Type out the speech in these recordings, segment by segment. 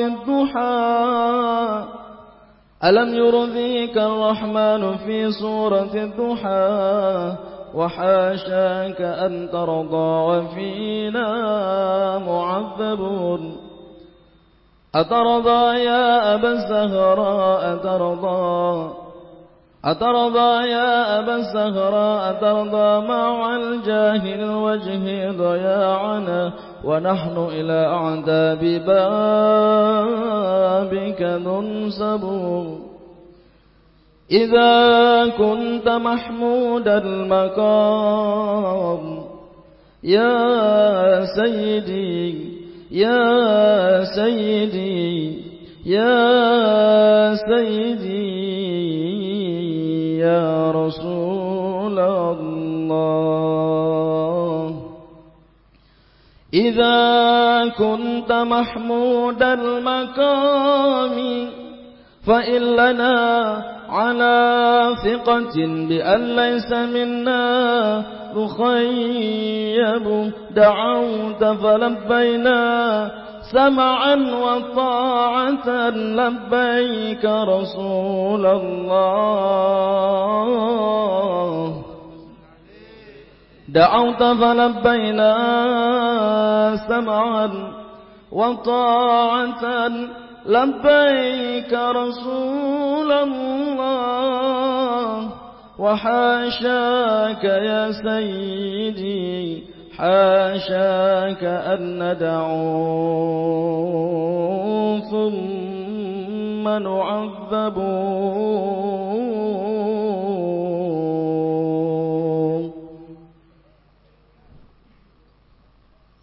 الضحى. ألم يرضيك الرحمن في سورة الضحى؟ وحاشاك أن ترضى وفينا معذبون. أترضى يا أبا الزهراء؟ أترضى. أترضى يا أبا الزهراء أترضى مع الجاهل الوجه ضياعنا ونحن إلى أعداب بابك ننسب. إذا كنت محمود المقام يا سيدي يا سيدي يا سيدي. يا رسول الله. إذا كنت محمود المقام فإن لنا على ثقة بأن ليس منا مخيب. دعوت فلبينا سمعا وطاعة لبيك رسول الله. دعوت فلبينا سمعا وطاعة لبيك رسول الله. وحاشاك يا سيدي حاشاك أن ندعو ثم نعذب.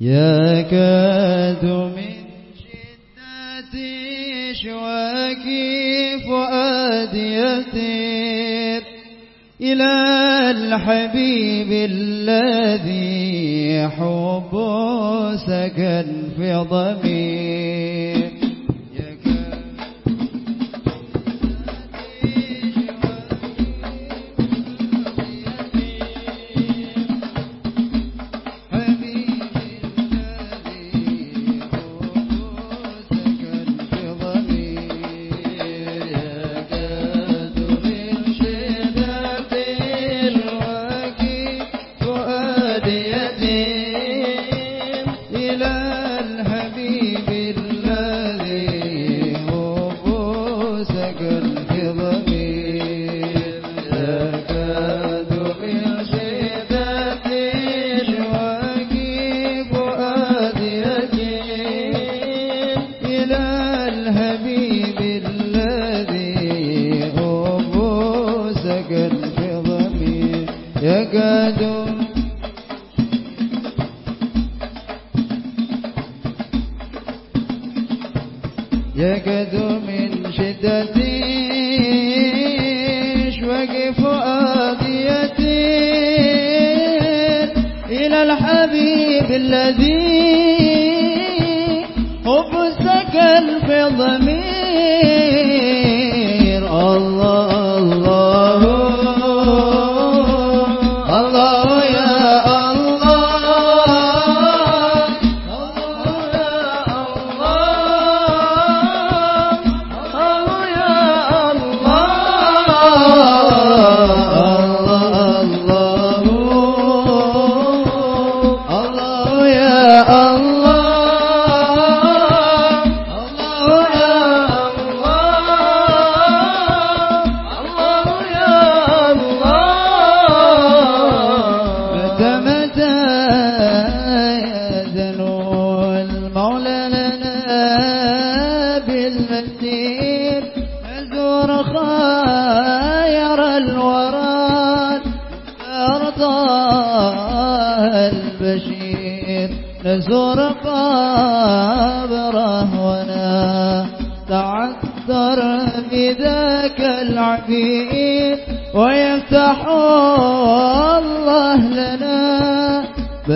يا كاد من شدة شواكي فؤاد يسير إلى الحبيب الذي حبه سكن في ضمير. الذي مبسكا في ضمير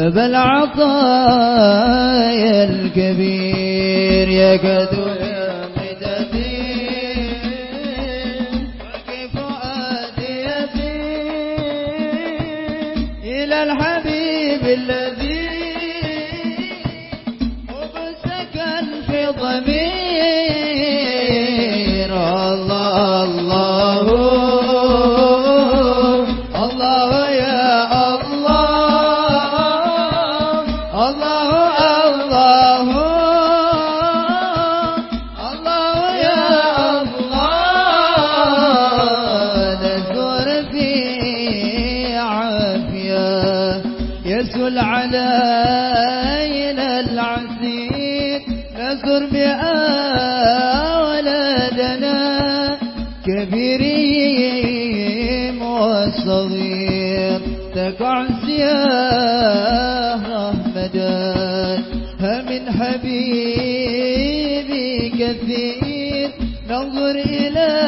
بل عطايا الكبير يكدو كثير ننظر إلى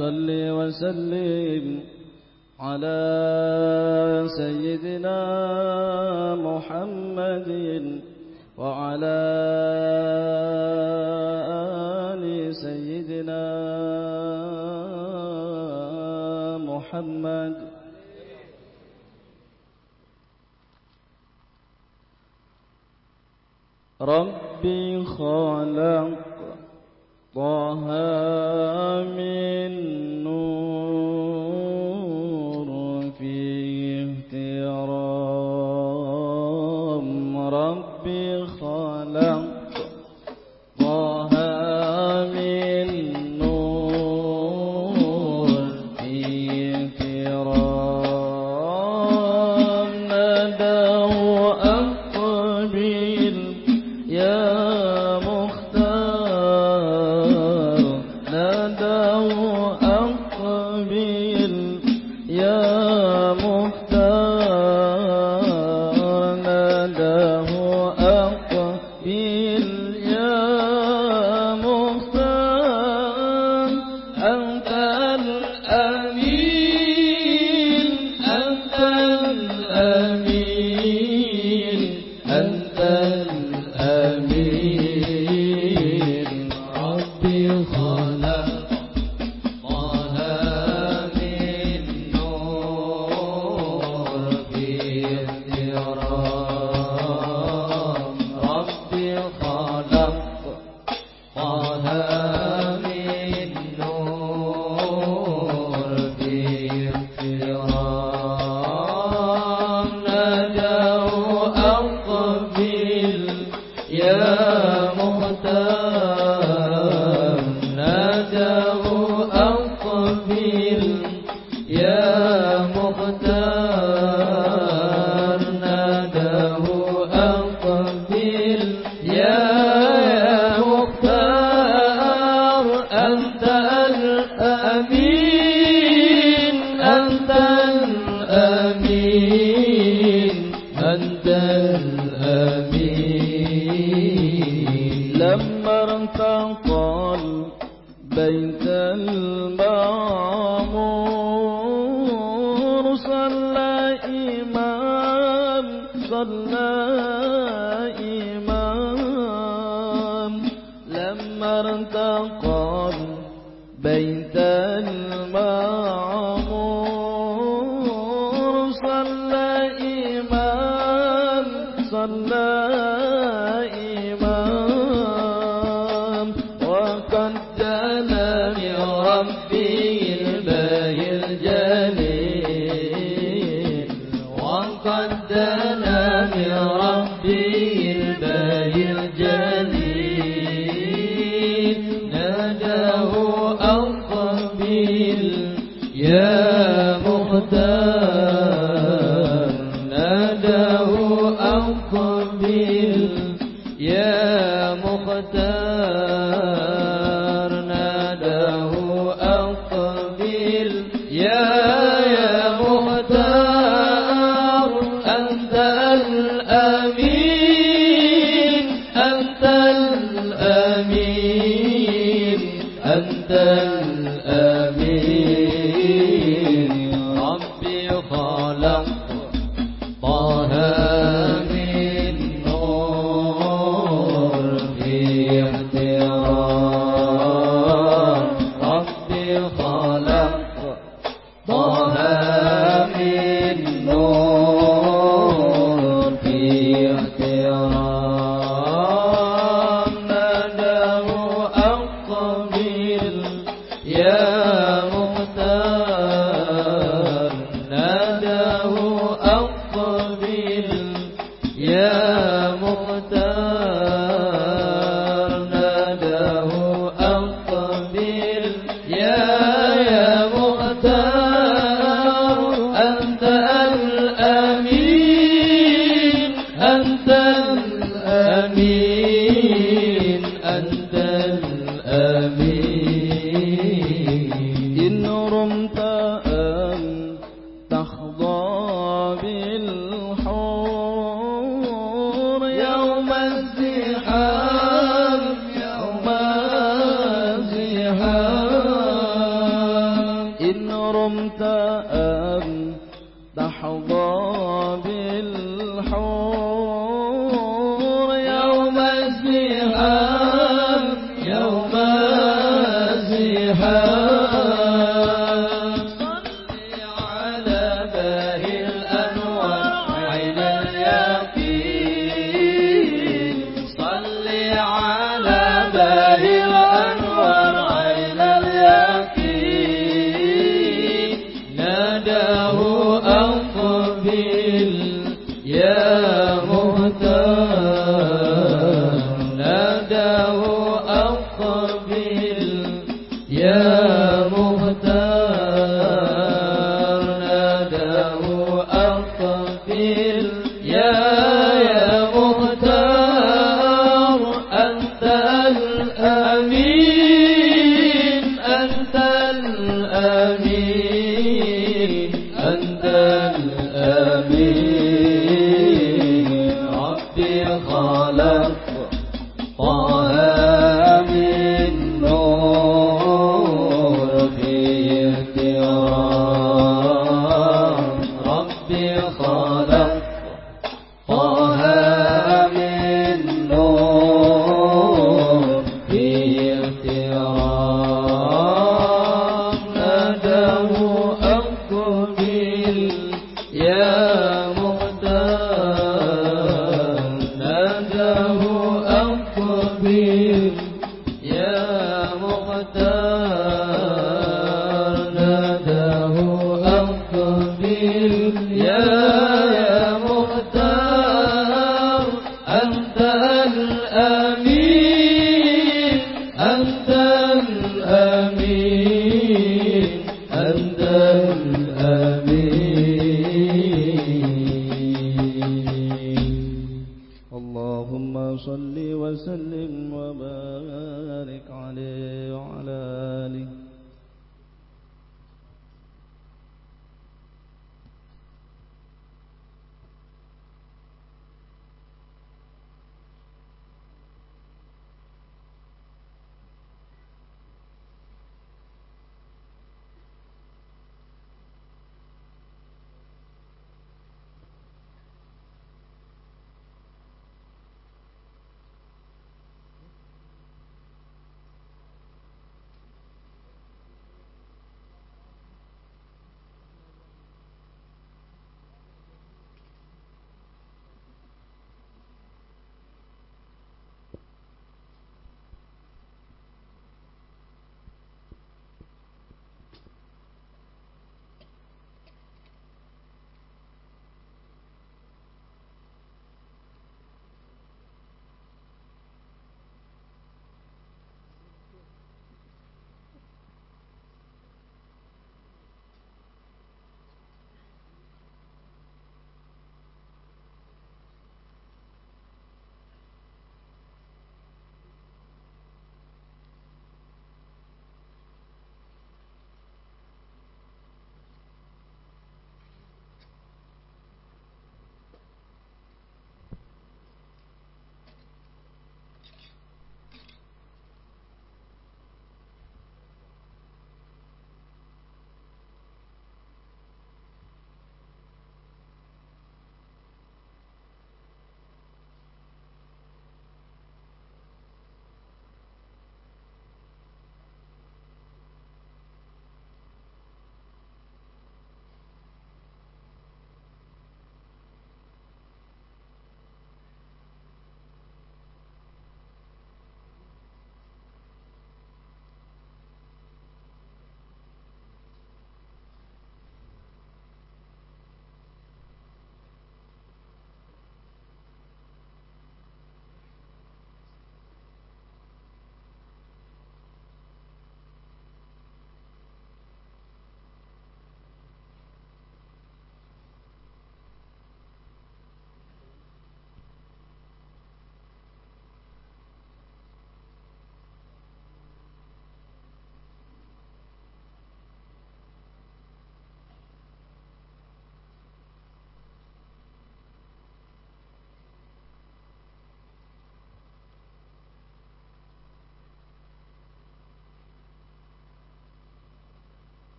صل وسلم على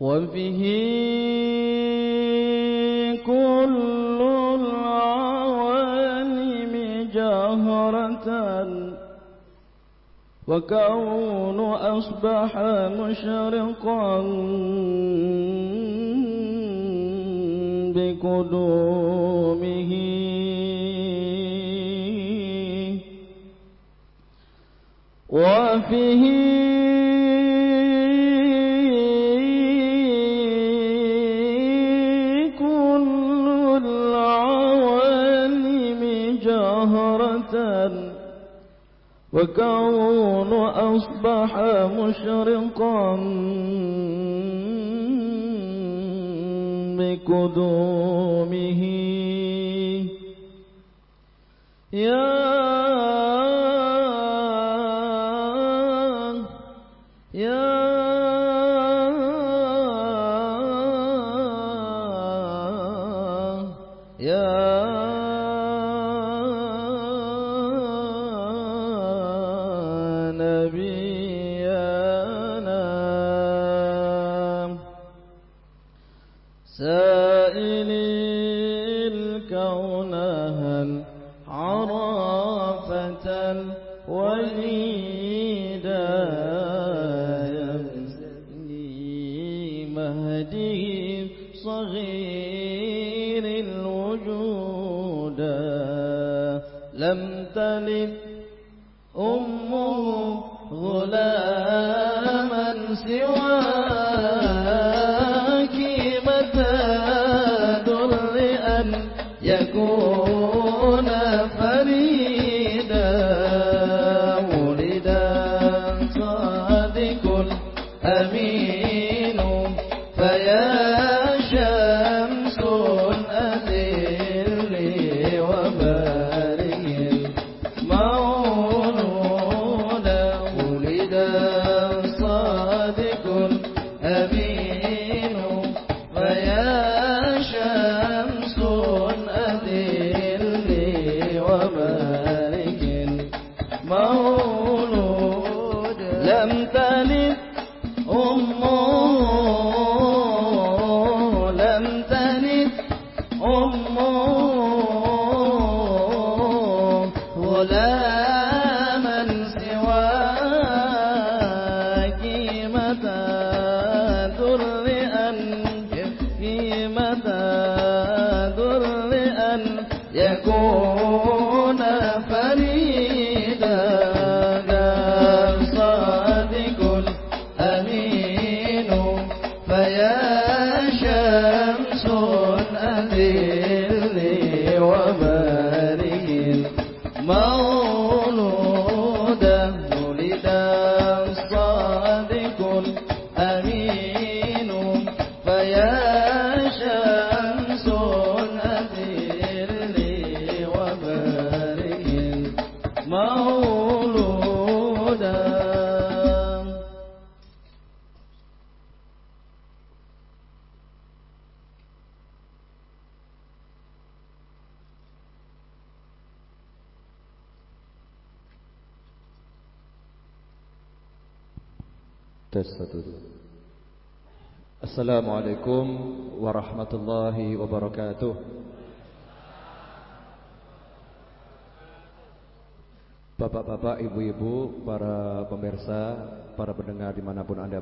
وفيه كل العوالم جهرة. وكون أصبح مشرقا بقدومه. وفيه وكون أصبح مشرقا بقدومه. يا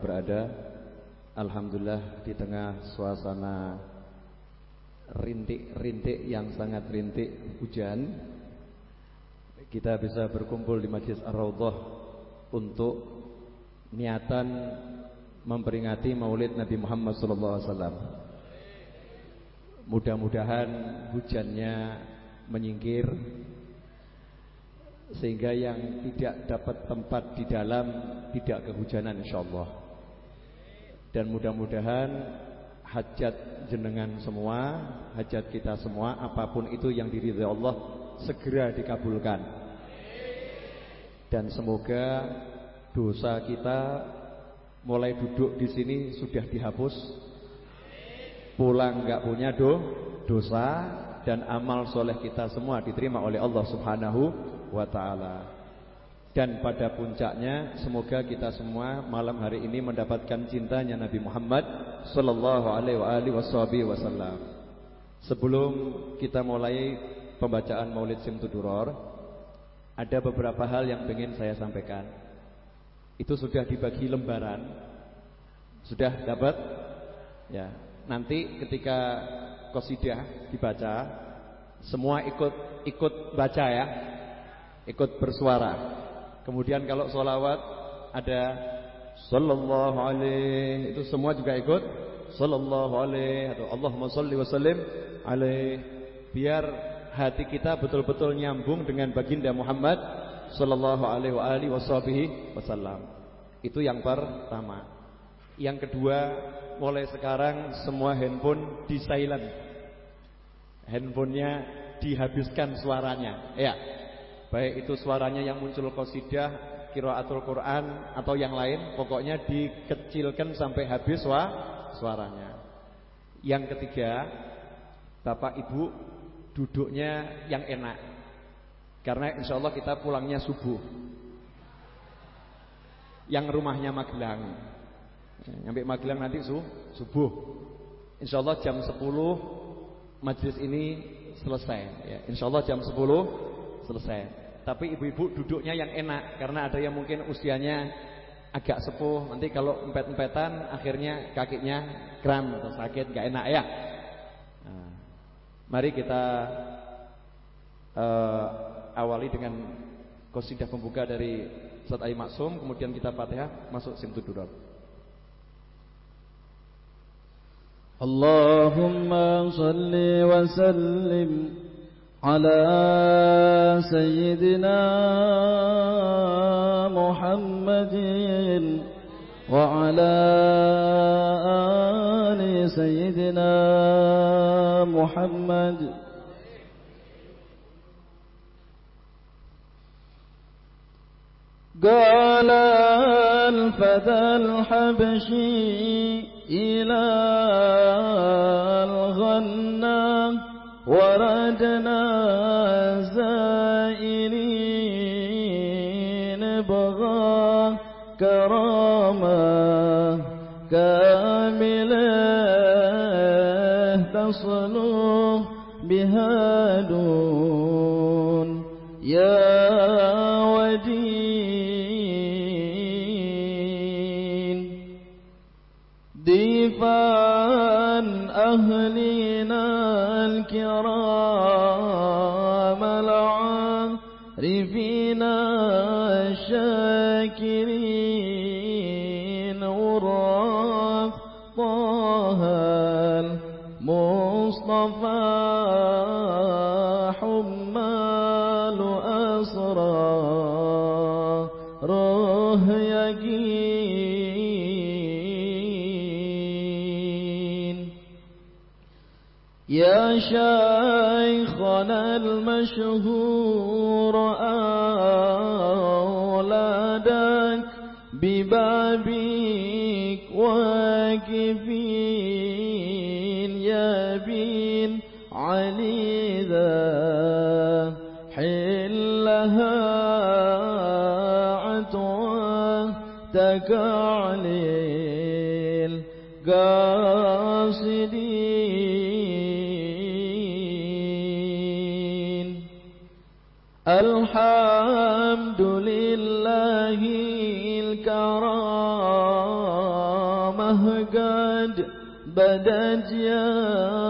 berada Alhamdulillah di tengah suasana rintik-rintik yang sangat rintik hujan Kita bisa berkumpul di Majlis Ar-Rawdah Untuk niatan memperingati Maulid Nabi Muhammad SAW. Mudah-mudahan hujannya menyingkir sehingga yang tidak dapat tempat di dalam tidak kehujanan insyaallah. Dan mudah-mudahan hajat jenengan semua, hajat kita semua apa pun itu yang diridhai Allah segera dikabulkan. Dan semoga dosa kita mulai duduk di sini sudah dihapus pulang nggak punya do dosa dan amal soleh kita semua diterima oleh Allah Subhanahu wa taala. Dan pada puncaknya semoga kita semua malam hari ini mendapatkan cintanya Nabi Muhammad sallallahu alaihi wasallam. Sebelum kita mulai pembacaan Maulid Simtuduror, ada beberapa hal yang ingin saya sampaikan. Itu sudah dibagi lembaran. Sudah dapat? Ya. Nanti ketika qasidah dibaca, semua ikut ikut baca ya. Ikut bersuara. Kemudian kalau sholawat ada sallallahu alaihi itu semua juga ikut sallallahu alaihi atau Allahumma shalli wa sallim alaihi biar hati kita betul-betul nyambung dengan baginda Muhammad sallallahu alaihi wasallam. Itu yang pertama. Yang kedua, mulai sekarang semua handphone di silent. Handphonenya dihabiskan suaranya. Ya. Baik itu suaranya yang muncul qasidah, qiraatul Quran atau yang lain, pokoknya dikecilkan sampai habis wah, suaranya. Yang ketiga, Bapak Ibu duduknya yang enak. Karena insya Allah kita pulangnya subuh. Yang rumahnya Magelang. Nyampe Magelang nanti su, subuh. Insya Allah jam 10 majlis ini selesai. Ya, insya Allah jam 10 selesai. Tapi ibu-ibu duduknya yang enak Karena ada yang mungkin usianya agak sepuh Nanti kalau empet-empetan Akhirnya kakinya kram atau sakit Gak enak ya. Nah, Mari kita uh, Awali dengan Kosidah pembuka dari Ustaz Ayi Maksum Kemudian kita fatihah Masuk simtudurar Allahumma salli wa sallim على سيدنا محمد وعلى آل سيدنا محمد. قال الفتى الحبشي إلى الغنى وردنا زائرين بغى كرامة كاملة تصلو بها دون. يا ودين ديفان أهلنا شيخنا المشهور أولادك ببابك واقفين يا بين علي ذا حلها عطوة تكعليل بدت يا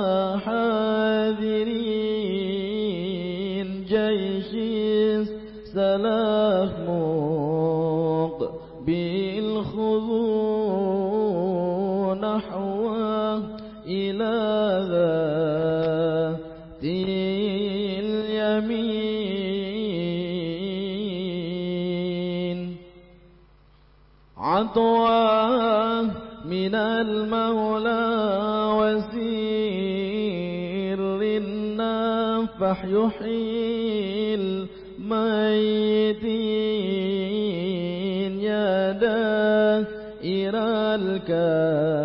يحيي الميتين يا دائر الكاسك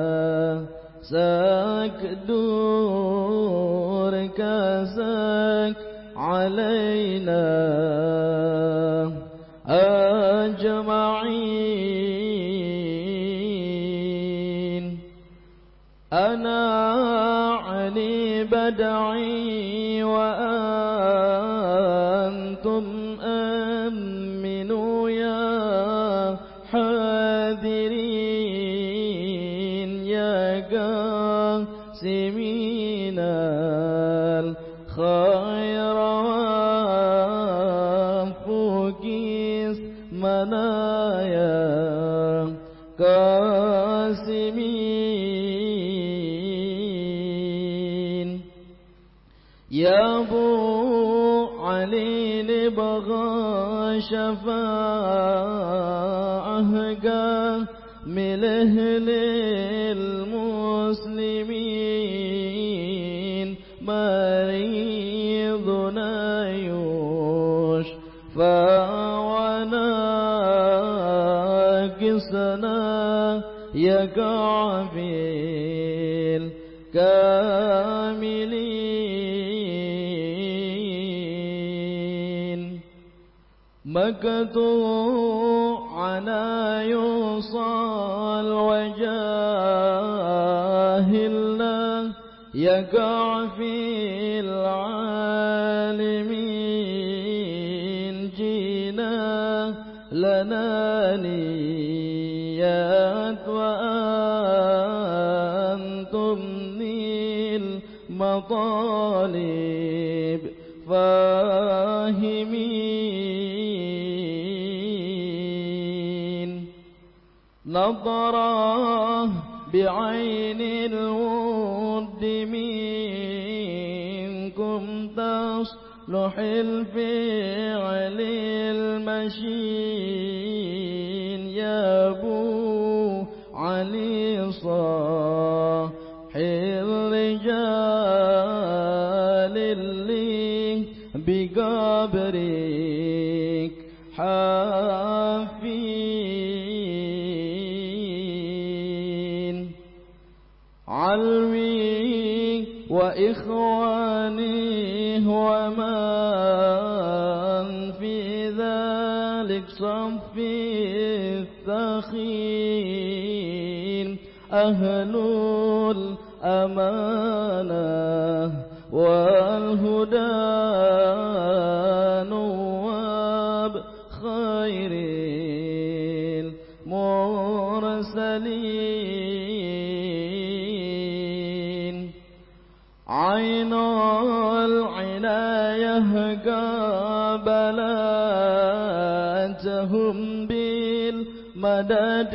بالمدد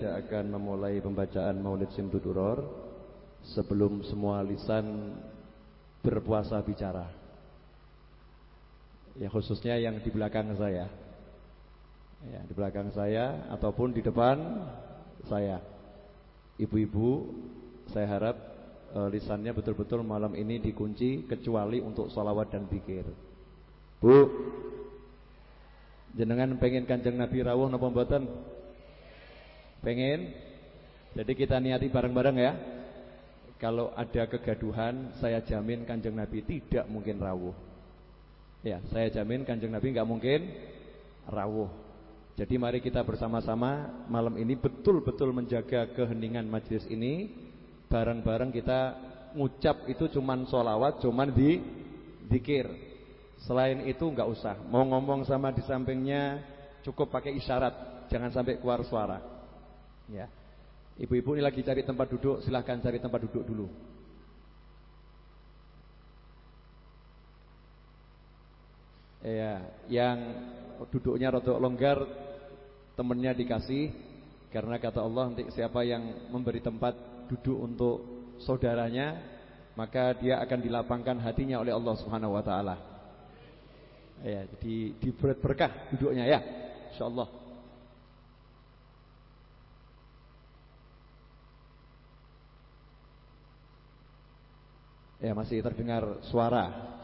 tidak akan memulai pembacaan Maulid Simtuduror sebelum semua lisan berpuasa bicara. Ya khususnya yang di belakang saya. Ya, di belakang saya ataupun di depan saya. Ibu-ibu, saya harap eh, lisannya betul-betul malam ini dikunci kecuali untuk salawat dan pikir. Bu, Jenengan pengen kanjeng Nabi rawuh napa mboten? Pengen? Jadi kita niati bareng-bareng ya. Kalau ada kegaduhan, saya jamin kanjeng Nabi tidak mungkin rawuh. Ya, saya jamin kanjeng Nabi nggak mungkin rawuh. Jadi mari kita bersama-sama malam ini betul-betul menjaga keheningan majelis ini. Bareng-bareng kita ngucap itu cuman solawat, cuman di dikir. Selain itu nggak usah. Mau ngomong sama di sampingnya cukup pakai isyarat, jangan sampai keluar suara. Ya. Ibu-ibu ini lagi cari tempat duduk, silahkan cari tempat duduk dulu. Ya, yang duduknya rotok longgar temennya dikasih karena kata Allah nanti siapa yang memberi tempat duduk untuk saudaranya maka dia akan dilapangkan hatinya oleh Allah Subhanahu wa taala. Ya, jadi diberi berkah duduknya ya. Insyaallah. Ya, masih terdengar suara.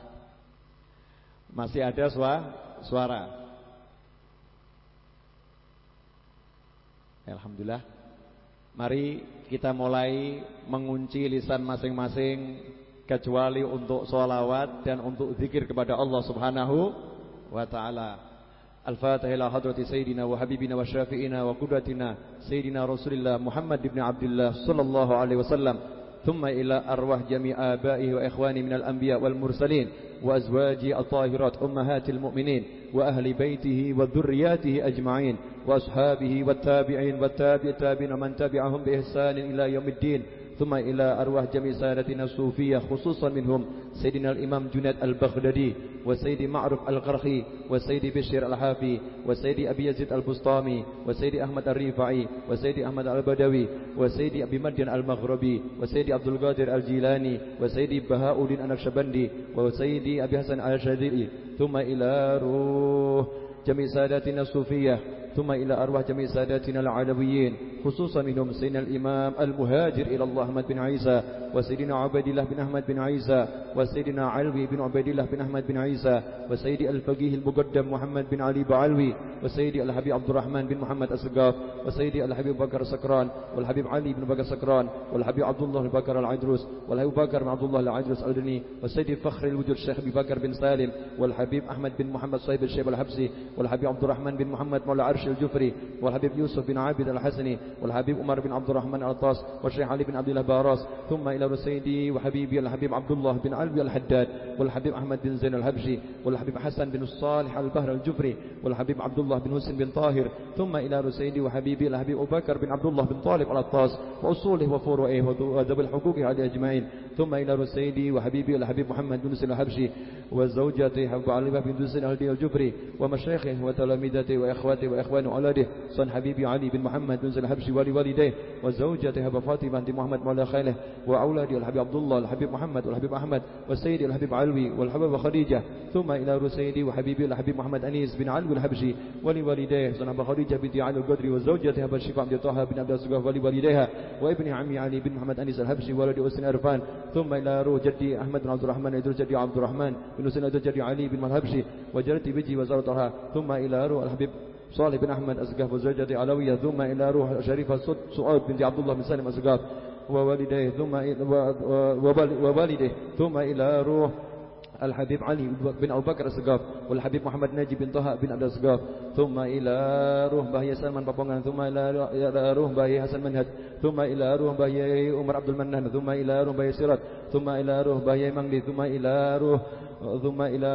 Masih ada suara? suara. Alhamdulillah. Mari kita mulai mengunci lisan masing-masing kecuali untuk sholawat dan untuk zikir kepada Allah Subhanahu wa taala. Al-Fatihah ila hadrati sayyidina wa habibina wa syafi'ina wa qudratina sayyidina Rasulillah Muhammad ibn Abdullah sallallahu alaihi wasallam ثم إلى أرواح جميع آبائه وإخوانه من الأنبياء والمرسلين وأزواجه الطاهرات أمهات المؤمنين وأهل بيته وذرياته أجمعين وأصحابه والتابعين والتابع ومن تبعهم بإحسان إلى يوم الدين ثم إلى أرواح جميع سادتنا الصوفية خصوصا منهم سيدنا الإمام جنيد البغدادي وسيدي معروف القرخي وسيدي بشير الحافي وسيدي أبي يزيد البسطامي وسيدي أحمد الريفعي وسيدي أحمد البدوي وسيدي أبي مدين المغربي وسيدي عبد القادر الجيلاني وسيدي بهاء الدين النقشبندي وسيدي أبي حسن الشاذلي ثم إلى روح جميع ساداتنا الصوفية ثم إلى أرواح جميع ساداتنا العلويين خصوصا منهم سيدنا الإمام المهاجر إلى الله أحمد بن عيسى وسيدنا عبد الله بن أحمد بن عيسى وسيدنا علوي بن عبد الله بن أحمد بن عيسى وسيدي الفقيه المقدم محمد بن علي بعلوي وسيدي الحبيب عبد الرحمن بن محمد السقاف وسيدي الحبيب بكر سكران والحبيب علي بن بكر سكران والحبيب عبد الله بن بكر العدروس والحبيب بكر بن عبد الله العدروس الدني وسيدي فخر الوجود الشيخ بكر بن سالم والحبيب أحمد بن محمد صاحب الشعب الحبشي والحبيب عبد الرحمن بن محمد مولى عرش الجفري والحبيب يوسف بن عابد الحسني والحبيب عمر بن عبد الرحمن العطاس والشيخ علي بن عبد الله باراس ثم إلى سيدي وحبيبي الحبيب عبد الله بن علوي الحداد والحبيب أحمد بن زين الحبشي والحبيب حسن بن الصالح البحر الجفري والحبيب عبد الله بن حسين بن طاهر ثم إلى سيدي وحبيبي الحبيب أبو بكر بن عبد الله بن طالب العطاس وأصوله وفروعه وذوي الحقوق عليه أجمعين ثم إلى سيدي وحبيبي الحبيب محمد بن سين الحبشي وزوجته حبيب علي بن زين الجفري ومشايخه وتلاميذته وإخواته وإخوانه وأولاده صن حبيبي علي بن محمد بن الحبشي ولوالديه وزوجته أبا فاطمة بنت محمد مولى خاله وأولادي الحبيب عبد الله الحبيب محمد والحبيب أحمد والسيد الحبيب علوي والحبيب خديجة. ثم إلى سيدي وحبيبي الحبيب محمد أنيس بن علوي الحبشي ولوالديه صن أبا خديجة بنت علي القدري وزوجته أبا الشفاء بن طه بن عبد السقاف ولوالديها وابن عمي علي بن محمد أنيس الحبشي ولد أسن عرفان. ثم إلى روح جدي أحمد بن عبد الرحمن إدريس جدي عبد الرحمن بن أسن جدي علي بن الحبشي وجدتي بجي وزارتها ثم إلى روح الحبيب صالح بن أحمد أسقاف وزوجته علوية ثم إلى روح شريفة سعود بنت عبد الله بن سالم أسقاف ووالديه ثم ووالده ثم إلى روح الحبيب علي بن أبو بكر السقاف والحبيب محمد ناجي بن طه بن عبد السقاف ثم إلى روح بهي سلمان بابونغان. ثم إلى روح بهي حسن منهج ثم إلى روح بهي عمر عبد المنان. ثم إلى روح بهي سيرات. ثم إلى روح بهي مغدي ثم إلى روح ثم إلى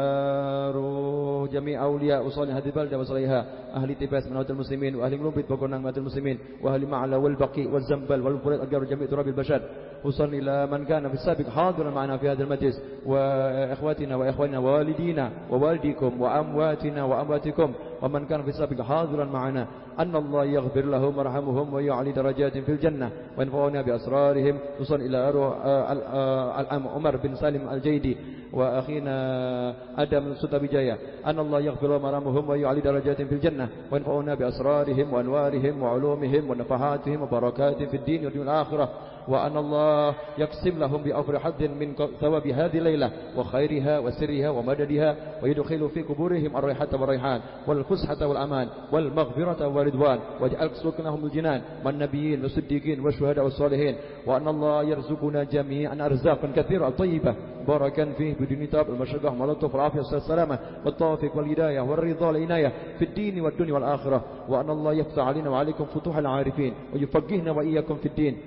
روح جميع أولياء وصالح هذه البلدة وصليها أهل تباس من المسلمين وأهل ملوبيت بقرنان من المسلمين وأهل معلى والبقي والزنبل والفريد أجار جميع تراب البشر. وصل إلى من كان في السابق حاضرا معنا في هذا المجلس وإخواتنا وإخواننا ووالدينا ووالديكم وأمواتنا وأمواتكم ومن كان في السابق حاضرا معنا أن الله يغفر لهم ويرحمهم ويعلي درجات في الجنة وينفعنا بأسرارهم. وصل إلى أروح الأم عمر بن سالم الجيدي وأخينا أدم سطبجاية أن الله يغفر لهم ويرحمهم ويعلي درجات في الجنة وينفعنا بأسرارهم وأنوارهم وعلومهم ونفحاتهم وبركاتهم في الدين والدين الآخرة وأن الله يقسم لهم بأفر حد من ثواب هذه الليلة وخيرها وسرها ومددها ويدخل في قبورهم الريحة والريحان والفسحة والأمان والمغفرة والرضوان واجعل سكنهم الجنان والنبيين والصديقين والشهداء والصالحين. وأن الله يرزقنا جميعا أرزاقا كثيرة طيبة باركا فيه بدون تاب المشقة واللطف والعافية والسلامة والتوفيق والهداية والرضا والعناية في الدين والدنيا والآخرة. وأن الله يفتح علينا وعليكم فتوح العارفين ويفقهنا وإياكم في الدين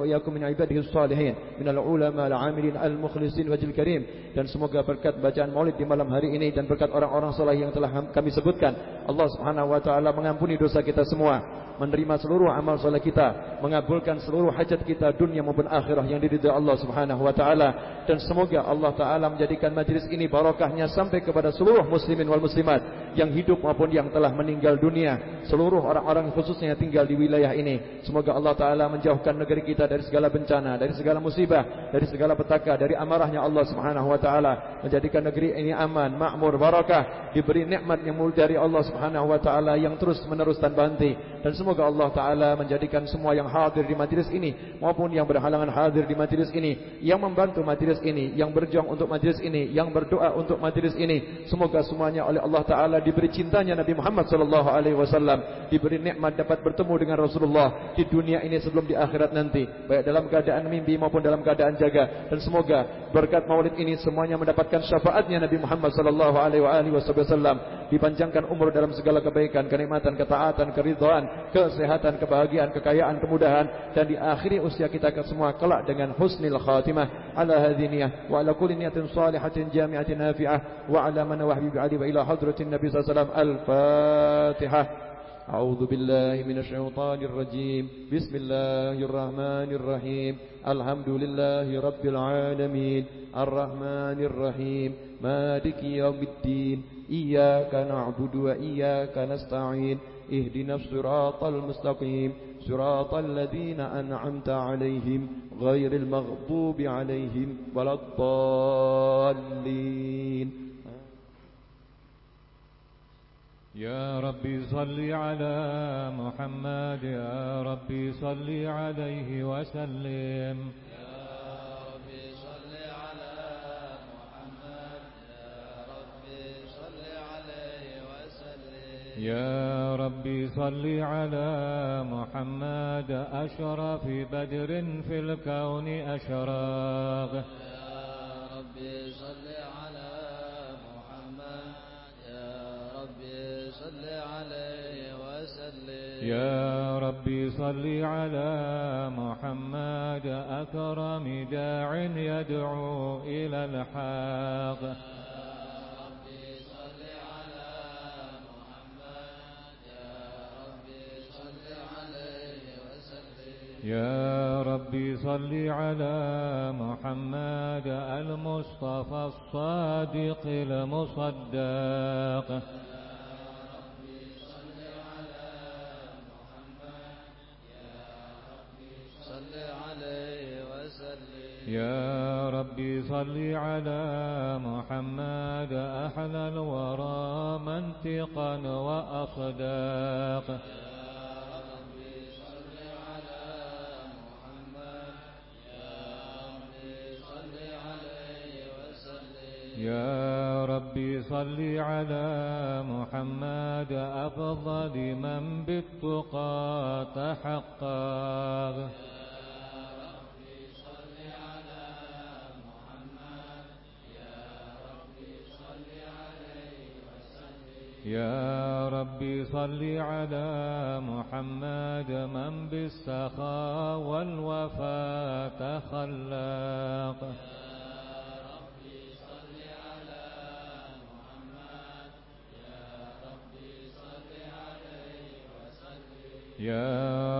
ويدعونا وإياكم من عباده الصالحين من العلماء العاملين المخلصين وجل الكريم dan semoga berkat bacaan maulid di malam hari ini dan berkat orang-orang saleh yang telah kami sebutkan Allah Subhanahu wa taala mengampuni dosa kita semua Menerima seluruh amal soleh kita, mengabulkan seluruh hajat kita dunia maupun akhirah yang diridhai Allah Subhanahu wa taala. Dan semoga Allah taala menjadikan majlis ini barokahnya sampai kepada seluruh muslimin wal muslimat yang hidup maupun yang telah meninggal dunia, seluruh orang-orang khususnya yang tinggal di wilayah ini. Semoga Allah taala menjauhkan negeri kita dari segala bencana, dari segala musibah, dari segala petaka, dari amarahnya Allah Subhanahu wa taala, menjadikan negeri ini aman, makmur, barakah, diberi nikmat yang mulia dari Allah Subhanahu wa taala yang terus menerus tanpa henti dan semoga Semoga Allah Ta'ala menjadikan semua yang hadir di majlis ini Maupun yang berhalangan hadir di majlis ini Yang membantu majlis ini Yang berjuang untuk majlis ini Yang berdoa untuk majlis ini Semoga semuanya oleh Allah Ta'ala diberi cintanya Nabi Muhammad SAW Diberi nikmat dapat bertemu dengan Rasulullah Di dunia ini sebelum di akhirat nanti Baik dalam keadaan mimpi maupun dalam keadaan jaga. Dan semoga berkat maulid ini semuanya mendapatkan syafaatnya Nabi Muhammad SAW Dipanjangkan umur dalam segala kebaikan Kenikmatan, ketaatan, keridhaan ke kesehatan, kebahagiaan, kekayaan, kemudahan dan di akhir usia kita ke semua kelak dengan husnul khatimah ala hadhihi wa ala kulli niyatin salihatin jami'atin nafi'ah wa ala man wa habibi ali wa ila hadratin nabi sallallahu alaihi wasallam al-fatihah أعوذ بالله من الشيطان الرجيم بسم الله الرحمن الرحيم الحمد لله رب العالمين الرحمن الرحيم مالك يوم الدين إياك نعبد وإياك نستعين اهدنا الصراط المستقيم صراط الذين أنعمت عليهم غير المغضوب عليهم ولا الضالين. يا ربي صل على محمد يا ربي صل عليه وسلم. يا ربي صل على محمد أشرف بدر في الكون أشراق. يا ربي صل على محمد يا ربي صل عليه وسلم يا ربي صل على محمد أكرم داع يدعو إلى الحق. يا ربي صل على محمد المصطفى الصادق المصدق. يا ربي صل على محمد أحلى الورى منطقا وأصداق. يا ربي صل على محمد أفضل من بالتقى تحقق. يا ربي صل على محمد من بالسخاء والوفاء تخلق. يا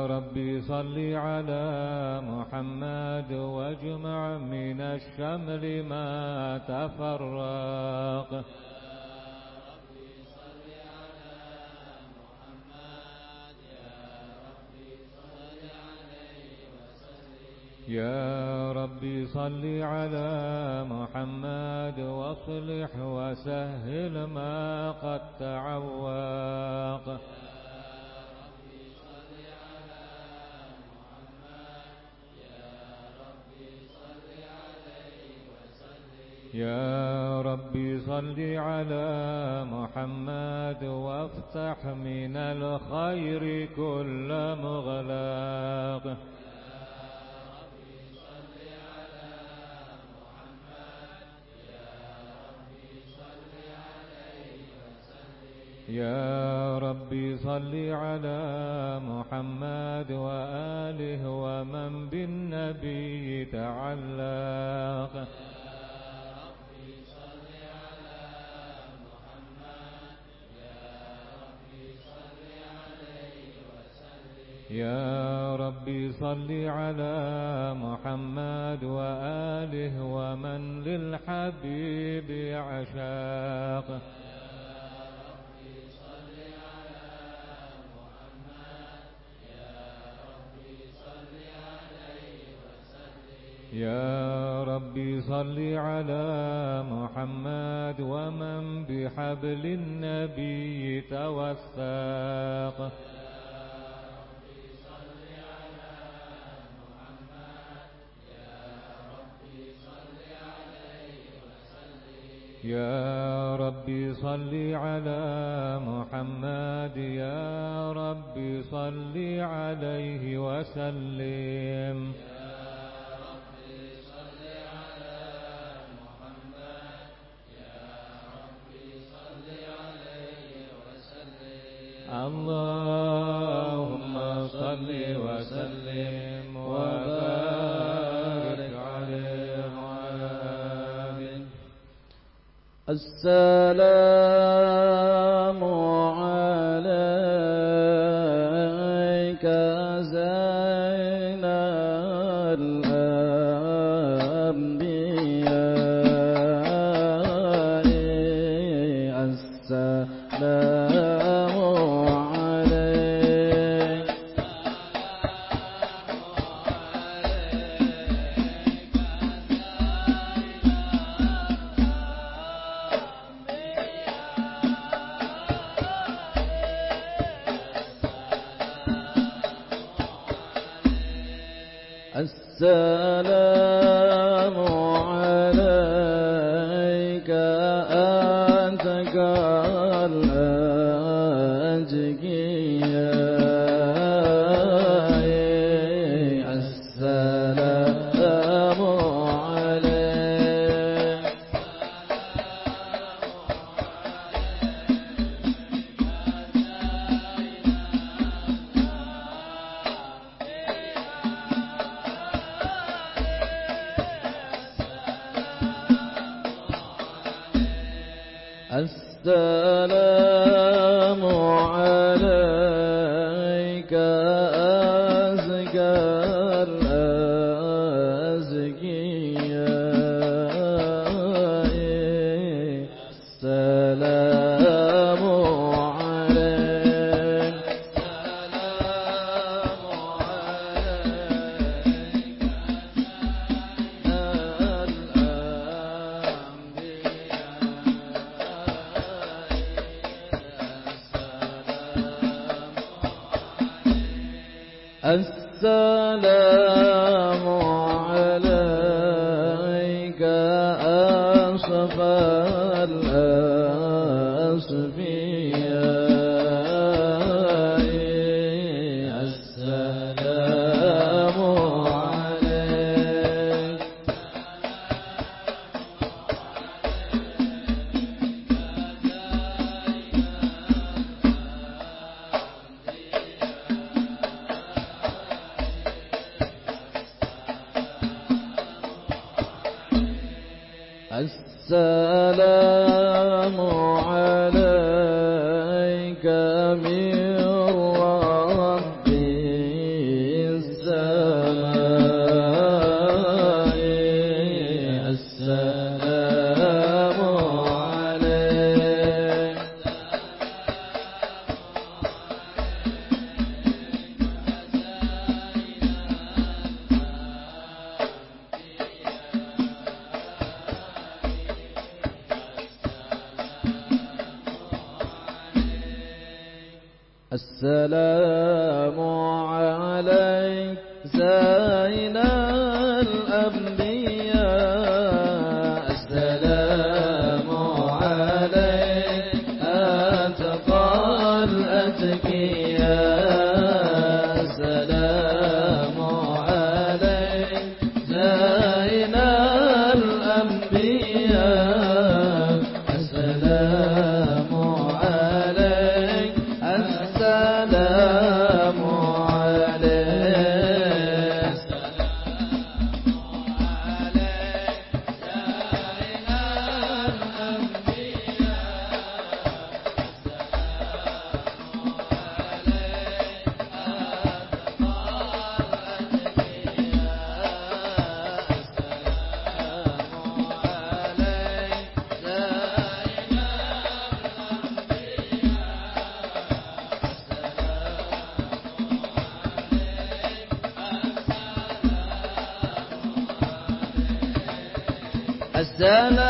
ربي صل على محمد واجمع من الشمل ما تفرق. يا ربي صل على محمد واصلح وسهل ما قد تعوق. يا رب صل على محمد وافتح من الخير كل مغلاق. يا ربي صل على محمد وآله ومن بالنبي تعلق. يا ربي صل على محمد وآله ومن للحبيب عشاق. يا ربي صل على محمد ومن بحبل النبي توثق يا ربي صل على محمد يا ربي صل عليه وسلم. اللهم السلام السلام السلام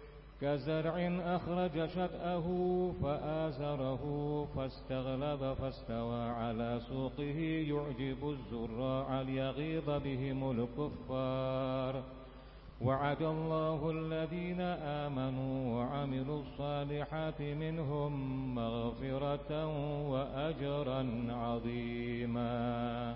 كزرع أخرج شطأه فآزره فاستغلب فاستوى على سوقه. يعجب الزراع ليغيظ بهم الكفار. وعد الله الذين آمنوا وعملوا الصالحات منهم مغفرة وأجرا عظيما.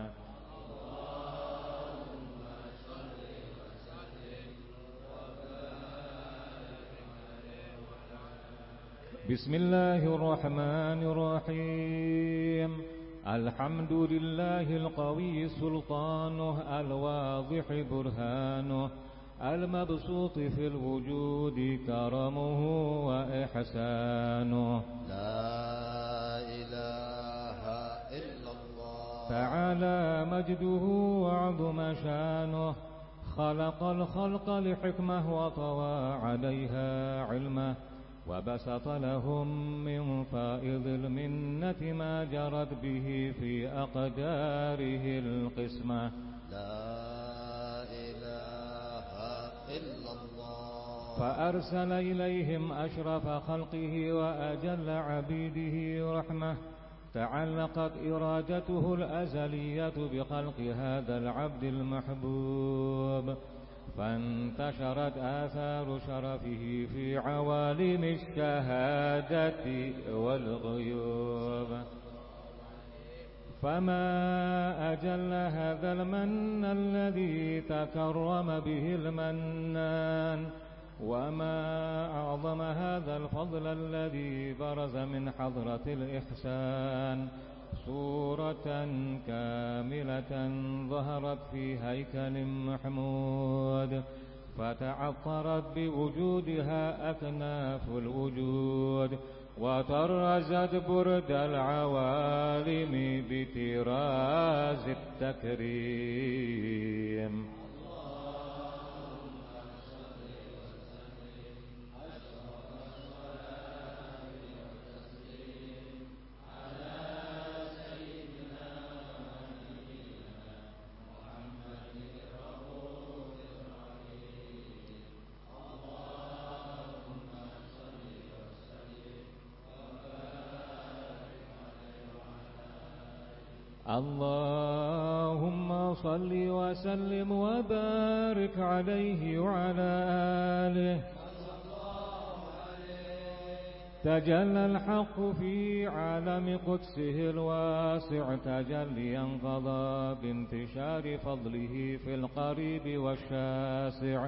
بسم الله الرحمن الرحيم. الحمد لله القوي سلطانه الواضح برهانه المبسوط في الوجود كرمه وإحسانه. لا إله إلا الله. تعالى مجده وعظم شانه. خلق الخلق لحكمة وطوى عليها علمه. وبسط لهم من فائض المنة ما جرت به في أقداره القسمة. لا إله إلا الله. فأرسل إليهم أشرف خلقه وأجل عبيده رحمة. تعلقت إرادته الأزلية بخلق هذا العبد المحبوب. فانتشرت آثار شرفه في عوالم الشهادة والغيوب. فما أجل هذا المن الذي تكرم به المنان؟ وما أعظم هذا الفضل الذي برز من حضرة الإحسان؟ صورة كاملة ظهرت في هيكل محمود فتعطرت بوجودها أكناف الوجود وطرزت برد العوالم بتراز التكريم. اللهم صل وسلم وبارك عليه وعلى آله. تجلى الحق في عالم قدسه الواسع تجليا قضى بانتشار فضله في القريب والشاسع.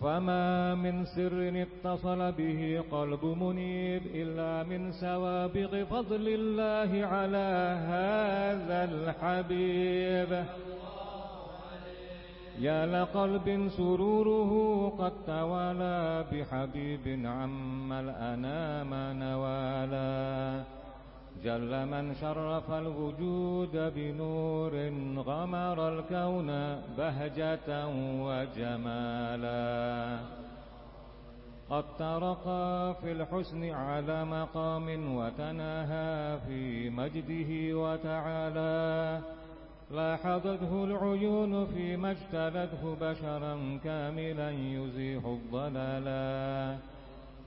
فما من سر اتصل به قلب منيب إلا من سوابق فضل الله على هذا الحبيب. يا لقلب سروره قد توالى بحبيب عم الأنام نوالا جل من شرف الوجود بنور غمر الكون بهجة وجمالا. قد ترقى في الحسن على مقام وتناهى في مجده وتعالى. لاحظته العيون فيما اجتلته بشرا كاملا يزيح الضلالا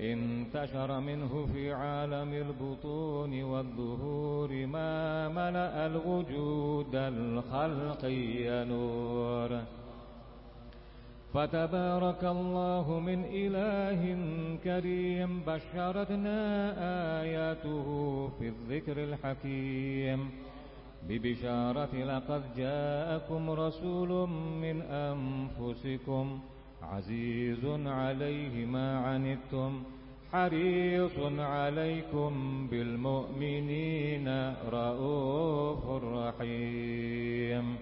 انتشر منه في عالم البطون والظهور ما ملأ الوجود الخلقي نور. فتبارك الله من إله كريم بشرتنا آياته في الذكر الحكيم. ببشارة لقد جاءكم رسول من أنفسكم عزيز عليه ما عنتم حريص عليكم بالمؤمنين رؤوف رحيم.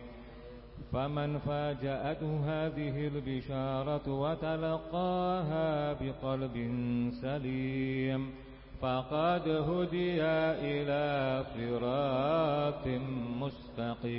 فمن فاجأته هذه البشارة وتلقاها بقلب سليم فقد هدي إلى صراط مستقيم.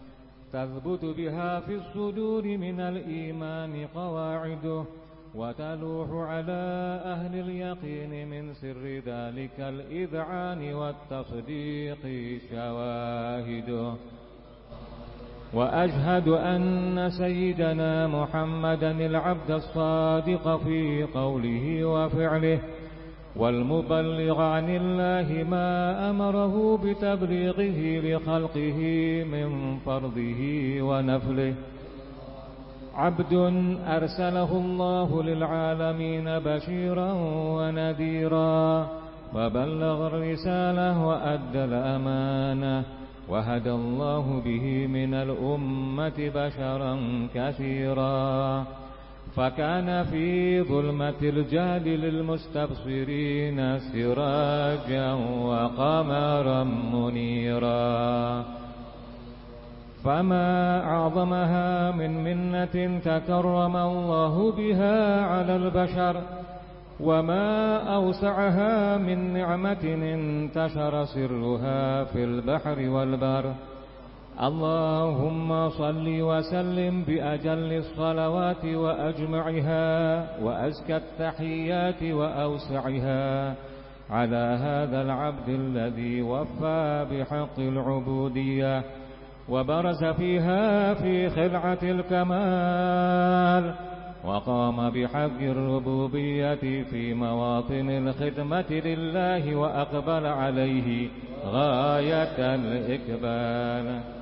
تثبت بها في الصدور من الإيمان قواعده وتلوح على أهل اليقين من سر ذلك الإذعان والتصديق شواهده. وأشهد أن سيدنا محمدا العبد الصادق في قوله وفعله والمبلغ عن الله ما أمره بتبليغه لخلقه من فرضه ونفله. عبد أرسله الله للعالمين بشيرا ونذيرا. وبلغ الرسالة وأدى الأمانة. وهدى الله به من الأمة بشرا كثيرا. فكان في ظلمة الجهل للمستبصرين سراجا وقمرا منيرا. فما أعظمها من منة تكرم الله بها على البشر وما أوسعها من نعمة انتشر سرها في البحر والبر. اللهم صل وسلم بأجل الصلوات وأجمعها وأزكى التحيات وأوسعها على هذا العبد الذي وفى بحق العبودية وبرز فيها في خلعة الكمال وقام بحق الربوبية في مواطن الخدمة لله وأقبل عليه غاية الإقبال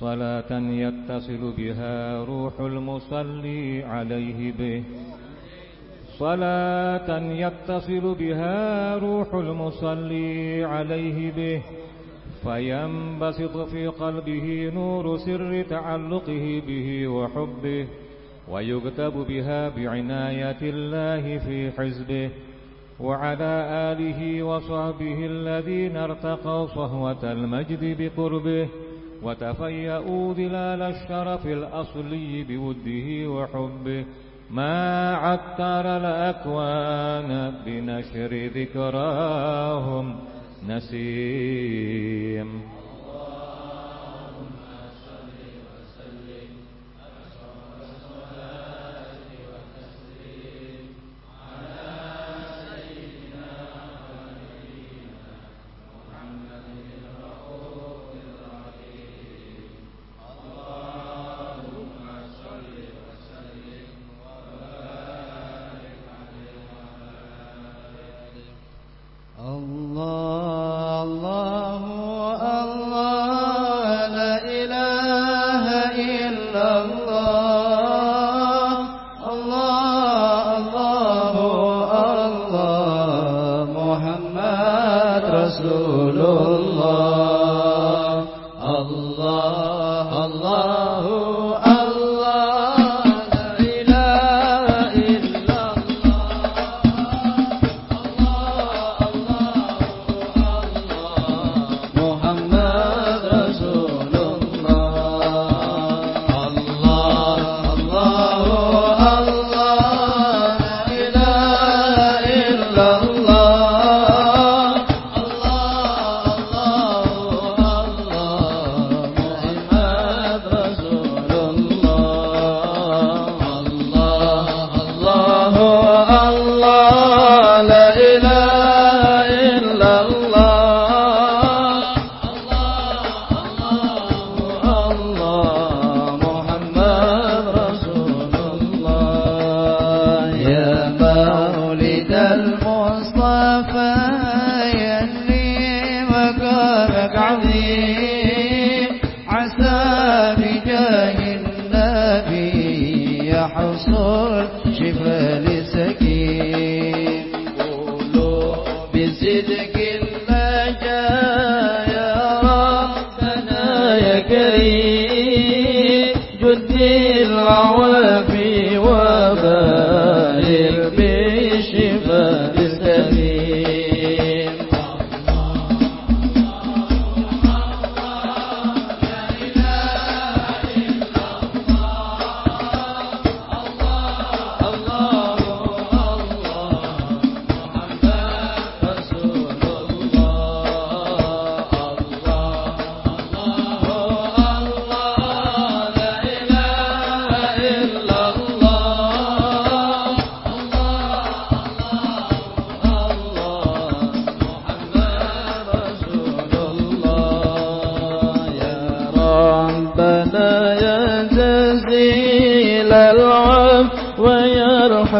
صلاة يتصل بها روح المصلي عليه به. صلاة يتصل بها روح المصلي عليه به. فينبسط في قلبه نور سر تعلقه به وحبه ويكتب بها بعناية الله في حزبه. وعلى آله وصحبه الذين ارتقوا صهوة المجد بقربه. وتفيأوا ظلال الشرف الأصلي بوده وحبه. ما عطر الأكوان بنشر ذكراهم. نسيم.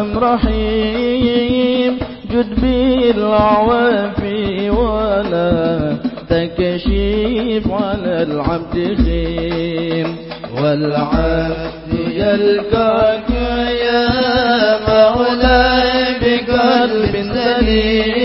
رحمن رحيم جد بالعوافي ولا تكشيف على العبد خيم. والعبد يلقاك يا مولاي بقلب سليم.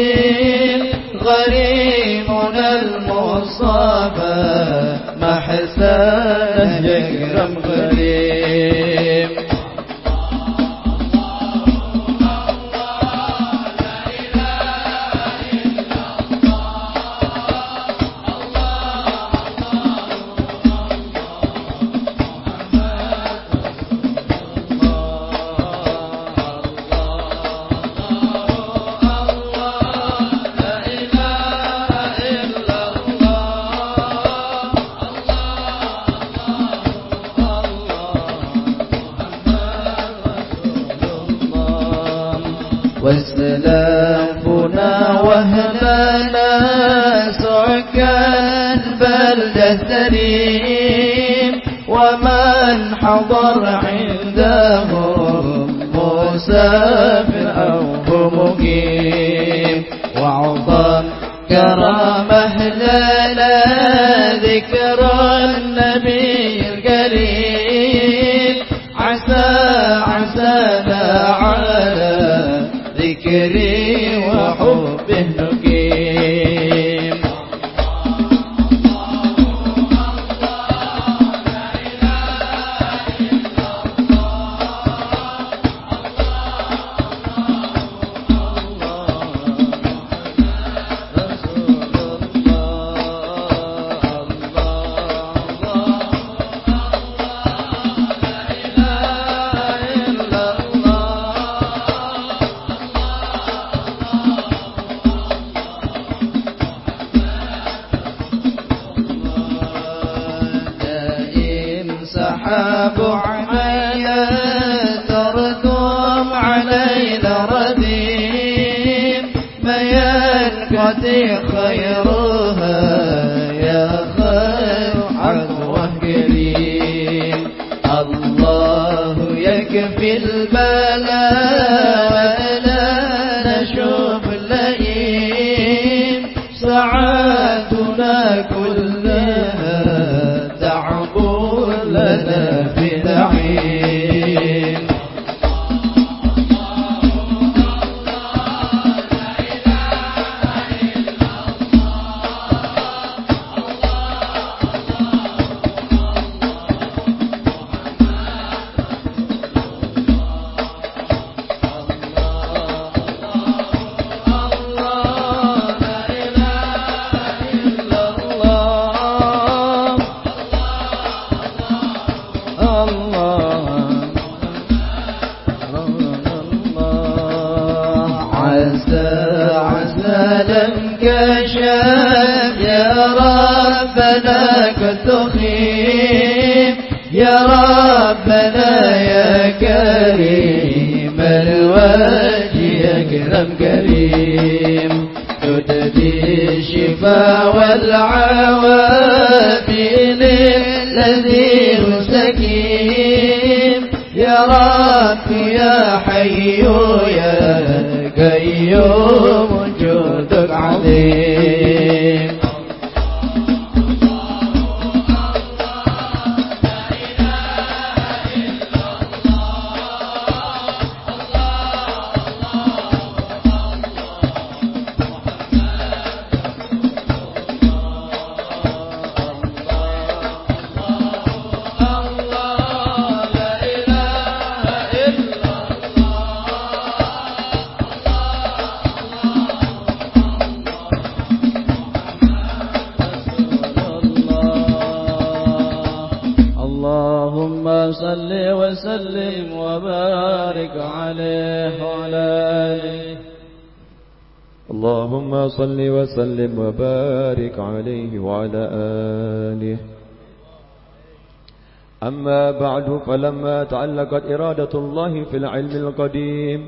تعلقت إرادة الله في العلم القديم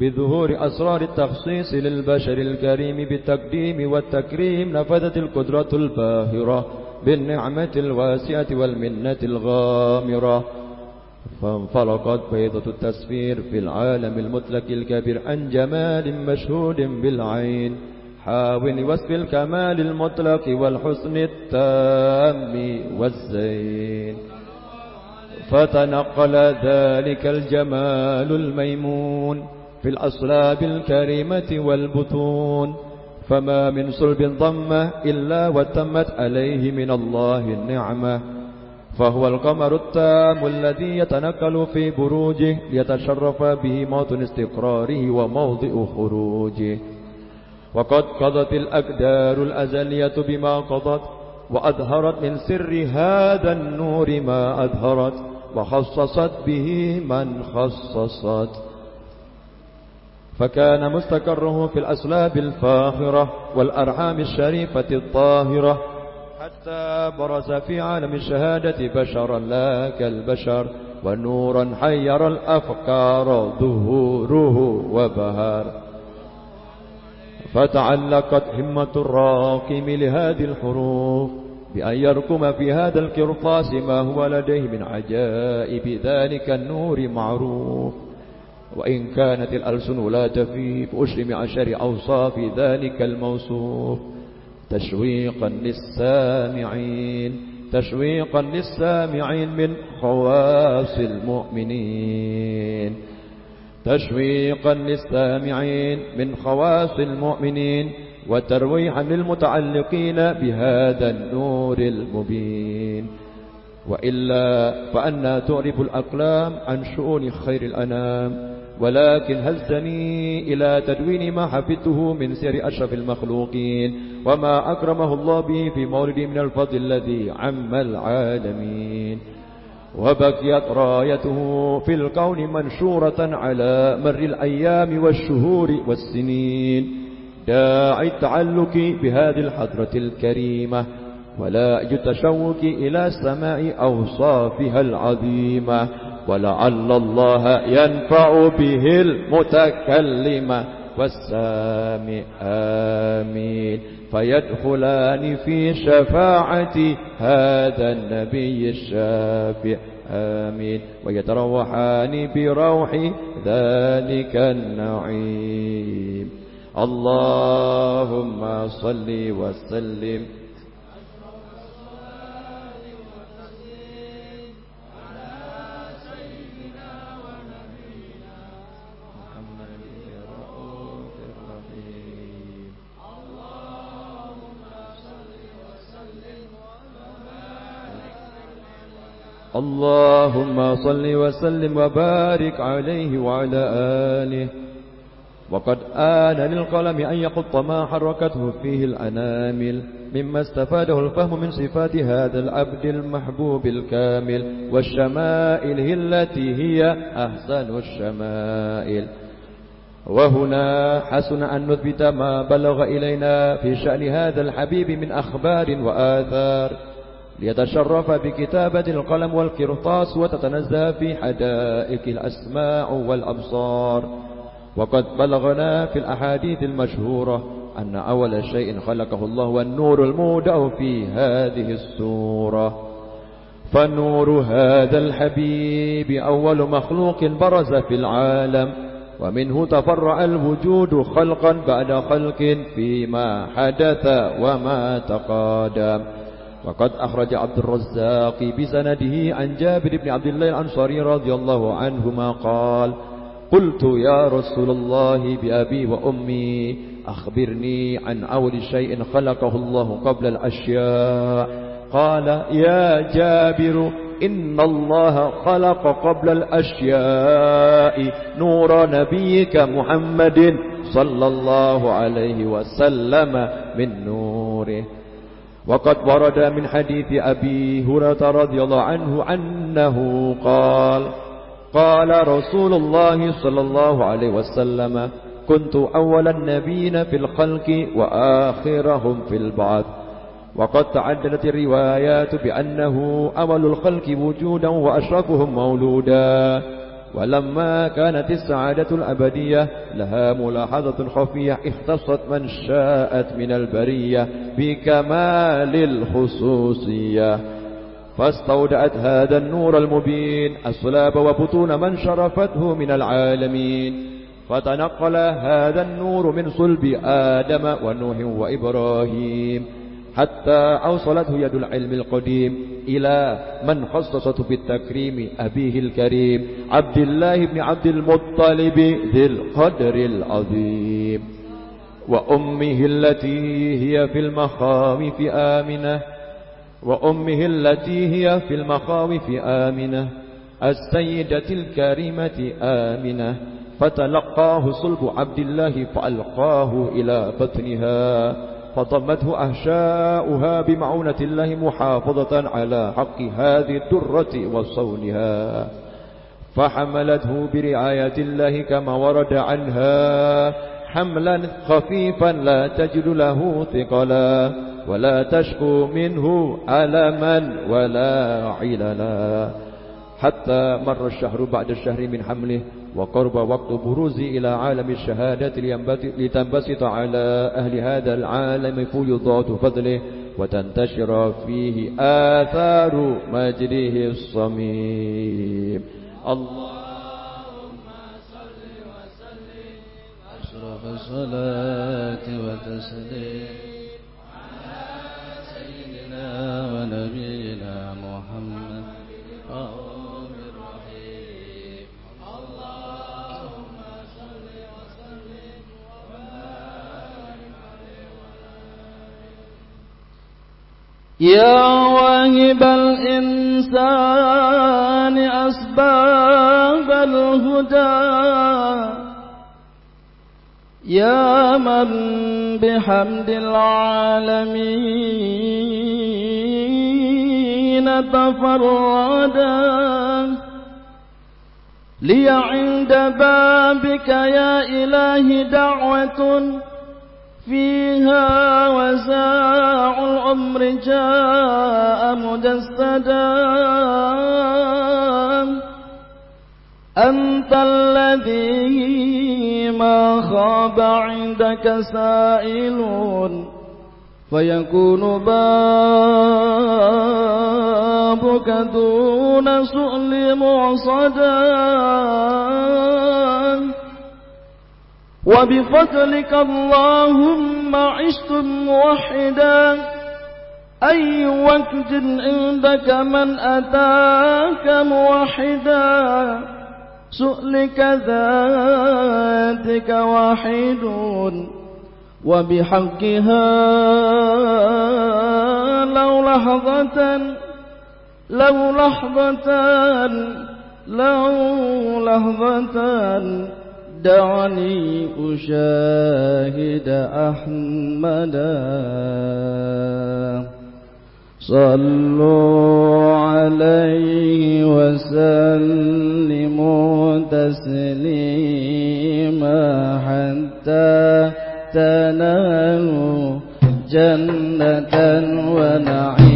بظهور أسرار التخصيص للبشر الكريم بالتقديم والتكريم نفذت القدرة الباهرة بالنعمة الواسعة والمنة الغامرة. فانفلقت بيضة التسفير في العالم المطلق الكبير عن جمال مشهود بالعين حاول وصف الكمال المطلق والحسن التام والزين. فتنقل ذلك الجمال الميمون في الأصلاب الكريمة والبطون. فما من صلب ضمة إلا وتمت عليه من الله النعمة. فهو القمر التام الذي يتنقل في بروجه ليتشرف به موطن استقراره وموضع خروجه. وقد قضت الأقدار الأزلية بما قضت وأظهرت من سر هذا النور ما أظهرت. وخصصت به من خصصت. فكان مستقره في الأسلاب الفاخرة والأرحام الشريفة الطاهرة حتى برز في عالم الشهادة بشرا لا كالبشر ونورا حير الأفكار ظهوره وبهار. فتعلقت همة الراقم لهذه الحروف بأن يركم في هذا الكرطاس ما هو لديه من عجائب. ذلك النور معروف. وإن كانت الألسن لا تفي بأشر عشر أوصاف ذلك الموصوف. تشويقا للسامعين. تشويقا للسامعين من خواص المؤمنين. تشويقا للسامعين من خواص المؤمنين. وترويحا للمتعلقين بهذا النور المبين. وإلا فأنا تعرف الأقلام عن شؤون خير الأنام. ولكن هزني إلى تدوين ما حفظته من سير أشرف المخلوقين؟ وما أكرمه الله به في مولد من الفضل الذي عم العالمين. وبقيت رايته في الكون منشورة على مر الأيام والشهور والسنين. داعي التعلق بهذه الحضرة الكريمة ولا التشوق إلى سماع أوصافها العظيمة ولعل الله ينفع به المتكلم والسامع. آمين. فيدخلان في شفاعة هذا النبي الشافع. آمين. ويتروحان بروح ذلك النعيم. اللهم صل وسلم. اللهم صل وسلم وبارك عليه وعلى آله. وقد آن للقلم أن يقط ما حركته فيه الأنامل مما استفاده الفهم من صفات هذا العبد المحبوب الكامل والشمائل التي هي أحسن الشمائل. وهنا حسن أن نثبت ما بلغ إلينا في شأن هذا الحبيب من أخبار وآثار. ليتشرف بكتابة القلم والقرطاس وتتنزه في حدائق الأسماع والأبصار. وقد بلغنا في الأحاديث المشهورة أن أول شيء خلقه الله والنور المودع في هذه السورة. فنور هذا الحبيب أول مخلوق برز في العالم ومنه تفرع الوجود خلقا بعد خلق فيما حدث وما تقادم. وقد أخرج عبد الرزاق بسنده عن جابر بن عبد الله الأنصاري رضي الله عنهما قال قلت يا رسول الله بأبي وأمي أخبرني عن أول شيء خلقه الله قبل الأشياء. قال يا جابر إن الله خلق قبل الأشياء نور نبيك محمد صلى الله عليه وسلم من نوره. وقد ورد من حديث أبي هريرة رضي الله عنه أنه قال قال رسول الله صلى الله عليه وسلم كنت أول النبيين في الخلق وآخرهم في البعث. وقد تعددت الروايات بأنه أول الخلق وجودا وأشرفهم مولودا. ولما كانت السعادة الأبدية لها ملاحظة خفية اختصت من شاءت من البرية بكمال الخصوصية. فاستودعت هذا النور المبين الصلاب وبطون من شرفته من العالمين. فتنقل هذا النور من صلب آدم ونوح وإبراهيم حتى أوصلته يد العلم القديم إلى من خصصته بالتكريم أبيه الكريم عبد الله بن عبد المطلب ذي القدر العظيم. وأمه التي هي في المخاوف آمنة وأمه التي هي في المخاوف آمنة السيدة الكريمة آمنة. فتلقاه صلب عبد الله فألقاه إلى بطنها فضمته أهشاؤها بمعونة الله محافظة على حق هذه الدرة وصونها. فحملته برعاية الله كما ورد عنها حملا خفيفا لا تجد له ثقلا. ولا تشكو منه ألما ولا عللا. حتى مر الشهر بعد الشهر من حمله وقرب وقت بروزي إلى عالم الشهادة لتنبسط على أهل هذا العالم فيضات فضله وتنتشر فيه آثار مجده الصميم. اللهم صل وسلم أشرف الصلاة وتسليم ونبينا محمد يا واهب الإنسان أسباب الهدى. يا من بحمد العالمين. تفردا. لي عند بابك يا إله دعوة فيها وزاع العمر جاء مجسدا. أنت الذي ما خاب عندك سائل فيكون بابك دون سؤل معصدا. وبفضلك اللهم عشت موحدا. أي وقت عندك من أتاك موحدا؟ سؤلك ذاتك واحد. وبحقها لو لحظة لو لحظتان لو لحظتان دعني أشاهد أحمدا. صلوا عليه وسلموا تسليما حتى تنالوا جنة ونعيما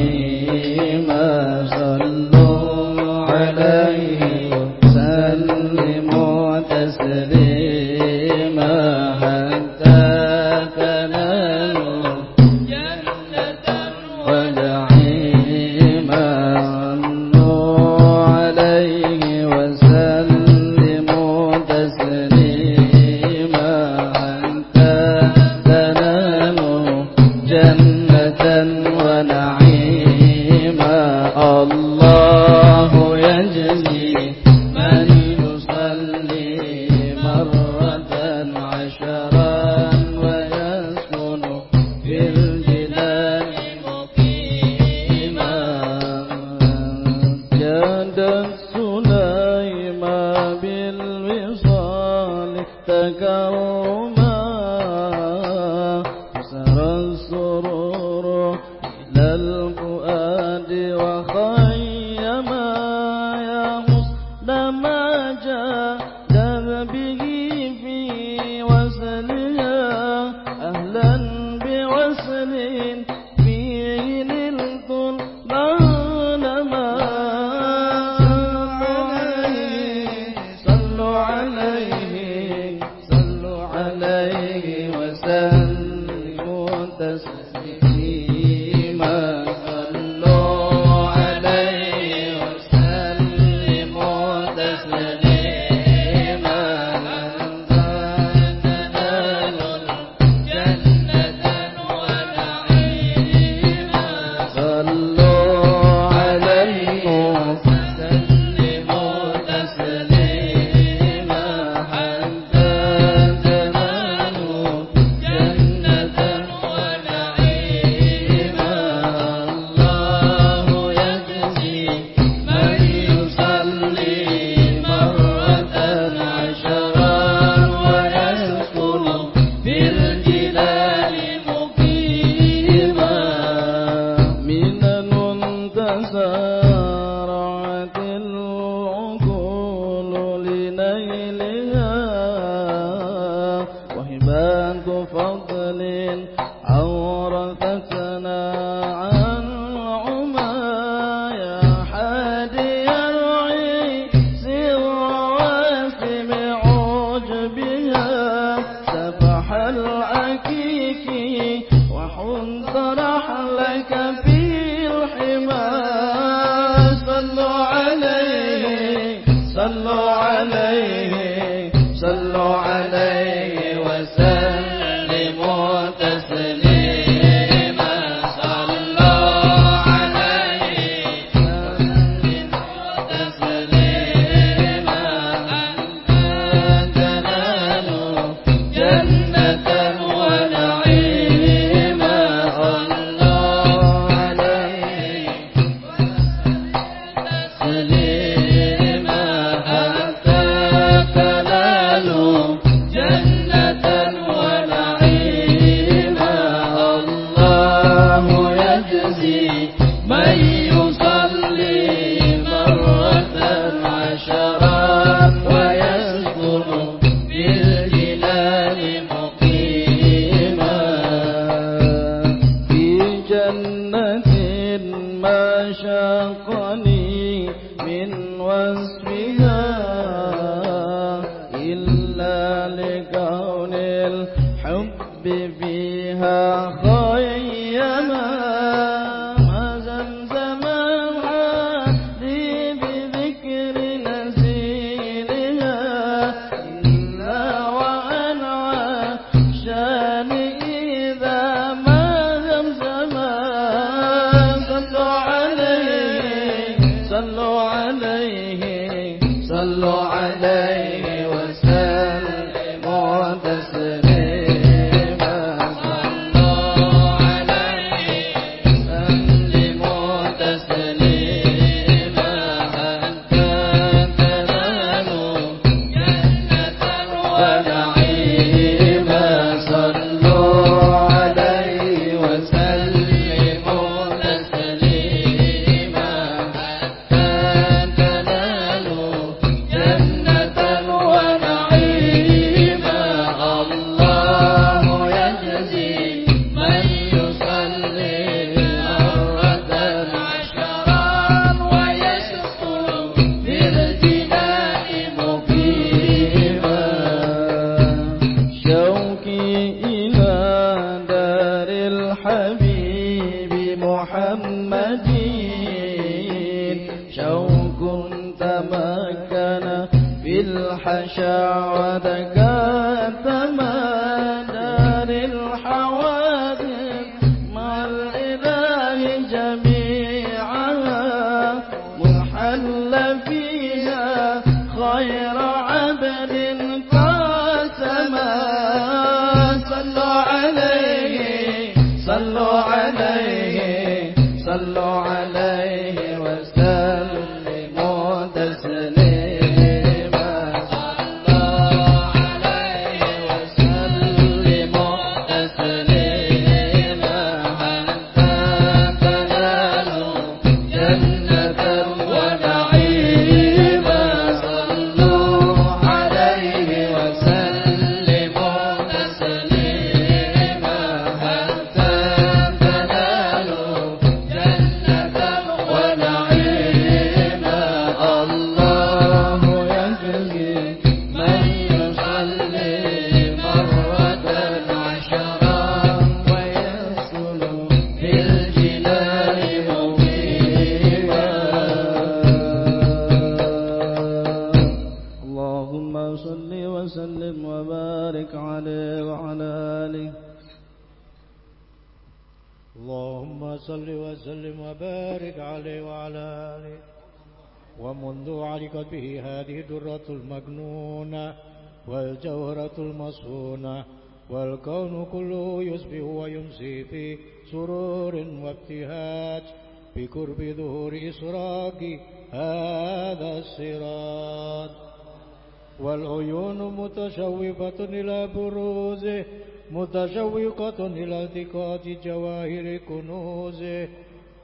التقاط جواهر كنوزه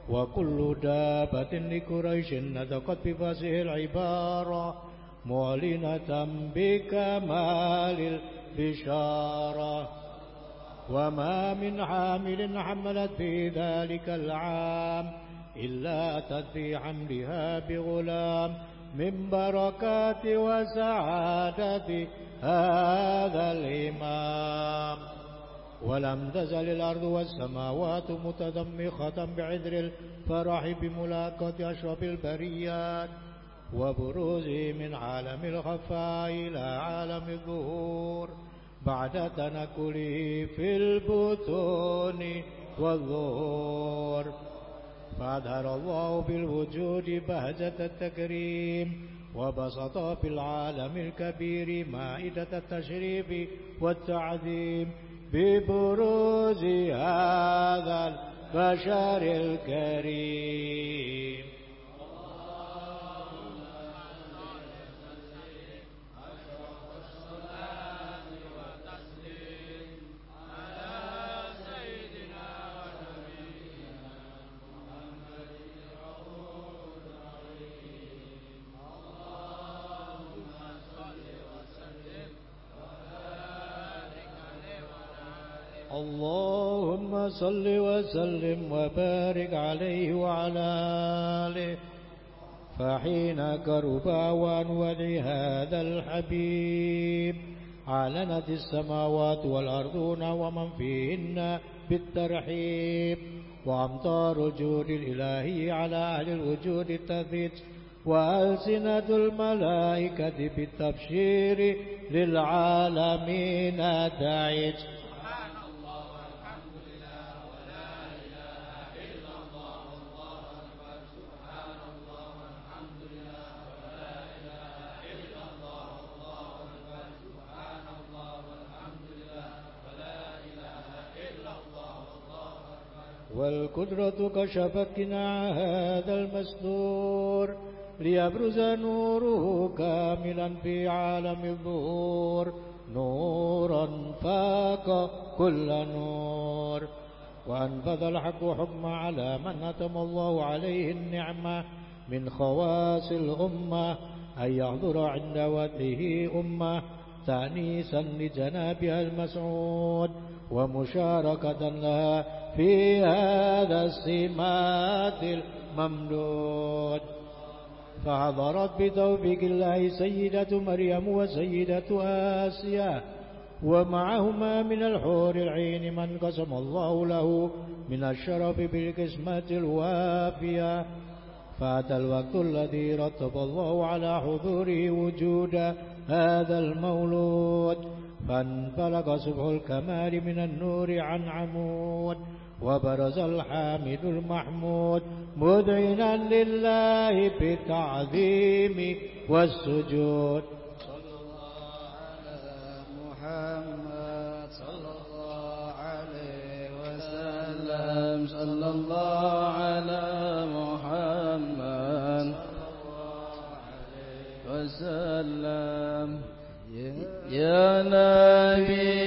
وكل دابة لقريش نطقت بفصح العبارة معلنة بكمال البشارة. وما من حامل حملت في ذلك العام إلا أتت في حملها بغلام من بركات وسعادة هذا الإمام. ولم تزل الأرض والسماوات متدمخة بعذر الفرح بملاقاة أشرف البريات وبروزه من عالم الخفاء إلى عالم الظهور بعد تنكله في البطون والظهور. فأظهر الله بالوجود بهجة التكريم وبسط في العالم الكبير مائدة التشريف والتعظيم ببروز هذا البشر الكريم. اللهم صل وسلم وبارك عليه وعلى آله فحين كرب وانود هذا الحبيب. علنت السماوات والأرضون ومن فيهن بالترحيب وأمطار الجود الإلهي على أهل الوجود التثبيت وألسنة الملائكة بالتبشير للعالمين دعيت والقدرة كشفت قناع هذا المستور ليبرز نوره كاملا في عالم الظهور. نورا فاق كل نور. وأنفذ الحق حكم على من أتم الله عليه النعمة من خواص الأمة أن يحضر عند وده أمة تأنيسا لجنابها المسعود. ومشاركة لها في هذا السمات الممدود فحضرت بتوفيق الله سيدة مريم وسيدة آسيا ومعهما من الحور العين من قسم الله له من الشرف بالقسمة الوافية. فات الوقت الذي رتب الله على حضوره وجود هذا المولود. فانفلق صبح الكمال من النور عن عمود وبرز الحامد المحمود مدعنا لله بالتعظيم والسجود. صلى الله على محمد. صلى الله عليه وسلم. صلى الله على محمد. صلى الله عليه وسلم. Ya Nabi.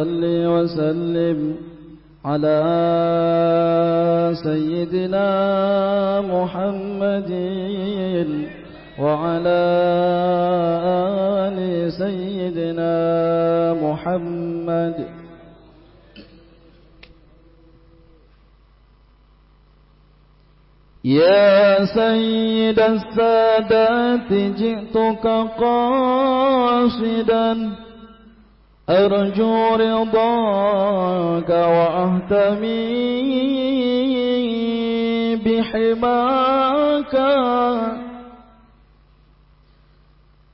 صل وسلم على سيدنا محمد وعلى آل سيدنا محمد. يا سيد السادات جئتك قاصدا أرجو رضاك وأهتمي بحماك.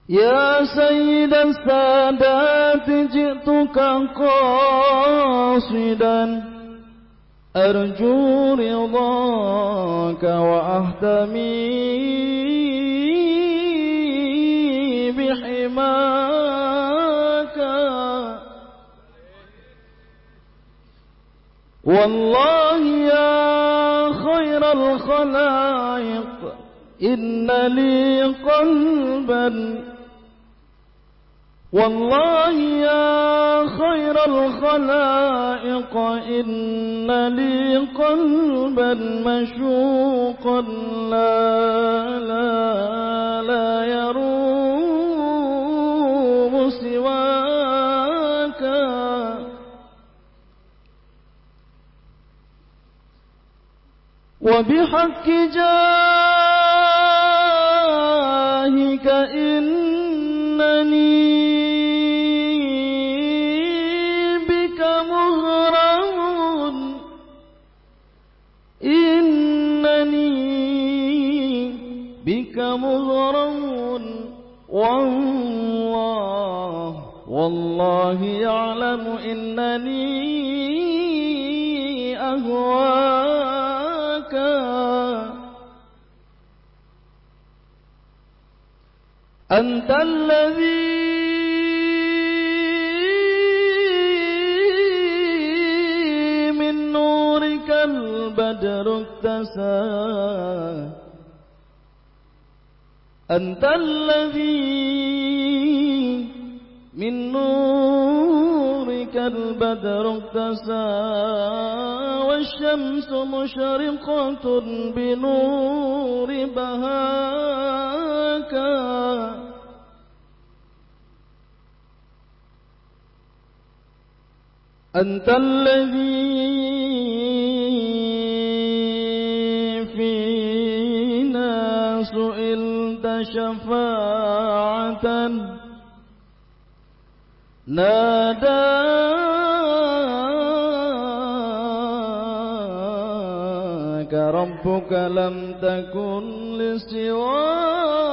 يا سيد السادات جئتك قاصدا. أرجو رضاك وأهتمي والله يا خير الخلائق إن لي قلبا. والله يا خير الخلائق إن لي قلبا مشوقا. لا لا لا يروح وبحق جاهك إنني بك مغرم إنني بك مغرم والله والله يعلم إنني أهواك أنت الذي من نورك البدر اكتسى. أنت الذي من نورك البدر اكتسى. والشمس مشرقة بنور بهاك. أنت الذي فينا سئلت شفاعة. ناداك ربك لم تكن لسواك.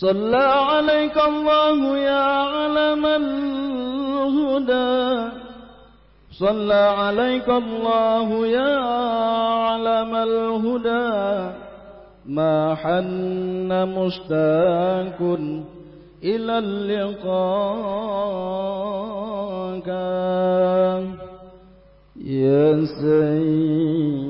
صلى عليك الله يا علم الهدى. صلى عليك الله يا علم الهدى. ما حن مشتاق إلى اللقاء. يا سيد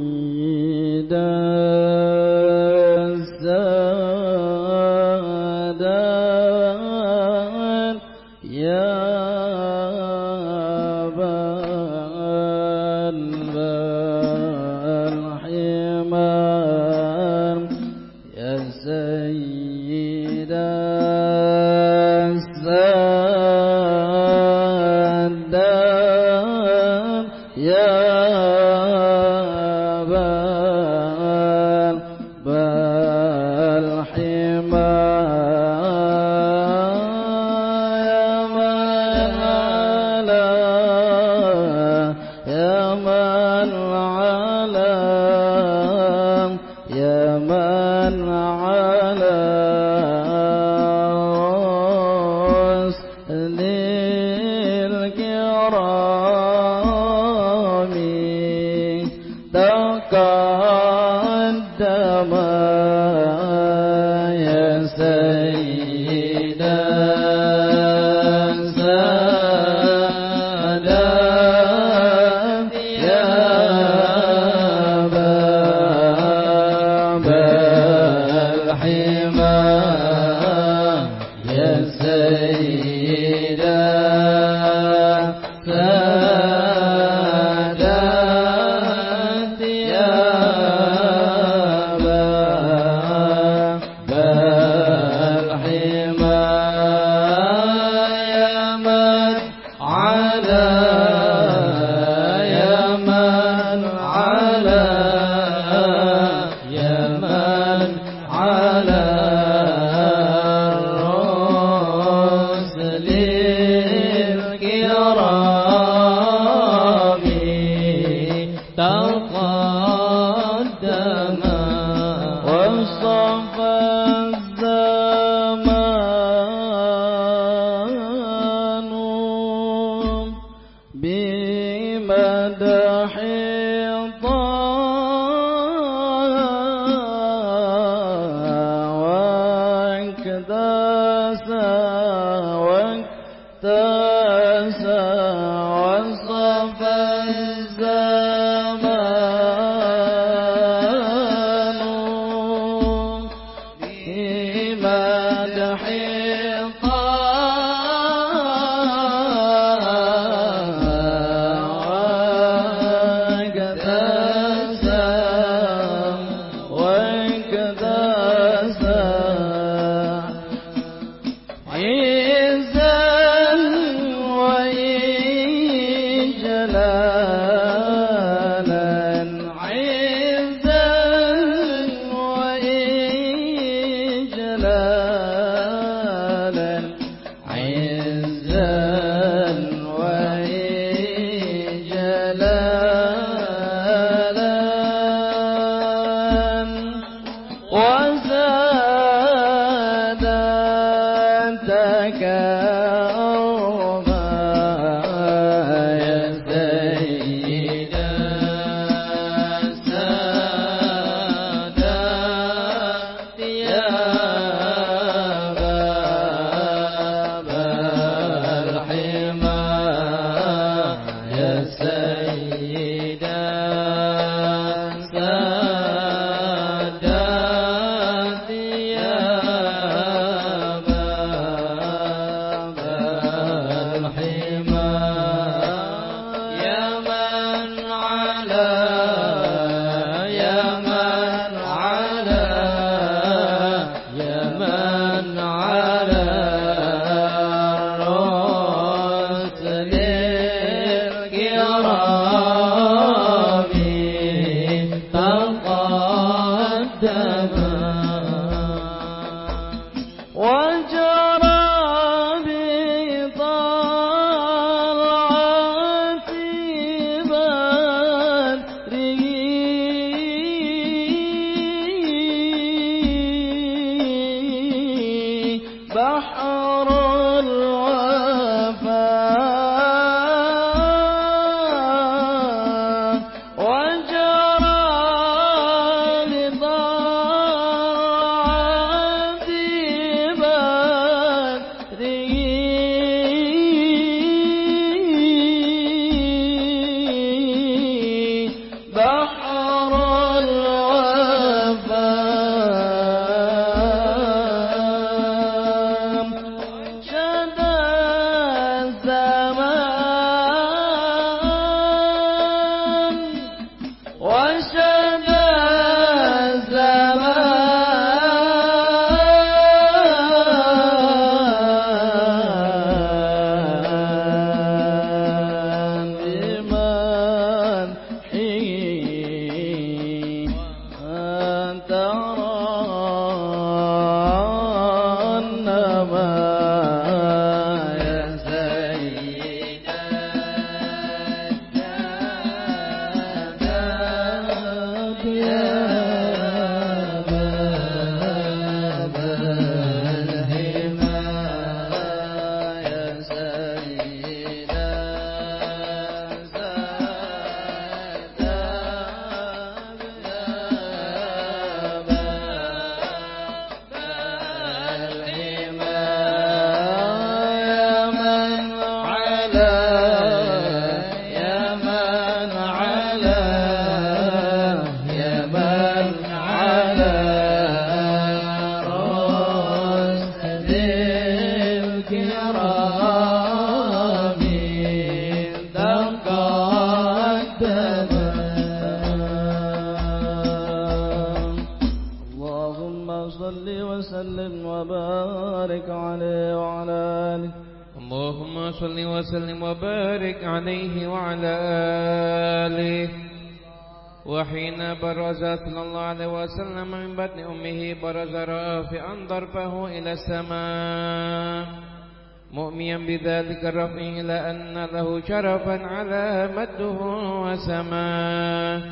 بذلك الرفع إلى أن له شرفا على مده وسماه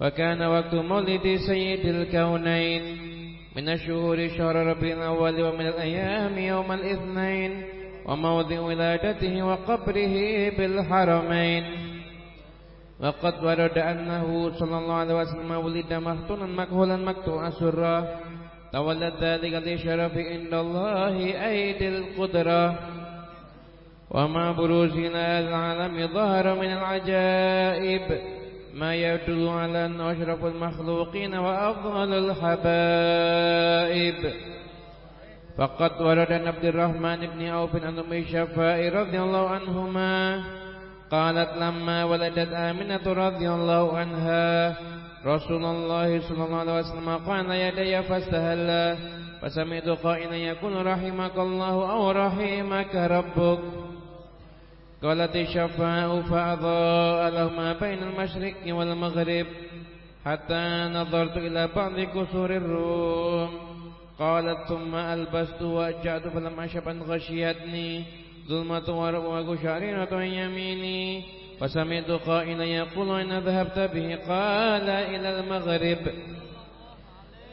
وكان وقت مولد سيد الكونين. من الشهور شهر ربيع الأول ومن الأيام يوم الاثنين وموضع ولادته وقبره بالحرمين. وقد ورد أنه صلى الله عليه وسلم ولد مختونا مكهولا مكتوع سرا. تولد ذلك لشرف عند الله أيدي القدرة. ومع بروزنا العالم ظهر من العجائب. ما يدل على أنه أشرف المخلوقين وأفضل الحبائب. فقد ورد عن عبد الرحمن بن عوف عن أم الشفاء رضي الله عنهما قالت لما ولدت آمنة رضي الله عنها رسول الله صلى الله عليه وسلم قال يدي فاستهل فسمعت قائلا يقول رحمك الله أو رحمك ربك قالت الشفاء فأضاء لهما بين المشرق والمغرب حتى نظرت إلى بعض كسور الروم قالت ثم ألبست وأجعت فلم أشب أن غشيتني ظلمة وغشارينة يميني فسمعت قائلا يقول أين ذهبت به قال إلى المغرب.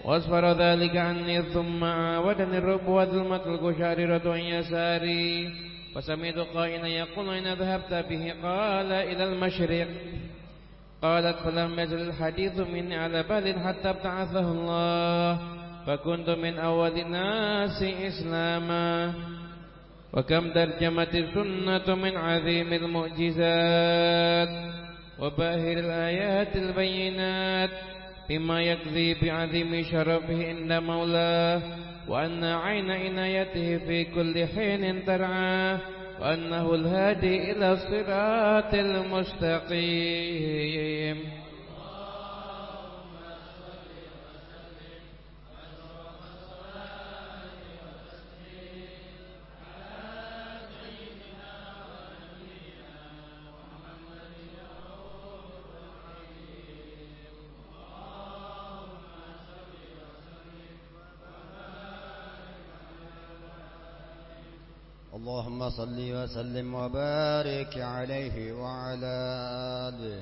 واصفر ذلك عني ثم عاودني الرب وظلمة الغشاريرة عن يساري. فسمعت قائلا يقول أين ذهبت به قال إلى المشرق. قالت فلم يزل الحديث مني على بال حتى ابتعثه الله فكنت من أول الناس إسلاما. وكم ترجمت السنة من عظيم المعجزات وباهر الآيات البينات بما يقضي بعظيم شرفه عند مولاه وأن عين عنايته في كل حين ترعاه وأنه الهادي إلى الصراط المستقيم. اللهم صل وسلم وبارك عليه وعلى آله.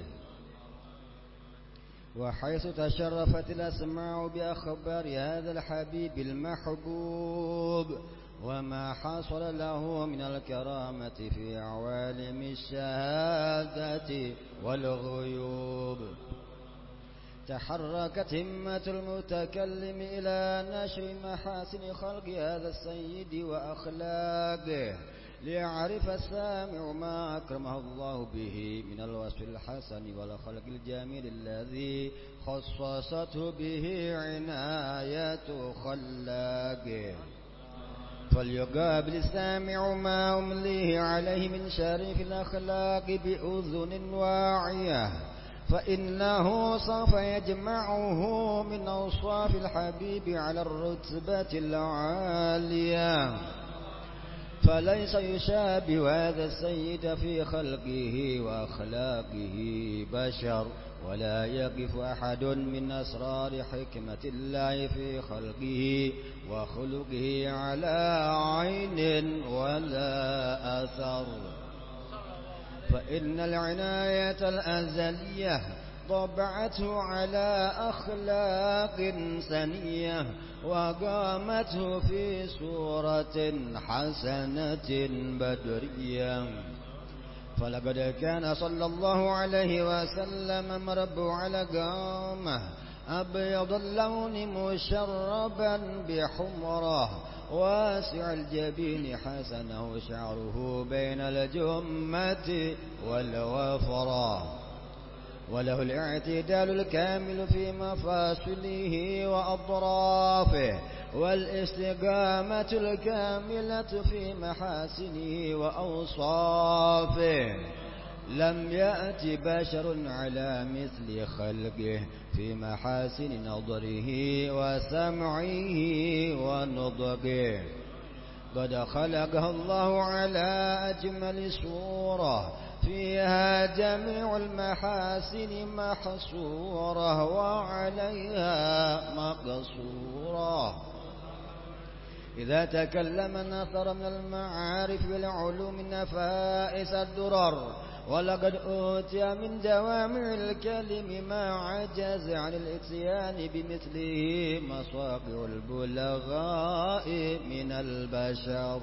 وحيث تشرفت الأسماع بأخبار هذا الحبيب المحبوب وما حصل له من الكرامة في عوالم الشهادة والغيوب. تحركت همة المتكلم إلى نشر محاسن خلق هذا السيد وأخلاقه ليعرف السامع ما أكرمه الله به من الوصف الحسن والخلق الجميل الذي خصصته به عناية خلاقه. فليقابل السامع ما أمليه عليه من شريف الأخلاق بأذن واعية. فإنه سوف يجمعه من أوصاف الحبيب على الرتبة العالية. فليس يشابه هذا السيد في خلقه وأخلاقه بشر ولا يقف أحد من أسرار حكمة الله في خلقه وخلقه على عين ولا أثر. فإن العناية الأزلية طبعته على أخلاق سنية وقامته في صورة حسنة بدرية. فلقد كان صلى الله عليه وسلم مربو على قامة أبيض اللون مشربا بحمرة واسع الجبين حسنه شعره بين الجمة والوفرة وله الاعتدال الكامل في مفاصله وأطرافه والاستقامة الكاملة في محاسنه وأوصافه. لم يأت بشر على مثل خلقه في محاسن نظره وسمعه ونطقه. قد خلقه الله على أجمل صورة فيها جميع المحاسن محصورة وعليها مقصورة. إذا تكلم نثر من المعارف والعلوم نفائس الدرر ولقد أوتي من جوامع الكلم ما عجز عن الإتيان بمثله مصاقع البلغاء من البشر.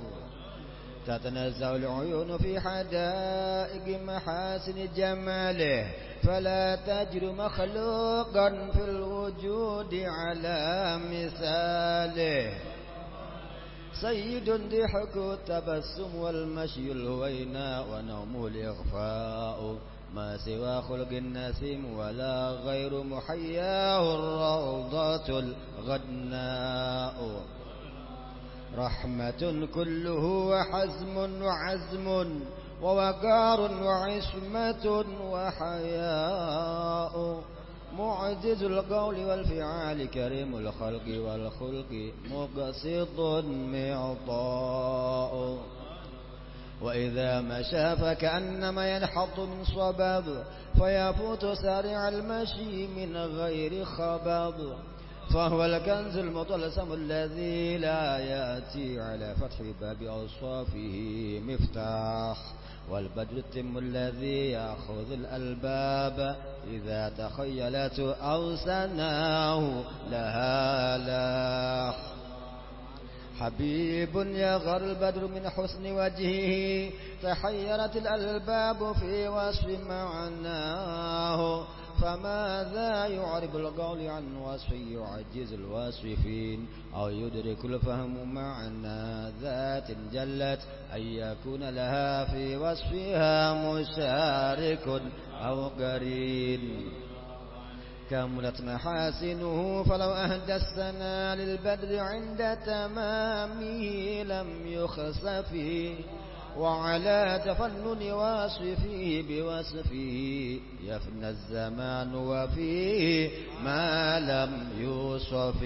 تتنزع العيون في حدائق محاسن جماله فلا تجد مخلوقا في الوجود على مثاله. سيد ضحك التبسم والمشي الهويناء ونوم الإغفاء. ما سوى خلق النسيم ولا غير محياه الروضة الغدناء رحمة كله وحزم وعزم ووقار وعصمة وحياء. معجز القول والفعال كريم الخلق والخلق مقصد معطاء. وإذا مشى فكأنما ينحط من صباب فيفوت سارع المشي من غير خباب. فهو الكنز المطلسم الذي لا يأتي على فتح باب أوصافه مفتاح. والبدر التم الذي يأخذ الألباب. إذا تخيلت أو سناه لها لاح حبيب يغر البدر من حسن وجهه. تحيرت الألباب في وصف معناه. فماذا يعرب القول عن وصف يعجز الواصفين؟ أو يدرك الفهم معنى ذات جلت أن يكون لها في وصفها مشارك أو قرين. كملت محاسنه فلو أهدى السنا للبدر عند تمامه لم يخسفه. وعلى تفنن واصفه بوصفه يفنى الزمان وفيه ما لم يوصف.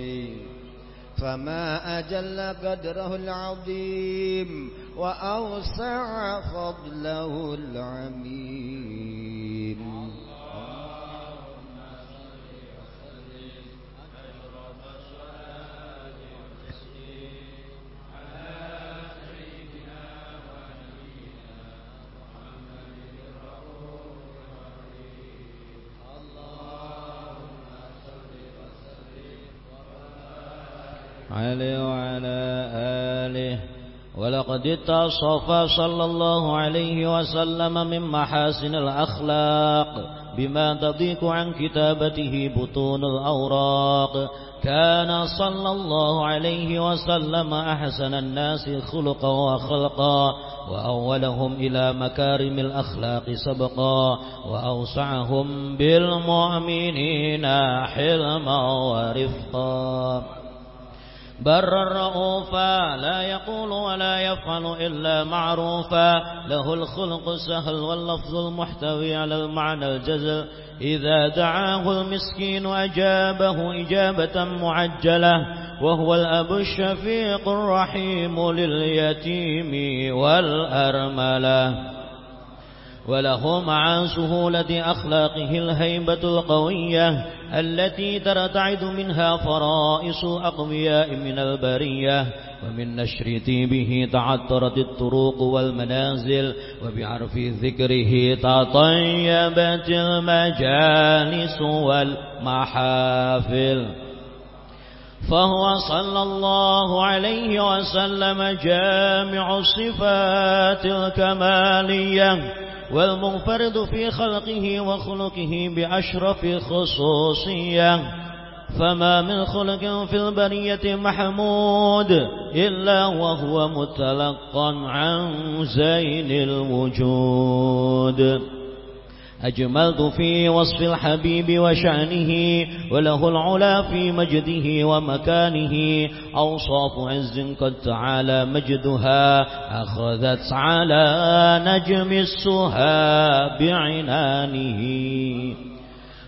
فما أجل قدره العظيم وأوسع فضله العميم. عليه وعلى آله. ولقد اتصف صلى الله عليه وسلم من محاسن الأخلاق بما تضيق عن كتابته بطون الأوراق. كان صلى الله عليه وسلم أحسن الناس خلقا وخلقا وأولهم إلى مكارم الأخلاق سبقا وأوسعهم بالمؤمنين حلما ورفقا. برا رؤوفا لا يقول ولا يفعل إلا معروفا له الخلق سهل واللفظ المحتوي على المعنى الجزل إذا دعاه المسكين أجابه إجابة معجلة وهو الأب الشفيق الرحيم لليتيم والأرملة وله مع سهولة أخلاقه الهيبة القوية التي ترتعد منها فرائص أقوياء من البرية ومن نشر طيبه تعطرت الطرق والمنازل وبعرف ذكره تطيبت المجالس والمحافل. فهو صلى الله عليه وسلم جامع الصفات الكمالية والمنفرد في خلقه وخلقه بأشرف خصوصية. فما من خلق في البرية محمود إلا وهو متلقا عن زين الوجود. أجملت في وصف الحبيب وشأنه وله العلا في مجده ومكانه. أوصاف عز قد تعالى مجدها أخذت على نجم السها بعنانه.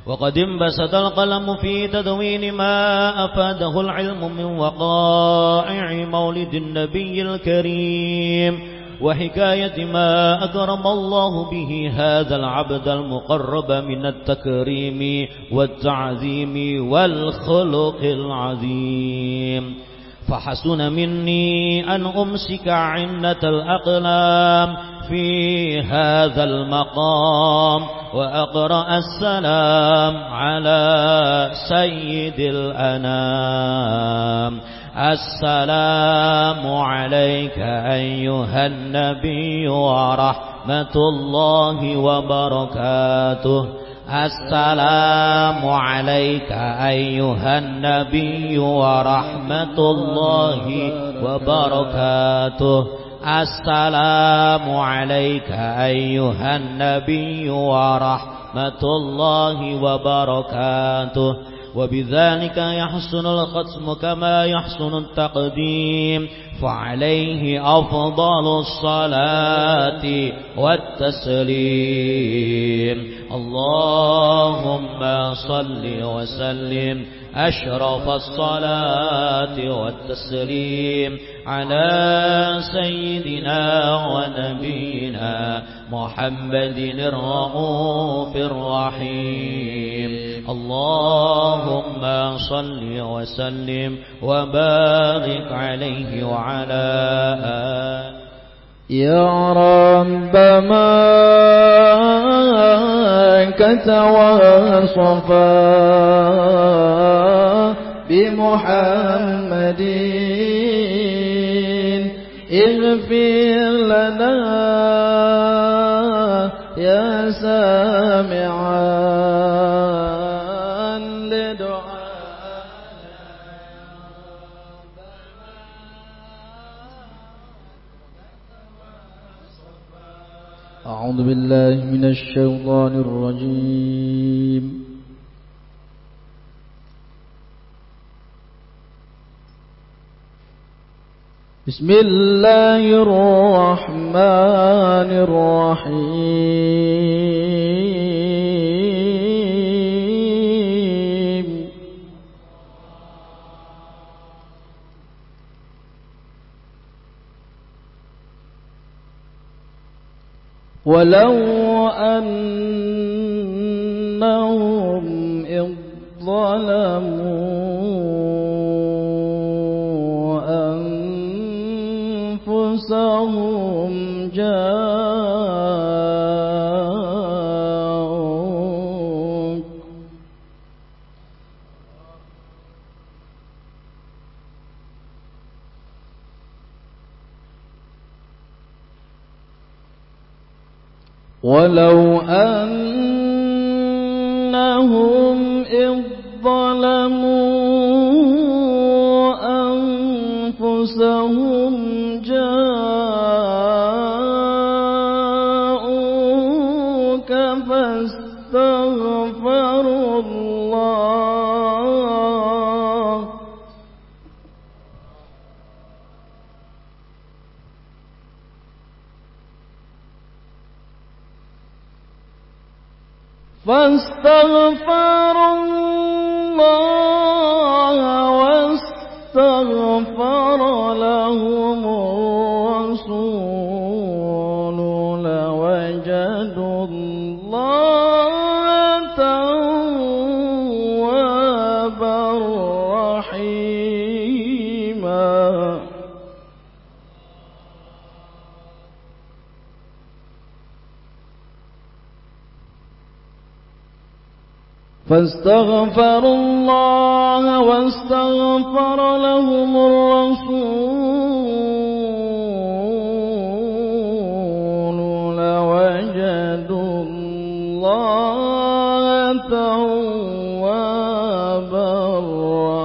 وقد انبسط القلم في تدوين ما أفاده العلم من وقائع مولد النبي الكريم. وحكاية ما أكرم الله به هذا العبد المقرب من التكريم والتعظيم والخلق العظيم. فحسن مني أن أمسك عنة الأقلام في هذا المقام وأقرأ السلام على سيد الأنام. السلام عليك أيها النبي ورحمة الله وبركاته. السلام عليك أيها النبي ورحمة الله وبركاته. السلام عليك أيها النبي ورحمة الله وبركاته. وبذلك يحسن الختم كما يحسن التقديم. فعليه أفضل الصلاة والتسليم. اللهم صل وسلم. أشرف الصلاة والتسليم. على سيدنا ونبينا محمد الرؤوف الرحيم. اللهم صل وسلم وبارك عليه وعلى آله. يا رب ما كتواصفا بمحمد اغفر لنا يا سامعا أعوذ بالله من الشيطان الرجيم. بسم الله الرحمن الرحيم. ولو أنهم إذ ظلموا أنفسهم جاءوك. ولو أنهم إذ ظلموا أنفسهم جاءوك فاستغفروا الله. فاستغفروا الله واستغفر لهم. فاستغفروا الله واستغفر لهم الرسول لوجدوا الله توابا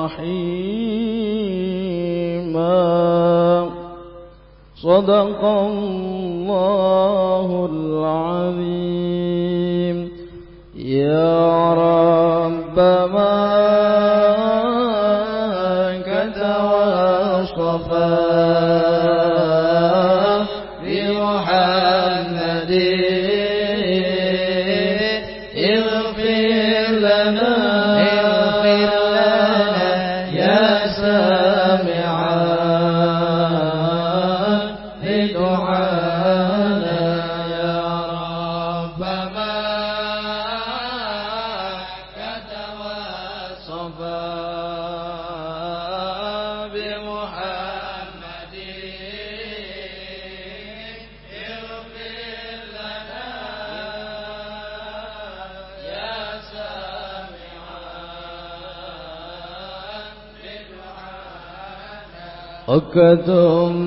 رحيما. صدق الله ketum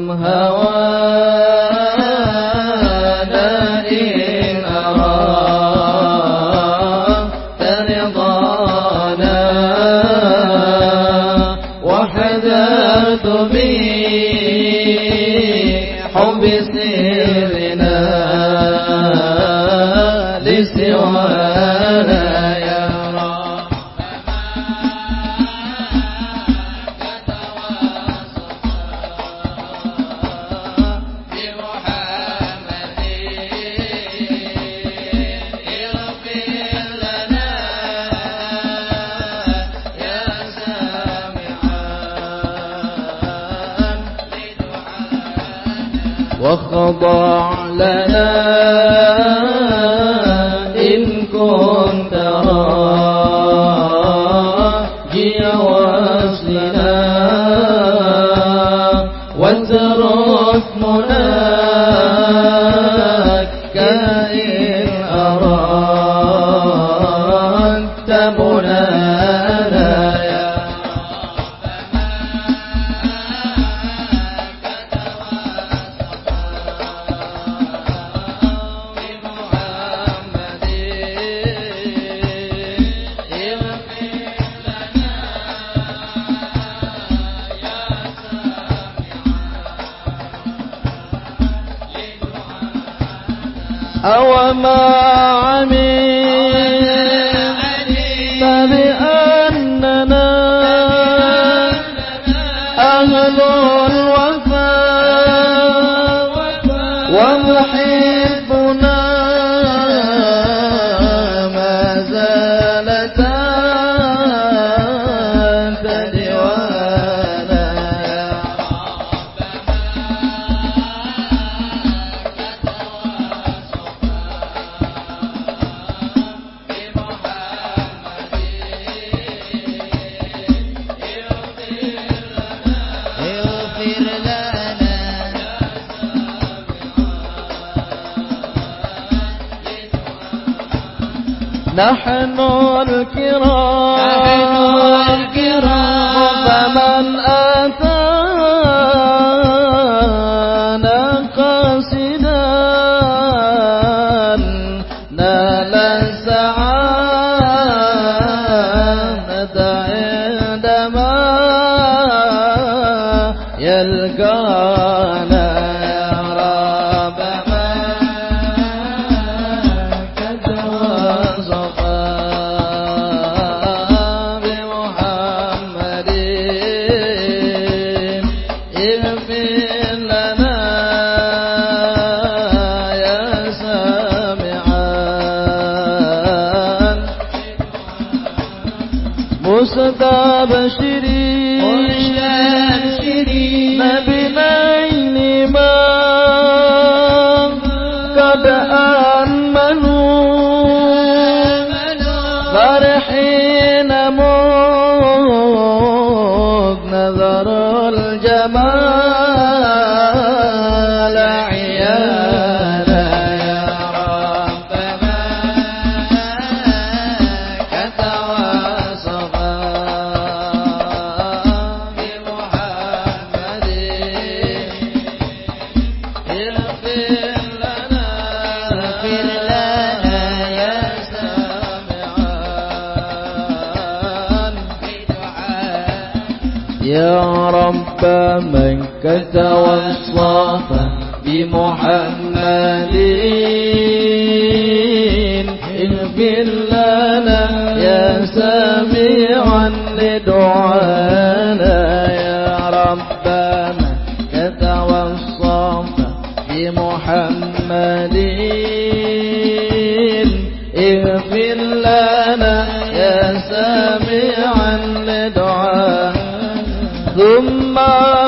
واخضع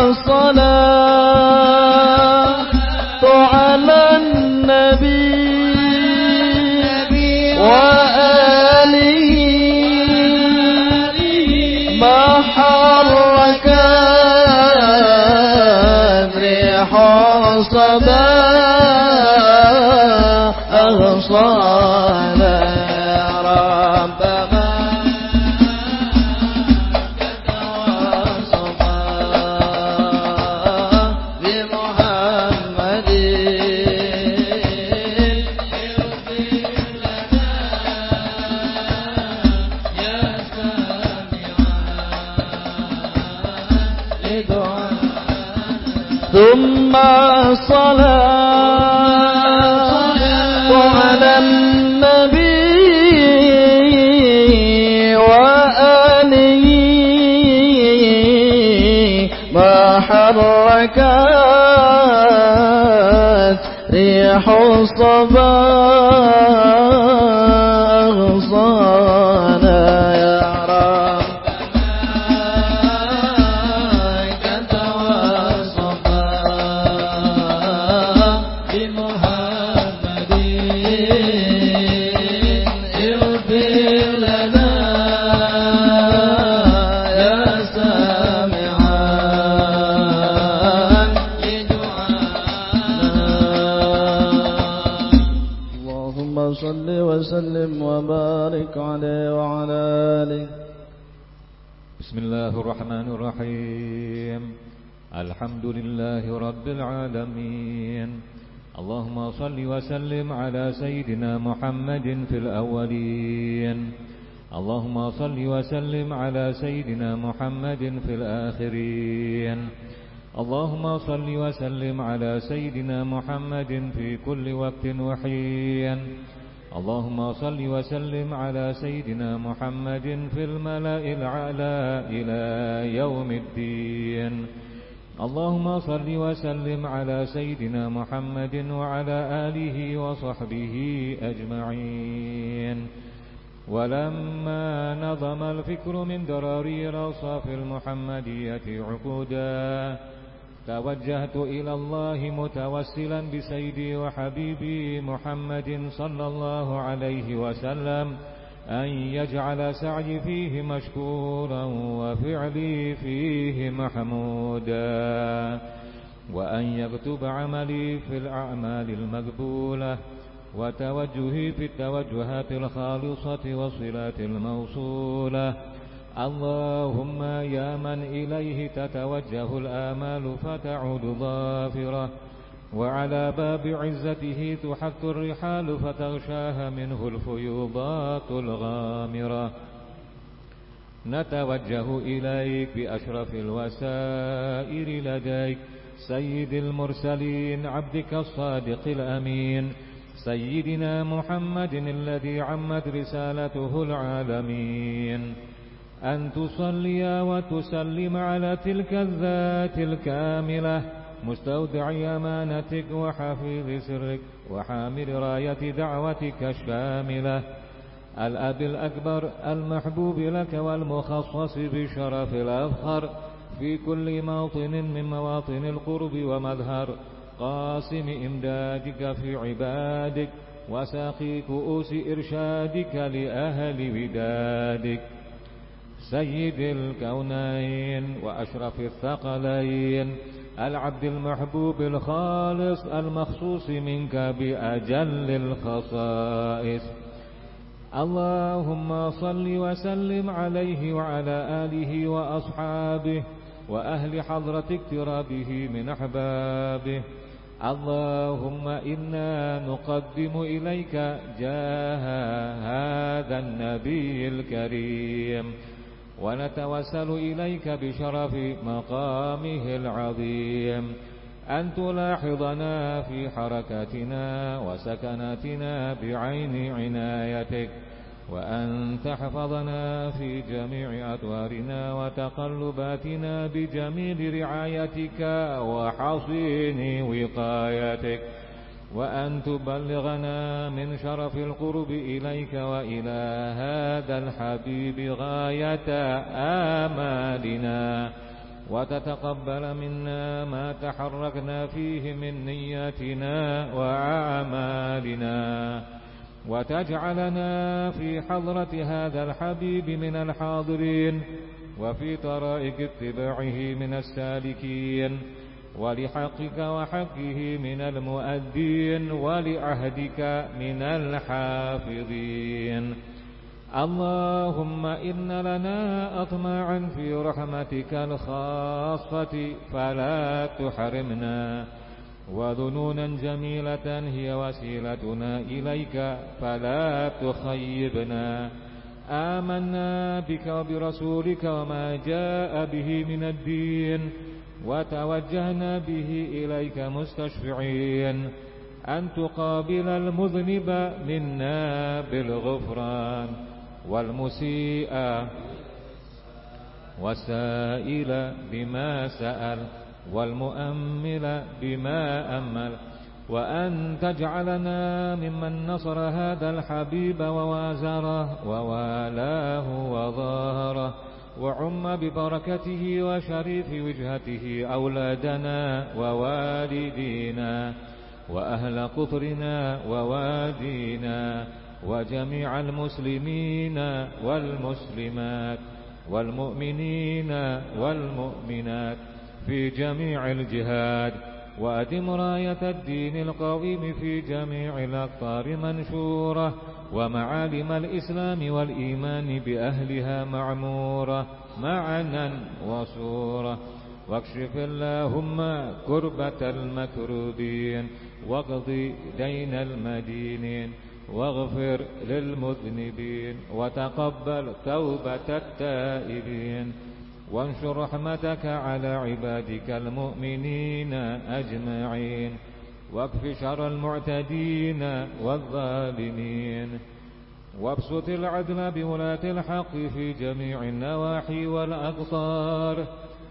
الصلاة صل وسلم على سيدنا محمد في الأولين. اللهم صل وسلم على سيدنا محمد في الآخرين. اللهم صل وسلم على سيدنا محمد في كل وقت وحين. اللهم صل وسلم على سيدنا محمد في الملأ العلى إلى يوم الدين. اللهم صل وسلم على سيدنا محمد وعلى آله وصحبه أجمعين. ولما نظم الفكر من درارير صاف المحمدية عقودا توجهت إلى الله متوسلا بسيدي وحبيبي محمد صلى الله عليه وسلم أن يجعل سعي فيه مشكورا وفعلي فيه محمودا. وأن يكتب عملي في الأعمال المقبولة وتوجهي في التوجهات الخالصة والصلات الموصولة. اللهم يا من إليه تتوجه الآمال فتعود ظافرة. وعلى باب عزته تحك الرحال فتغشاها منه الفيوضات الغامرة. نتوجه إليك بأشرف الوسائر لديك سيد المرسلين عبدك الصادق الأمين سيدنا محمد الذي عمت رسالته العالمين. أن تصلي وتسلم على تلك الذات الكاملة. مستودع أمانتك وحفيظ سرك وحامل راية دعوتك الشاملة. الأب الأكبر المحبوب لك والمخصص بشرف الأفخر في كل موطن من مواطن القرب ومظهر. قاسم إمدادك في عبادك وساقي كؤوس إرشادك لأهل ودادك. سيد الكونين وأشرف الثقلين العبد المحبوب الخالص المخصوص منك بأجل الخصائص. اللهم صل وسلم عليه وعلى آله وأصحابه وأهل حضرة اقترابه من أحبابه. اللهم إنا نقدم إليك جاه هذا النبي الكريم. ونتوسل إليك بشرف مقامه العظيم أن تلاحظنا في حركاتنا وسكناتنا بعين عنايتك وأن تحفظنا في جميع أدوارنا وتقلباتنا بجميل رعايتك وحصين وقايتك وأن تبلغنا من شرف القرب إليك وإلى هذا الحبيب غاية آمالنا. وتتقبل منا ما تحركنا فيه من نياتنا وأعمالنا. وتجعلنا في حضرة هذا الحبيب من الحاضرين. وفي طرائق اتباعه من السالكين. ولحقك وحقه من المؤدين ولعهدك من الحافظين. اللهم إن لنا أطماعا في رحمتك الخاصة فلا تحرمنا. وظنونا جميلة هي وسيلتنا إليك فلا تخيبنا. آمنا بك وبرسولك وما جاء به من الدين. وتوجهنا به إليك مستشفعين أن تقابل المذنب منا بالغفران والمسيء والسائل بما سأل والمؤمل بما أمل وأن تجعلنا ممن نصر هذا الحبيب ووازره ووالاه وظاهره وعم ببركته وشريف وجهته أولادنا ووالدينا وأهل قطرنا ووادينا وجميع المسلمين والمسلمات والمؤمنين والمؤمنات في جميع الجهاد. وأدم راية الدين القويم في جميع الأقطار منشورة ومعالم الإسلام والإيمان بأهلها معمورة معنا وصورة واكشف اللهم كربة المكروبين واقض دين المدينين واغفر للمذنبين وتقبل توبة التائبين. وانشر رحمتك على عبادك المؤمنين أجمعين. واكف شر المعتدين والظالمين. وابسط العدل بولاة الحق في جميع النواحي والأقطار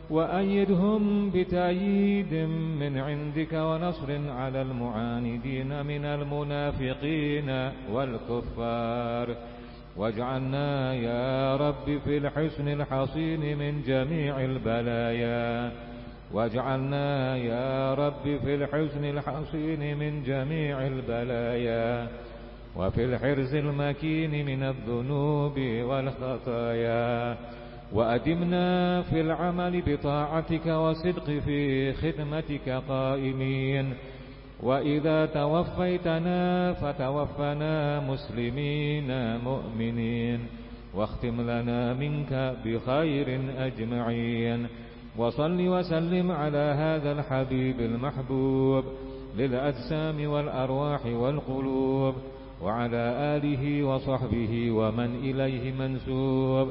وأيدهم بتأييد من عندك ونصر على المعاندين من المنافقين والكفار. واجعلنا يا رب في الحسن الحصين من جميع البلايا. واجعلنا يا رب في الحسن الحصين من جميع البلايا. وفي الحرز المكين من الذنوب والخطايا. وأدمنا في العمل بطاعتك وصدق في خدمتك قائمين. وإذا توفيتنا فتوفنا مسلمين مؤمنين واختم لنا منك بخير أجمعين وصل وسلم على هذا الحبيب المحبوب للأجسام والأرواح والقلوب وعلى آله وصحبه ومن إليه منسوب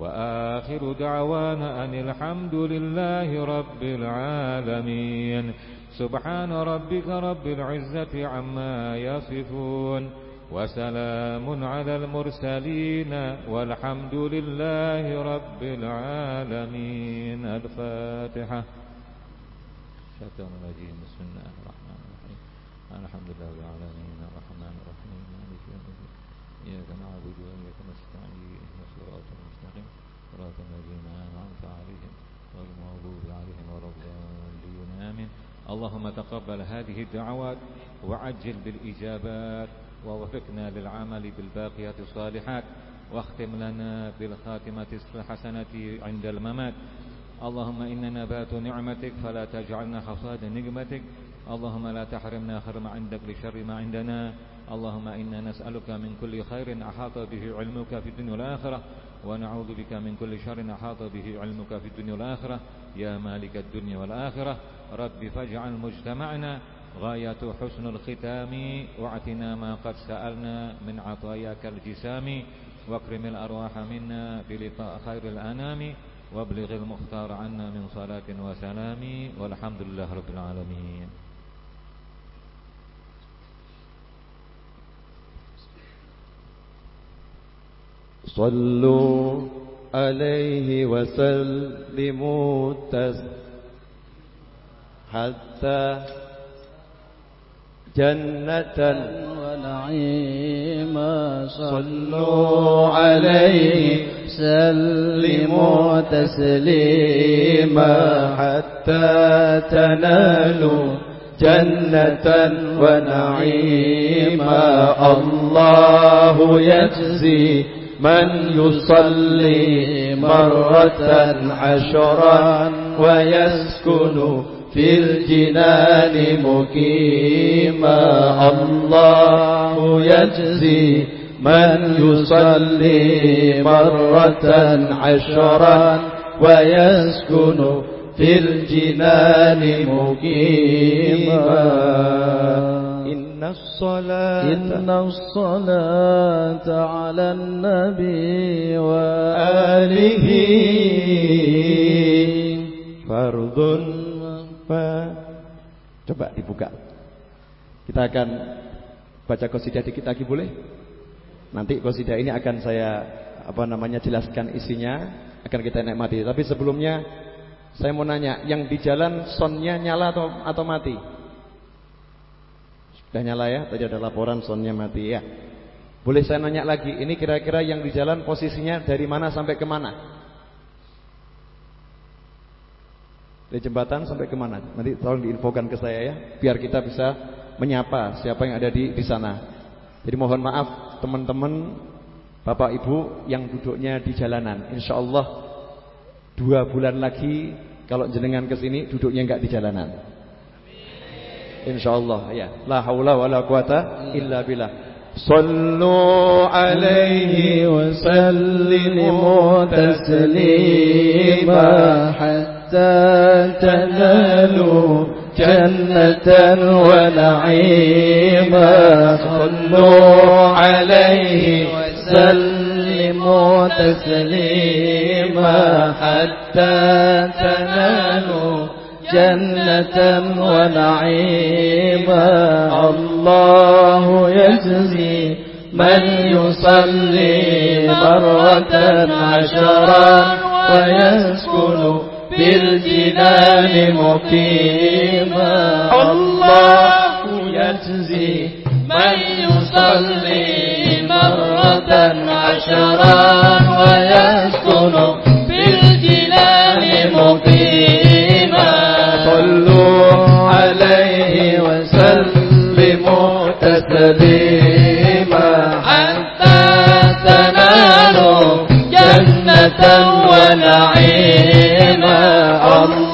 وآخر دعوانا أن الحمد لله رب العالمين سبحان ربك رب العزة عما يصفون وسلام على المرسلين والحمد لله رب العالمين. الفاتحة. شكرا الرجيم بسم الله الرحمن الرحيم. الحمد لله رب العالمين. الرحمن الرحيم. مالك يوم الدين. إياك نعبد وإياك نستعين. اهدنا الصراط المستقيم. صراط الذين أنعمت عليهم غير المغضوب عليهم ولا الضالين. آمين. اللهم تقبل هذه الدعوات وعجل بالإجابات ووفقنا للعمل بالباقيات الصالحات واختم لنا بالخاتمة الحسنة عند الممات. اللهم إننا نبات نعمتك فلا تجعلنا حصاد نقمتك اللهم لا تحرمنا خير ما عندك لشر ما عندنا. اللهم إنا نسألك من كل خير أحاط به علمك في الدنيا والآخرة. ونعوذ بك من كل شر أحاط به علمك في الدنيا والآخرة. يا مالك الدنيا والآخرة. رب فاجعل مجتمعنا غاية حسن الختام واعتنا ما قد سألنا من عطاياك الجسام واكرم الأرواح منا بلقاء خير الأنام وابلغ المختار عنا من صلاة وسلام والحمد لله رب العالمين. صلوا عليه وسلموا تسليما حتى جنة ونعيما صلوا عليه سلموا تسليما حتى تنالوا جنة ونعيما. الله يجزي من يصلي مرة عشرا ويسكن في الجنان مقيما الله يجزي من يصلي مرة عشرا ويسكن في الجنان مقيما الصلاة إن الصلاة على النبي وآله فرض Coba dibuka. Kita akan baca kosidah dikit lagi boleh? Nanti kosidah ini akan saya apa namanya jelaskan isinya, akan kita nikmati. Tapi sebelumnya saya mau nanya, yang di jalan sonnya nyala atau atau mati? Sudah nyala ya? Tadi ada laporan sonnya mati ya. Boleh saya nanya lagi, ini kira-kira yang di jalan posisinya dari mana sampai ke mana? Dari jembatan sampai ke mana? Nanti tolong diinfokan ke saya ya, biar kita bisa menyapa siapa yang ada di di sana. Jadi mohon maaf teman-teman, bapak ibu yang duduknya di jalanan. Insya Allah dua bulan lagi kalau jenengan ke sini duduknya enggak di jalanan. Insyaallah ya. La haula wala quwata illa billah. صلوا عليه وسلموا تسليما حتى تنالوا جنة ونعيما صلوا عليه وسلموا تسليما حتى تنالوا جنة ونعيما. الله يجزي من يصلي مرة عشرا ويسكن بالجنان مقيما. الله يجزي من يصلي مرة عشرا ويسكن جنة ونعيما. الله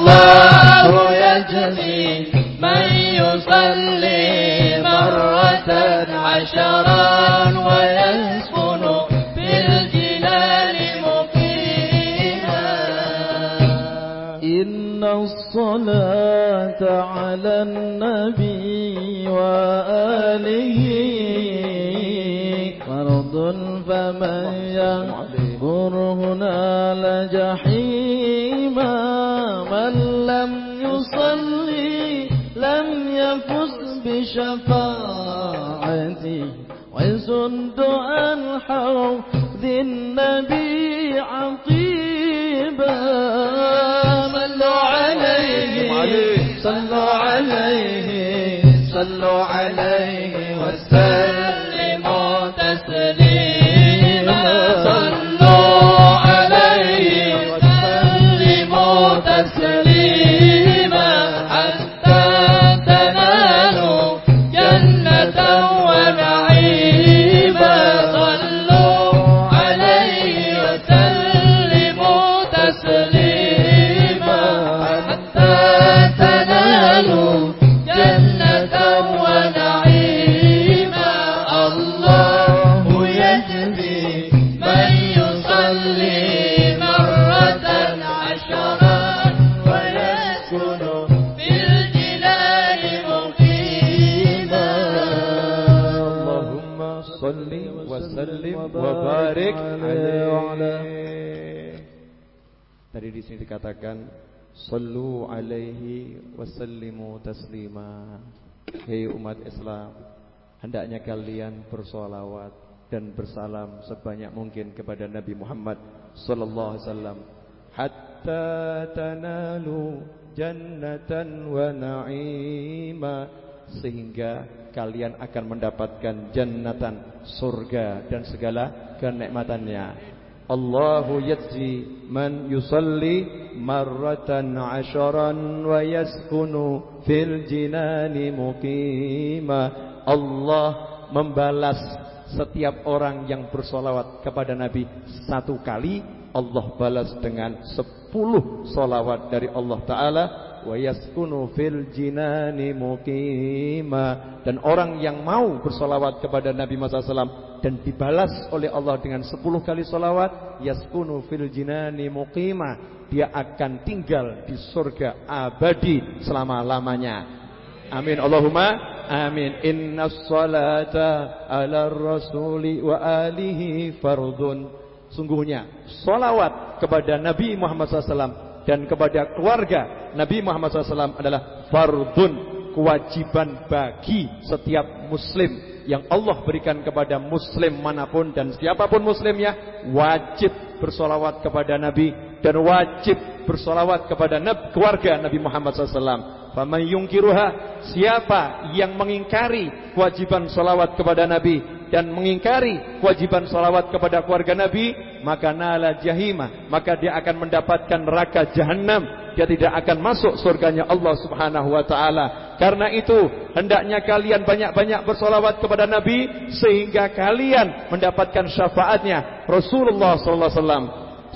بشفاعته ويسد عن حوض النبي عقيبا. صلوا عليه صلوا عليه. صلوا عليه وسلموا Tadi di sini dikatakan sallu alaihi wasallimu taslima. Hei umat Islam, hendaknya kalian bersolawat dan bersalam sebanyak mungkin kepada Nabi Muhammad sallallahu alaihi wasallam hatta tanalu jannatan wa na'ima sehingga kalian akan mendapatkan jannatan surga dan segala kenikmatannya. Allahu yajzi man yusalli marratan asharan wa yaskunu fil jinani muqima. Allah membalas setiap orang yang bersolawat kepada Nabi satu kali Allah balas dengan sepuluh solawat dari Allah Ta'ala wa fil jinani muqima. Dan orang yang mau bersolawat kepada Nabi Muhammad SAW dan dibalas oleh Allah dengan sepuluh kali solawat yaskunu fil jinani muqima. Dia akan tinggal di surga abadi selama-lamanya. Amin. Allahumma amin. Inna salata ala rasuli wa alihi fardun. Sungguhnya solawat kepada Nabi Muhammad SAW dan kepada keluarga Nabi Muhammad SAW adalah fardun kewajiban bagi setiap muslim yang Allah berikan kepada muslim mana pun dan siapa pun muslimnya wajib bersolawat kepada Nabi dan wajib bersolawat kepada keluarga Nabi Muhammad SAW. Faman yungkiruha siapa yang mengingkari kewajiban solawat kepada Nabi dan mengingkari kewajiban salawat kepada keluarga Nabi, maka nala jahima, maka dia akan mendapatkan neraka jahanam. Dia tidak akan masuk surganya Allah Subhanahu wa taala. Karena itu, hendaknya kalian banyak-banyak bersolawat kepada Nabi sehingga kalian mendapatkan syafaatnya. Rasulullah sallallahu alaihi wasallam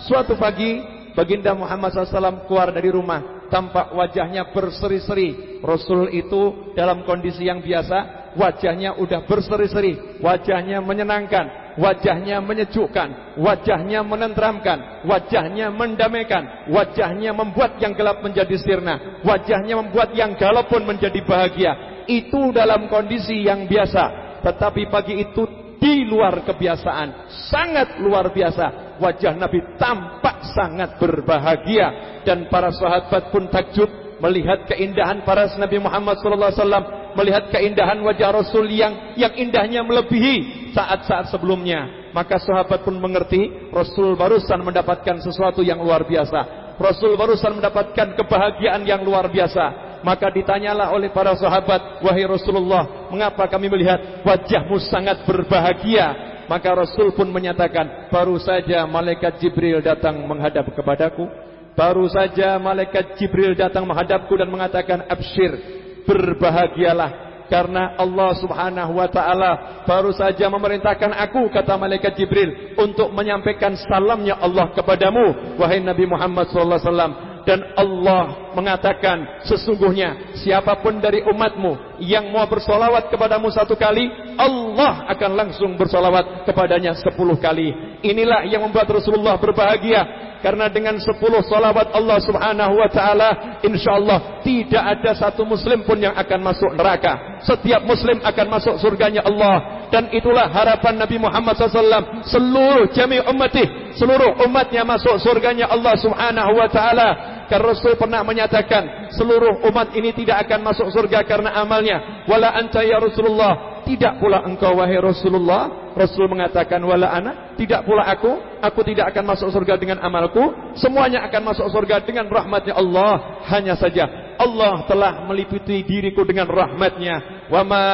suatu pagi baginda Muhammad SAW keluar dari rumah tampak wajahnya berseri-seri. Rasul itu dalam kondisi yang biasa wajahnya udah berseri-seri, wajahnya menyenangkan, wajahnya menyejukkan, wajahnya menenteramkan, wajahnya mendamaikan, wajahnya membuat yang gelap menjadi sirna, wajahnya membuat yang galau pun menjadi bahagia. Itu dalam kondisi yang biasa, tetapi pagi itu di luar kebiasaan, sangat luar biasa. Wajah Nabi tampak sangat berbahagia dan para sahabat pun takjub melihat keindahan para Nabi Muhammad sallallahu alaihi wasallam, melihat keindahan wajah Rasul yang yang indahnya melebihi saat-saat sebelumnya. Maka sahabat pun mengerti Rasul barusan mendapatkan sesuatu yang luar biasa. Rasul barusan mendapatkan kebahagiaan yang luar biasa. Maka ditanyalah oleh para sahabat, "Wahai Rasulullah, mengapa kami melihat wajahmu sangat berbahagia?" Maka Rasul pun menyatakan, "Baru saja malaikat Jibril datang menghadap kepadaku." Baru saja malaikat Jibril datang menghadapku dan mengatakan Abshir Berbahagialah Karena Allah subhanahu wa ta'ala Baru saja memerintahkan aku Kata malaikat Jibril Untuk menyampaikan salamnya Allah kepadamu Wahai Nabi Muhammad sallallahu alaihi wasallam dan Allah mengatakan sesungguhnya siapa pun dari umatmu yang mau bersolawat kepadamu satu kali Allah akan langsung bersolawat kepadanya sepuluh kali. Inilah yang membuat Rasulullah berbahagia karena dengan sepuluh salawat Allah subhanahu wa ta'ala InsyaAllah tidak ada satu muslim pun yang akan masuk neraka. Setiap muslim akan masuk surganya Allah. Dan itulah harapan Nabi Muhammad SAW Seluruh jami umatih Seluruh umatnya masuk surganya Allah subhanahu wa ta'ala Karena Rasul pernah menyatakan Seluruh umat ini tidak akan masuk surga karena amalnya. Wala anta ya Rasulullah. Tidak pula engkau wahai Rasulullah. Rasul mengatakan wala ana, tidak pula aku, aku tidak akan masuk surga dengan amalku, semuanya akan masuk surga dengan rahmatnya Allah. Hanya saja Allah telah meliputi diriku dengan rahmatnya. Wa ma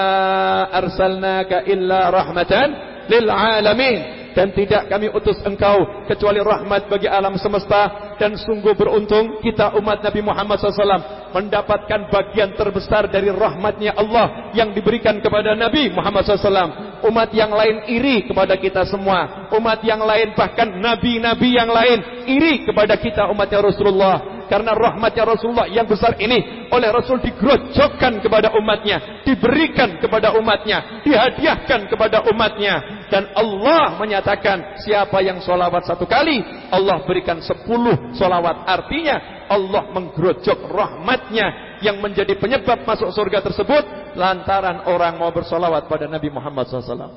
arsalnaka illa rahmatan lil alamin dan tidak kami utus engkau kecuali rahmat bagi alam semesta. Dan sungguh beruntung kita umat Nabi Muhammad SAW mendapatkan bagian terbesar dari rahmatnya Allah yang diberikan kepada Nabi Muhammad SAW umat yang lain iri kepada kita semua. Umat yang lain bahkan nabi-nabi yang lain iri kepada kita umatnya Rasulullah karena rahmatnya Rasulullah yang besar ini oleh Rasul digerojokkan kepada umatnya, diberikan kepada umatnya, dihadiahkan kepada umatnya. Dan Allah menyatakan siapa yang solawat satu kali, Allah berikan sepuluh solawat. Artinya Allah menggerojok rahmatnya yang menjadi penyebab masuk surga tersebut lantaran orang mau bersolawat pada Nabi Muhammad SAW.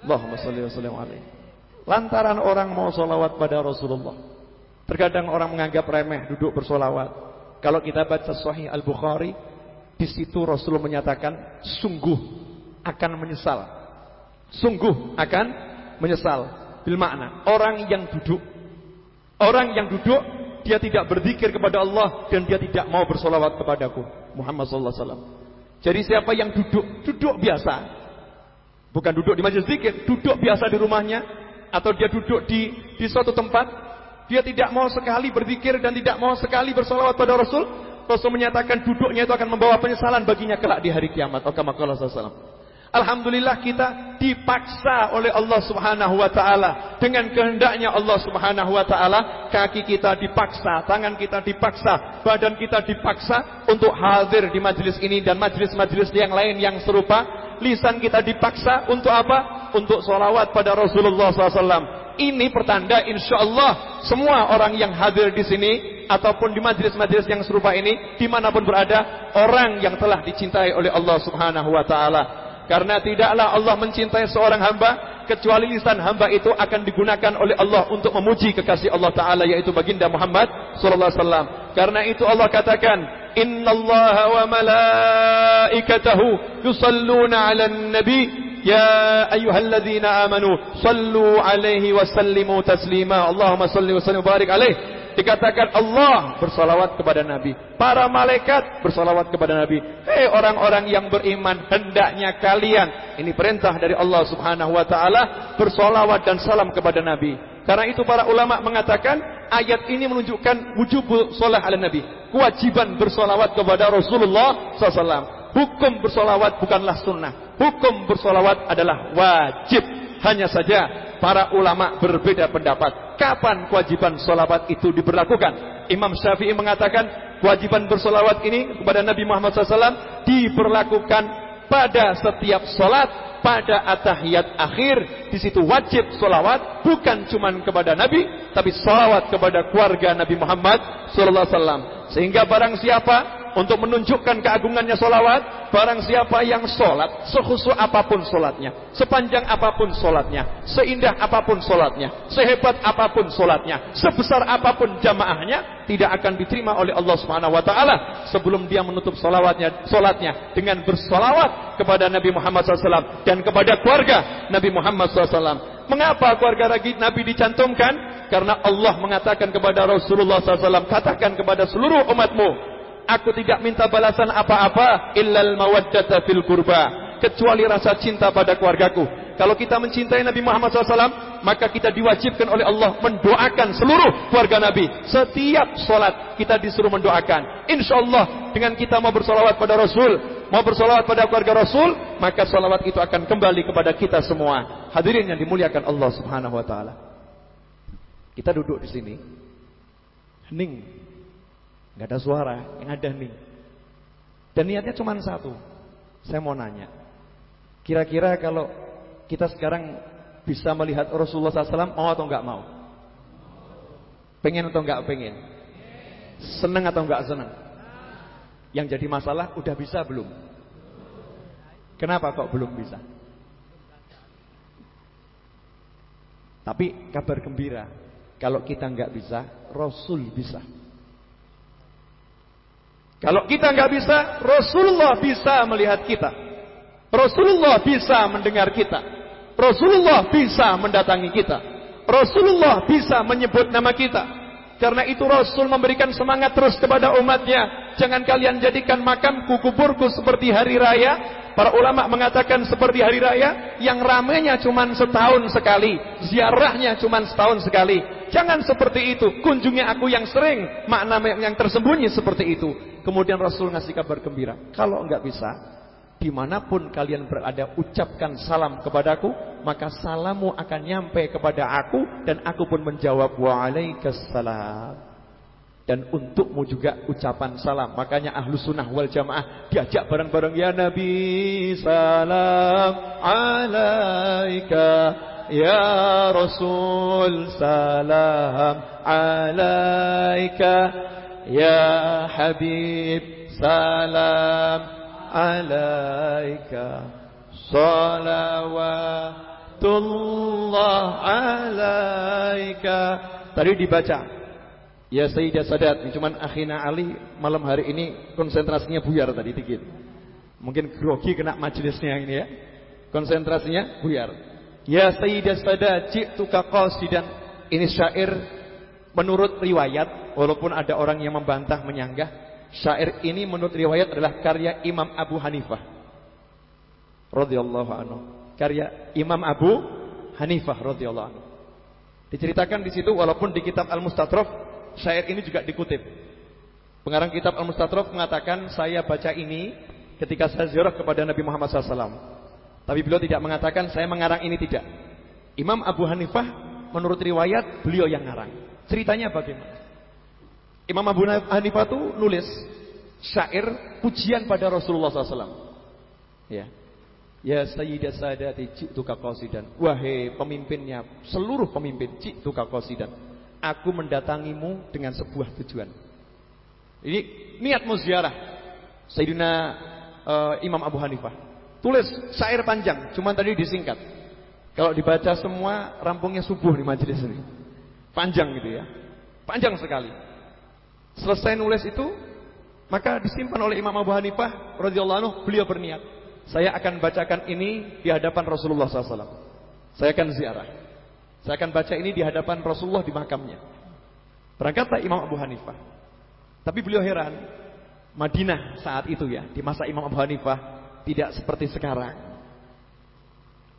Allahumma salli wa sallim alaihi. Lantaran orang mau solawat pada Rasulullah. Terkadang orang menganggap remeh duduk bersolawat. Kalau kita baca Sahih Al Bukhari, di situ Rasul menyatakan sungguh akan menyesal. Sungguh akan menyesal. Bil makna orang yang duduk, orang yang duduk dia tidak berzikir kepada Allah dan dia tidak mau bersolawat kepadaku Muhammad sallallahu alaihi wasallam. Jadi siapa yang duduk, duduk biasa. Bukan duduk di majelis zikir, duduk biasa di rumahnya atau dia duduk di di suatu tempat dia tidak mau sekali berzikir dan tidak mau sekali bersolawat pada Rasul. Rasul menyatakan duduknya itu akan membawa penyesalan baginya kelak di hari kiamat. Alhamdulillah kita dipaksa oleh Allah Subhanahu wa taala dengan kehendaknya Allah Subhanahu wa taala kaki kita dipaksa, tangan kita dipaksa, badan kita dipaksa untuk hadir di majelis ini dan majelis-majelis yang lain yang serupa. Lisan kita dipaksa untuk apa? Untuk solawat pada Rasulullah SAW. Ini pertanda insya Allah semua orang yang hadir di sini ataupun di majelis-majelis yang serupa ini di mana pun berada orang yang telah dicintai oleh Allah Subhanahu Wa Taala. Karena tidaklah Allah mencintai seorang hamba kecuali lisan hamba itu akan digunakan oleh Allah untuk memuji kekasih Allah Taala yaitu baginda Muhammad Sallallahu Alaihi Wasallam. Karena itu Allah katakan Inna Allah wa malaikatahu yusalluna ala nabi يا أيها الذين آمنوا صلوا عليه وسلموا تسليما اللهم صل وسلم وبارك عليه dikatakan Allah bersalawat kepada Nabi para malaikat bersalawat kepada Nabi hei orang-orang yang beriman hendaknya kalian ini perintah dari Allah subhanahu wa ta'ala bersalawat dan salam kepada Nabi karena itu para ulama mengatakan ayat ini menunjukkan wujub salat ala Nabi kewajiban bersalawat kepada Rasulullah SAW hukum bersalawat bukanlah sunnah hukum bersolawat adalah wajib. Hanya saja para ulama berbeda pendapat. Kapan kewajiban solawat itu diberlakukan? Imam Syafi'i mengatakan kewajiban bersolawat ini kepada Nabi Muhammad SAW diberlakukan pada setiap solat, pada atahiyat akhir. Di situ wajib solawat bukan cuma kepada Nabi, tapi solawat kepada keluarga Nabi Muhammad SAW. Sehingga barang siapa untuk menunjukkan keagungannya solawat. Barang siapa yang solat, sehusu apa pun solatnya, sepanjang apa pun solatnya, seindah apa pun solatnya, sehebat apa pun solatnya, sebesar apa pun jamaahnya, tidak akan diterima oleh Allah Subhanahu Wa Taala sebelum dia menutup solawatnya, solatnya dengan bersolawat kepada Nabi Muhammad SAW dan kepada keluarga Nabi Muhammad SAW. Mengapa keluarga Nabi dicantumkan? Karena Allah mengatakan kepada Rasulullah SAW, katakan kepada seluruh umatmu, Aku tidak minta balasan apa-apa illal mawaddata fil kurba kecuali rasa cinta pada keluargaku. Kalau kita mencintai Nabi Muhammad SAW, maka kita diwajibkan oleh Allah mendoakan seluruh keluarga Nabi. Setiap solat kita disuruh mendoakan. Insya Allah dengan kita mau bersolawat pada Rasul, mau bersolawat pada keluarga Rasul, maka solawat itu akan kembali kepada kita semua. Hadirin yang dimuliakan Allah Subhanahu Wa Taala. Kita duduk di sini, hening nggak ada suara, yang ada nih. Dan niatnya cuma satu. Saya mau nanya. Kira-kira kalau kita sekarang bisa melihat Rasulullah SAW mau atau nggak mau? Pengen atau nggak pengen? Seneng atau nggak seneng? Yang jadi masalah udah bisa belum? Kenapa kok belum bisa? Tapi kabar gembira, kalau kita nggak bisa, Rasul bisa. Kalau kita nggak bisa, Rasulullah bisa melihat kita. Rasulullah bisa mendengar kita. Rasulullah bisa mendatangi kita. Rasulullah bisa menyebut nama kita. Karena itu Rasul memberikan semangat terus kepada umatnya. Jangan kalian jadikan makamku kuburku seperti hari raya. Para ulama mengatakan seperti hari raya yang ramenya cuma setahun sekali, ziarahnya cuma setahun sekali. Jangan seperti itu. Kunjungi aku yang sering, makna yang tersembunyi seperti itu. Kemudian Rasul ngasih kabar gembira. Kalau enggak bisa, di mana pun kalian berada, ucapkan salam kepadaku, maka salamu akan nyampe kepada aku, dan aku pun menjawab, waalaikumsalam. Dan untukmu juga ucapan salam. Makanya ahlu sunnah wal jamaah diajak bareng-bareng. Ya Nabi salam alaika. Ya Rasul salam alaika. Ya Habib salam alaika. Salawatullah alaika. Tadi dibaca. Ya Sayyidah Sadat cuman akhina Ali malam hari ini konsentrasinya buyar tadi dikit. Mungkin grogi kena majelisnya ini ya. Konsentrasinya buyar Ya Sayyidah Sadat ji'tuka qasidan ini syair Menurut riwayat, walaupun ada orang yang membantah menyanggah, syair ini menurut riwayat adalah karya Imam Abu Hanifah. radhiyallahu anhu. Karya Imam Abu Hanifah radhiyallahu anhu. Diceritakan di situ walaupun di kitab Al-Mustatraf syair ini juga dikutip. Pengarang kitab Al-Mustatraf mengatakan saya baca ini ketika saya ziarah kepada Nabi Muhammad SAW. Tapi beliau tidak mengatakan saya mengarang ini tidak. Imam Abu Hanifah menurut riwayat beliau yang ngarang. Ceritanya bagaimana? Imam Abu Hanifah itu nulis syair pujian pada Rasulullah SAW. Ya. Ya Sayyidah Sadati ji'tuka qasidan. Wahai pemimpinnya, seluruh pemimpin ji'tuka qasidan. Aku mendatangimu dengan sebuah tujuan. Ini niat ziarah. Sayyidina uh, Imam Abu Hanifah. Tulis syair panjang, cuman tadi disingkat. Kalau dibaca semua rampungnya subuh di majelis ini. Panjang gitu ya. Panjang sekali. Selesai nulis itu, maka disimpan oleh Imam Abu Hanifah radhiyallahu anhu, beliau berniat, saya akan bacakan ini di hadapan Rasulullah SAW. Saya akan ziarah. Saya akan baca ini di hadapan Rasulullah di makamnya. Berangkatlah Imam Abu Hanifah. Tapi beliau heran, Madinah saat itu ya, di masa Imam Abu Hanifah tidak seperti sekarang.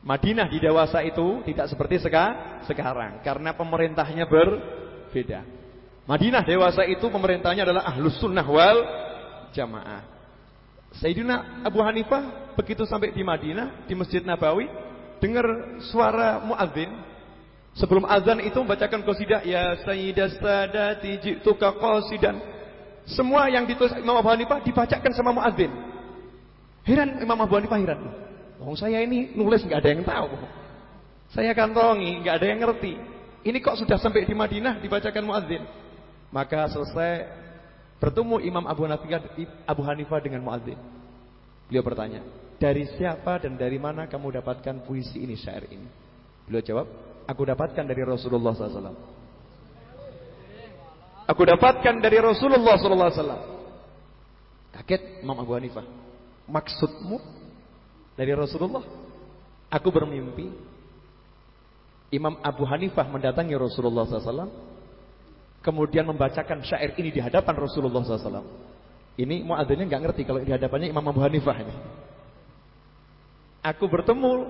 Madinah di dewasa itu tidak seperti sekarang karena pemerintahnya berbeda. Madinah dewasa itu pemerintahnya adalah ahlus sunnah wal jamaah. Sayyidina Abu Hanifah begitu sampai di Madinah di Masjid Nabawi dengar suara muadzin sebelum azan itu membacakan qasidah ya sayyidas sadati ji'tuka qasidan Semua yang ditulis Imam Abu Hanifah dibacakan sama muadzin. Heran Imam Abu Hanifah heran. Oh saya ini nulis nggak ada yang tahu. Saya kantongi nggak ada yang ngerti. Ini kok sudah sampai di Madinah dibacakan muadzin. Maka selesai bertemu Imam Abu Hanifah, Abu Hanifah dengan muadzin. Beliau bertanya, dari siapa dan dari mana kamu dapatkan puisi ini syair ini? Beliau jawab, aku dapatkan dari Rasulullah SAW. Aku dapatkan dari Rasulullah wasallam. Kaget Imam Abu Hanifah. Maksudmu dari Rasulullah? Aku bermimpi Imam Abu Hanifah mendatangi Rasulullah SAW Kemudian membacakan syair ini di hadapan Rasulullah SAW Ini muadzinnya nggak ngerti kalau di hadapannya Imam Abu Hanifah ini Aku bertemu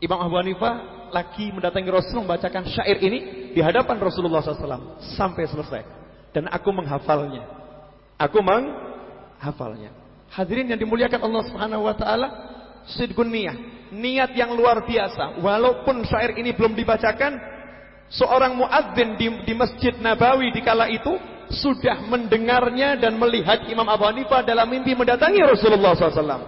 Imam Abu Hanifah lagi mendatangi Rasul membacakan syair ini di hadapan Rasulullah SAW sampai selesai dan aku menghafalnya. Aku menghafalnya. Hadirin yang dimuliakan Allah Subhanahu wa taala, sidqun niyah, niat yang luar biasa. Walaupun syair ini belum dibacakan, seorang muadzin di, di Masjid Nabawi di kala itu sudah mendengarnya dan melihat Imam Abu Hanifah dalam mimpi mendatangi Rasulullah SAW.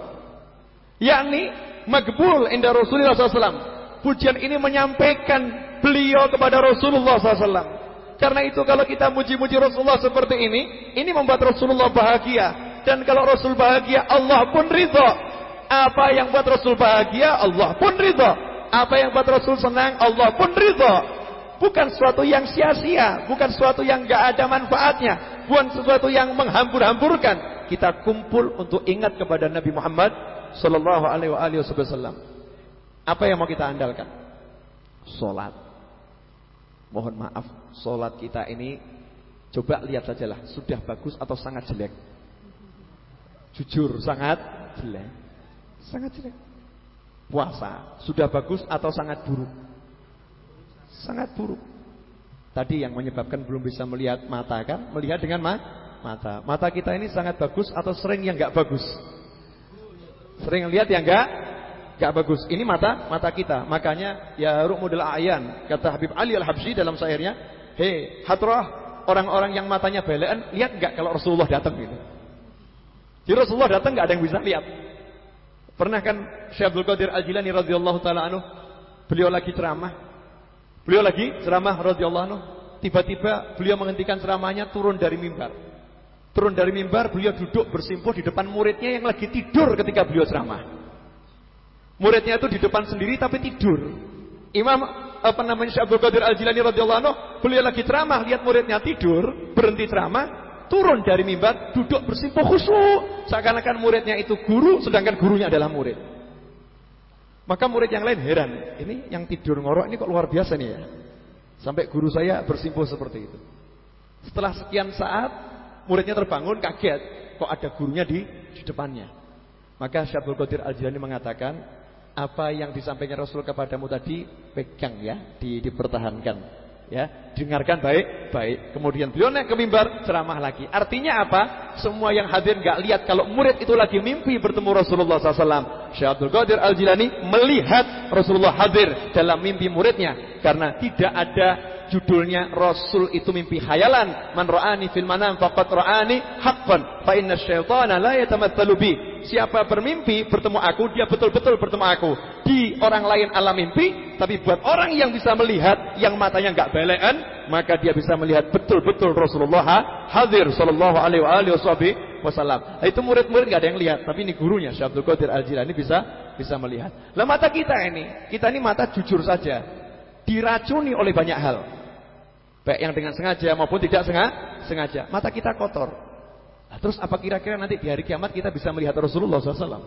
Yakni magbul indah Rasulullah SAW. Pujian ini menyampaikan beliau kepada Rasulullah SAW. Karena itu kalau kita muji-muji Rasulullah seperti ini, ini membuat Rasulullah bahagia. Dan kalau Rasul bahagia, Allah pun ridho. Apa yang buat Rasul bahagia, Allah pun ridho. Apa yang buat Rasul senang, Allah pun ridho. Bukan sesuatu yang sia-sia, bukan sesuatu yang gak ada manfaatnya, bukan sesuatu yang menghambur-hamburkan. Kita kumpul untuk ingat kepada Nabi Muhammad Sallallahu Alaihi Wasallam. Apa yang mau kita andalkan? Salat. Mohon maaf, sholat kita ini coba lihat sajalah, sudah bagus atau sangat jelek. Jujur, sangat jelek. Sangat jelek. Puasa, sudah bagus atau sangat buruk? Sangat buruk. Tadi yang menyebabkan belum bisa melihat mata kan? Melihat dengan ma mata. Mata kita ini sangat bagus atau sering yang enggak bagus? Sering lihat yang enggak Gak bagus. Ini mata mata kita. Makanya ya ru'mudul ayan kata Habib Ali Al-Habsyi dalam syairnya, "Hei, hatrah orang-orang yang matanya belean, lihat enggak kalau Rasulullah datang gitu." Jadi Rasulullah datang enggak ada yang bisa lihat. Pernah kan Syekh Qadir Al-Jilani radhiyallahu taala anhu, beliau lagi ceramah. Beliau lagi ceramah radhiyallahu anhu, tiba-tiba beliau menghentikan ceramahnya turun dari mimbar. Turun dari mimbar, beliau duduk bersimpuh di depan muridnya yang lagi tidur ketika beliau ceramah. Muridnya itu di depan sendiri tapi tidur. Imam apa namanya Syekh Qadir Al-Jilani radhiyallahu anhu, beliau lagi ceramah, lihat muridnya tidur, berhenti ceramah, turun dari mimbar, duduk bersimpuh khusyuk, seakan-akan muridnya itu guru sedangkan gurunya adalah murid. Maka murid yang lain heran, ini yang tidur ngorok ini kok luar biasa nih ya. Sampai guru saya bersimpuh seperti itu. Setelah sekian saat, muridnya terbangun kaget, kok ada gurunya di di depannya. Maka Syekh Abdul Qadir Al-Jilani mengatakan, apa yang disampaikan Rasul kepadamu tadi pegang ya, di, dipertahankan. Ya, dengarkan baik-baik. Kemudian beliau naik ke mimbar ceramah lagi. Artinya apa? Semua yang hadir nggak lihat kalau murid itu lagi mimpi bertemu Rasulullah SAW. Syekh Abdul Qadir Al Jilani melihat Rasulullah hadir dalam mimpi muridnya karena tidak ada judulnya Rasul itu mimpi khayalan. Man ra'ani fil manam faqad ra'ani haqqan. Fa inna syaitana la yatamatsalu bi. Siapa bermimpi bertemu aku, dia betul-betul bertemu aku. Di orang lain alam mimpi, tapi buat orang yang bisa melihat, yang matanya enggak belean, maka dia bisa melihat betul-betul Rasulullah hadir sallallahu alaihi wasallam. Itu murid-murid enggak ada yang lihat, tapi ini gurunya Syekh Abdul Qadir Al-Jilani bisa bisa melihat. Lah mata kita ini, kita ini mata jujur saja. Diracuni oleh banyak hal. Baik yang dengan sengaja maupun tidak sengaja. Mata kita kotor. Nah, terus apa kira-kira nanti di hari kiamat kita bisa melihat Rasulullah SAW?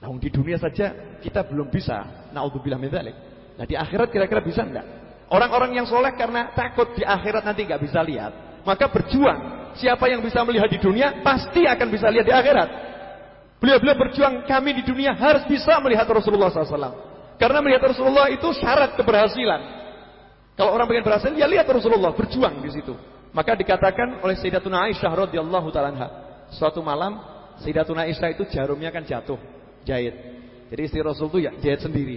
Nah, di dunia saja kita belum bisa. Naudzubillah min dzalik. Nah, di akhirat kira-kira bisa enggak? Orang-orang yang soleh karena takut di akhirat nanti enggak bisa lihat, maka berjuang. Siapa yang bisa melihat di dunia pasti akan bisa lihat di akhirat. Beliau-beliau berjuang kami di dunia harus bisa melihat Rasulullah SAW. Karena melihat Rasulullah itu syarat keberhasilan. Kalau orang pengen berhasil, ya lihat Rasulullah berjuang di situ. Maka dikatakan oleh Sayyidatuna Aisyah radhiyallahu taala suatu malam Sayyidatuna Aisyah itu jarumnya kan jatuh, jahit. Jadi istri Rasul itu ya jahit sendiri.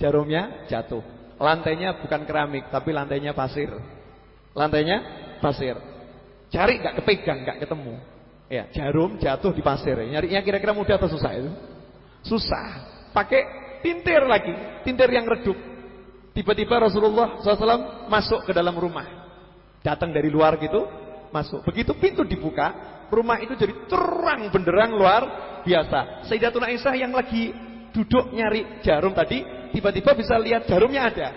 Jarumnya jatuh. Lantainya bukan keramik, tapi lantainya pasir. Lantainya pasir. Cari nggak kepegang, nggak ketemu. Ya, jarum jatuh di pasir. Nyarinya kira-kira mudah atau susah itu? Susah. Pakai tintir lagi, tintir yang redup. Tiba-tiba Rasulullah SAW masuk ke dalam rumah. Datang dari luar gitu, masuk. Begitu pintu dibuka, rumah itu jadi terang benderang luar biasa. Sayyidatuna Aisyah yang lagi duduk nyari jarum tadi, tiba-tiba bisa lihat jarumnya ada.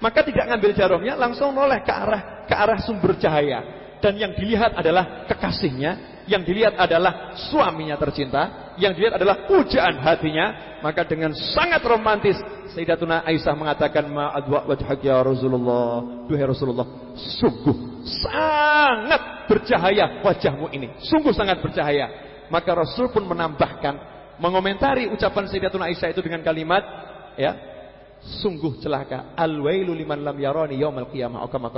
Maka tidak ngambil jarumnya, langsung noleh ke arah ke arah sumber cahaya dan yang dilihat adalah kekasihnya, yang dilihat adalah suaminya tercinta, yang dilihat adalah pujaan hatinya, maka dengan sangat romantis Sayyidatuna Aisyah mengatakan ma'adwa wajhak ya Rasulullah, duhai Rasulullah, sungguh sangat bercahaya wajahmu ini, sungguh sangat bercahaya. Maka Rasul pun menambahkan, mengomentari ucapan Sayyidatuna Aisyah itu dengan kalimat, ya, sungguh celaka, al-wailu liman lam yarani yaumal qiyamah, kama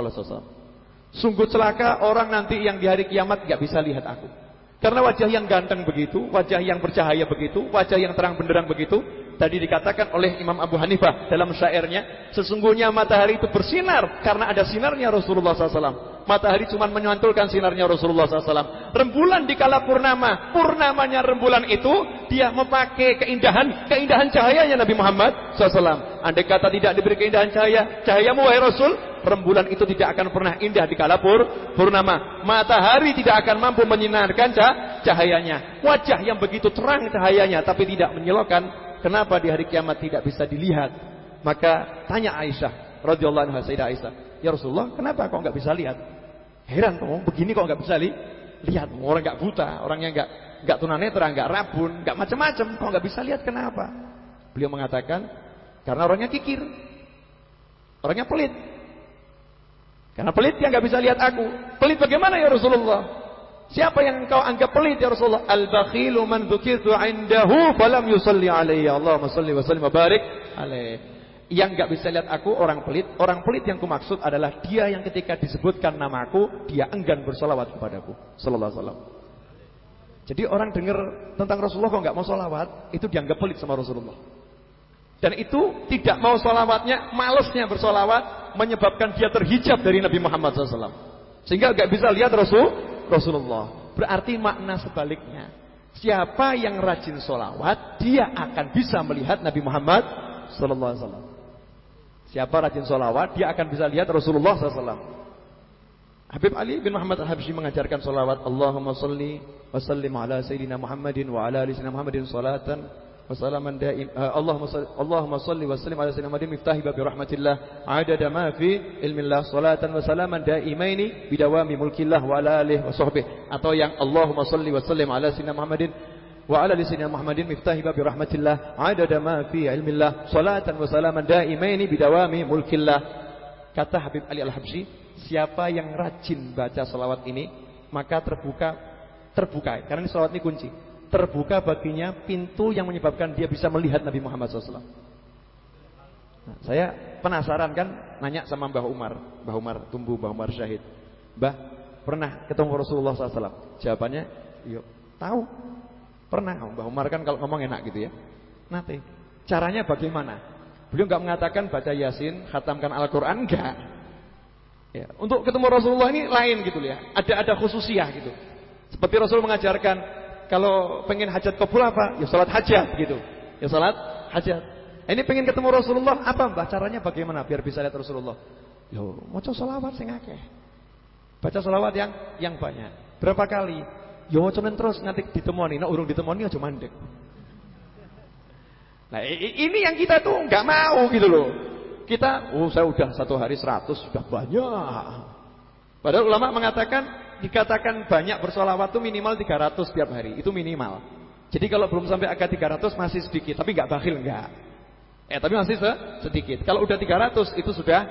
Sungguh celaka orang nanti yang di hari kiamat gak bisa lihat aku. Karena wajah yang ganteng begitu, wajah yang bercahaya begitu, wajah yang terang benderang begitu, tadi dikatakan oleh Imam Abu Hanifah dalam syairnya, sesungguhnya matahari itu bersinar karena ada sinarnya Rasulullah SAW. Matahari cuma menyantulkan sinarnya Rasulullah SAW. Rembulan di kala purnama, purnamanya rembulan itu dia memakai keindahan, keindahan cahayanya Nabi Muhammad SAW. Andai kata tidak diberi keindahan cahaya, cahayamu wahai Rasul, rembulan itu tidak akan pernah indah di kala pur, purnama. Matahari tidak akan mampu menyinarkan cahayanya. Wajah yang begitu terang cahayanya tapi tidak menyilaukan. Kenapa di hari kiamat tidak bisa dilihat? Maka tanya Aisyah radhiyallahu anha Aisyah, "Ya Rasulullah, kenapa kok nggak bisa lihat?" Heran kok begini kok nggak bisa li lihat. Orang nggak buta, orangnya nggak nggak tunanetra, nggak rabun, nggak macam-macam, kok nggak bisa lihat kenapa? Beliau mengatakan, karena orangnya kikir. Orangnya pelit. Karena pelit yang nggak bisa lihat aku. Pelit bagaimana ya Rasulullah? Siapa yang engkau anggap pelit ya Rasulullah? Al-bakhilu man dzukirtu 'indahu falam yusalli alayya. Allahumma salli wa sallim wa barik alaihi. Yang nggak bisa lihat aku orang pelit. Orang pelit yang kumaksud adalah dia yang ketika disebutkan namaku, dia enggan bersolawat kepadaku. Sallallahu alaihi wasallam. Jadi orang dengar tentang Rasulullah kok nggak mau solawat, itu dianggap pelit sama Rasulullah. Dan itu tidak mau solawatnya, malesnya bersolawat, menyebabkan dia terhijab dari Nabi Muhammad SAW. Sehingga gak bisa lihat Rasul Rasulullah. Berarti makna sebaliknya. Siapa yang rajin solawat, dia akan bisa melihat Nabi Muhammad SAW. Siapa rajin solawat, dia akan bisa lihat Rasulullah SAW. Habib Ali bin Muhammad Al-Habsyi mengajarkan solawat Allahumma salli wa sallim ala Sayyidina Muhammadin wa ala ali Sayyidina Muhammadin salatan wa salaman daim. Eh, Allahumma salli, Allahumma salli wa sallim ala Sayyidina Muhammadin miftahi babi rahmatillah adada ma fi ilmillah salatan wa salaman daimaini bidawami mulkillah wa ala alihi wa sahbihi. Atau yang Allahumma salli wa sallim ala Sayyidina Muhammadin wa ala ali sayyidina Muhammadin miftah bab rahmatillah adada ma fi ilmillah salatan wa salaman daimaini bidawami mulkillah kata Habib Ali Al-Habsyi siapa yang rajin baca salawat ini maka terbuka terbuka karena ini salawat ini kunci terbuka baginya pintu yang menyebabkan dia bisa melihat Nabi Muhammad SAW. Nah, saya penasaran kan nanya sama Mbah Umar, Mbah Umar tumbuh, Mbah Umar syahid. Mbah, pernah ketemu Rasulullah SAW? Jawabannya, yuk, tahu. Pernah, Mbah Umar kan kalau ngomong enak gitu ya. Nanti, caranya bagaimana? Beliau nggak mengatakan baca Yasin, khatamkan Al-Quran, enggak. Ya, untuk ketemu Rasulullah ini lain gitu ya. Ada ada khususiah gitu. Seperti Rasul mengajarkan kalau pengen hajat kabul apa? Ya salat hajat gitu. Ya salat hajat. Ini pengen ketemu Rasulullah apa mbah? Caranya bagaimana biar bisa lihat Rasulullah? Yo, maca selawat sing akeh. Baca selawat yang yang banyak. Berapa kali? Yo maca terus nganti ditemoni, nek urung ditemoni aja mandek. Nah, ini yang kita tuh nggak mau gitu loh. Kita, oh saya udah satu hari seratus sudah banyak. Padahal ulama mengatakan dikatakan banyak bersolawat itu minimal 300 setiap hari. Itu minimal. Jadi kalau belum sampai angka 300 masih sedikit. Tapi nggak bakhil nggak. Eh tapi masih sedikit. Kalau udah 300 itu sudah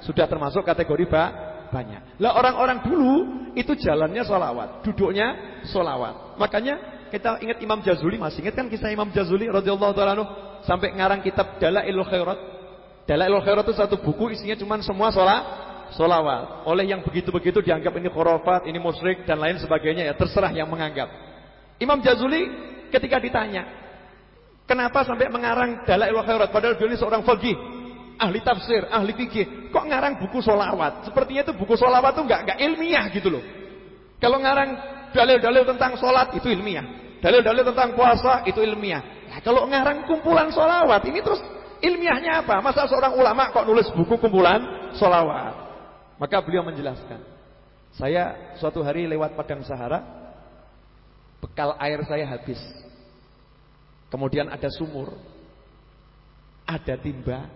sudah termasuk kategori ba banyak. Lah orang-orang dulu itu jalannya solawat. Duduknya solawat. Makanya kita ingat Imam Jazuli. Masih ingat kan kisah Imam Jazuli radhiyallahu ta'ala Sampai ngarang kitab Dalailul Khairat. Dalailul Khairat itu satu buku isinya cuma semua sholat solawat. Oleh yang begitu-begitu dianggap ini khurafat, ini musyrik dan lain sebagainya ya terserah yang menganggap. Imam Jazuli ketika ditanya, kenapa sampai mengarang Dalailul Khairat padahal beliau ini seorang faqih, ahli tafsir, ahli fikih, kok ngarang buku solawat? Sepertinya itu buku solawat tuh nggak nggak ilmiah gitu loh. Kalau ngarang dalil-dalil tentang sholat itu ilmiah. Dalil-dalil tentang puasa itu ilmiah. Nah, kalau ngarang kumpulan sholawat ini terus ilmiahnya apa? Masa seorang ulama kok nulis buku kumpulan sholawat? Maka beliau menjelaskan. Saya suatu hari lewat padang Sahara, bekal air saya habis. Kemudian ada sumur, ada timba,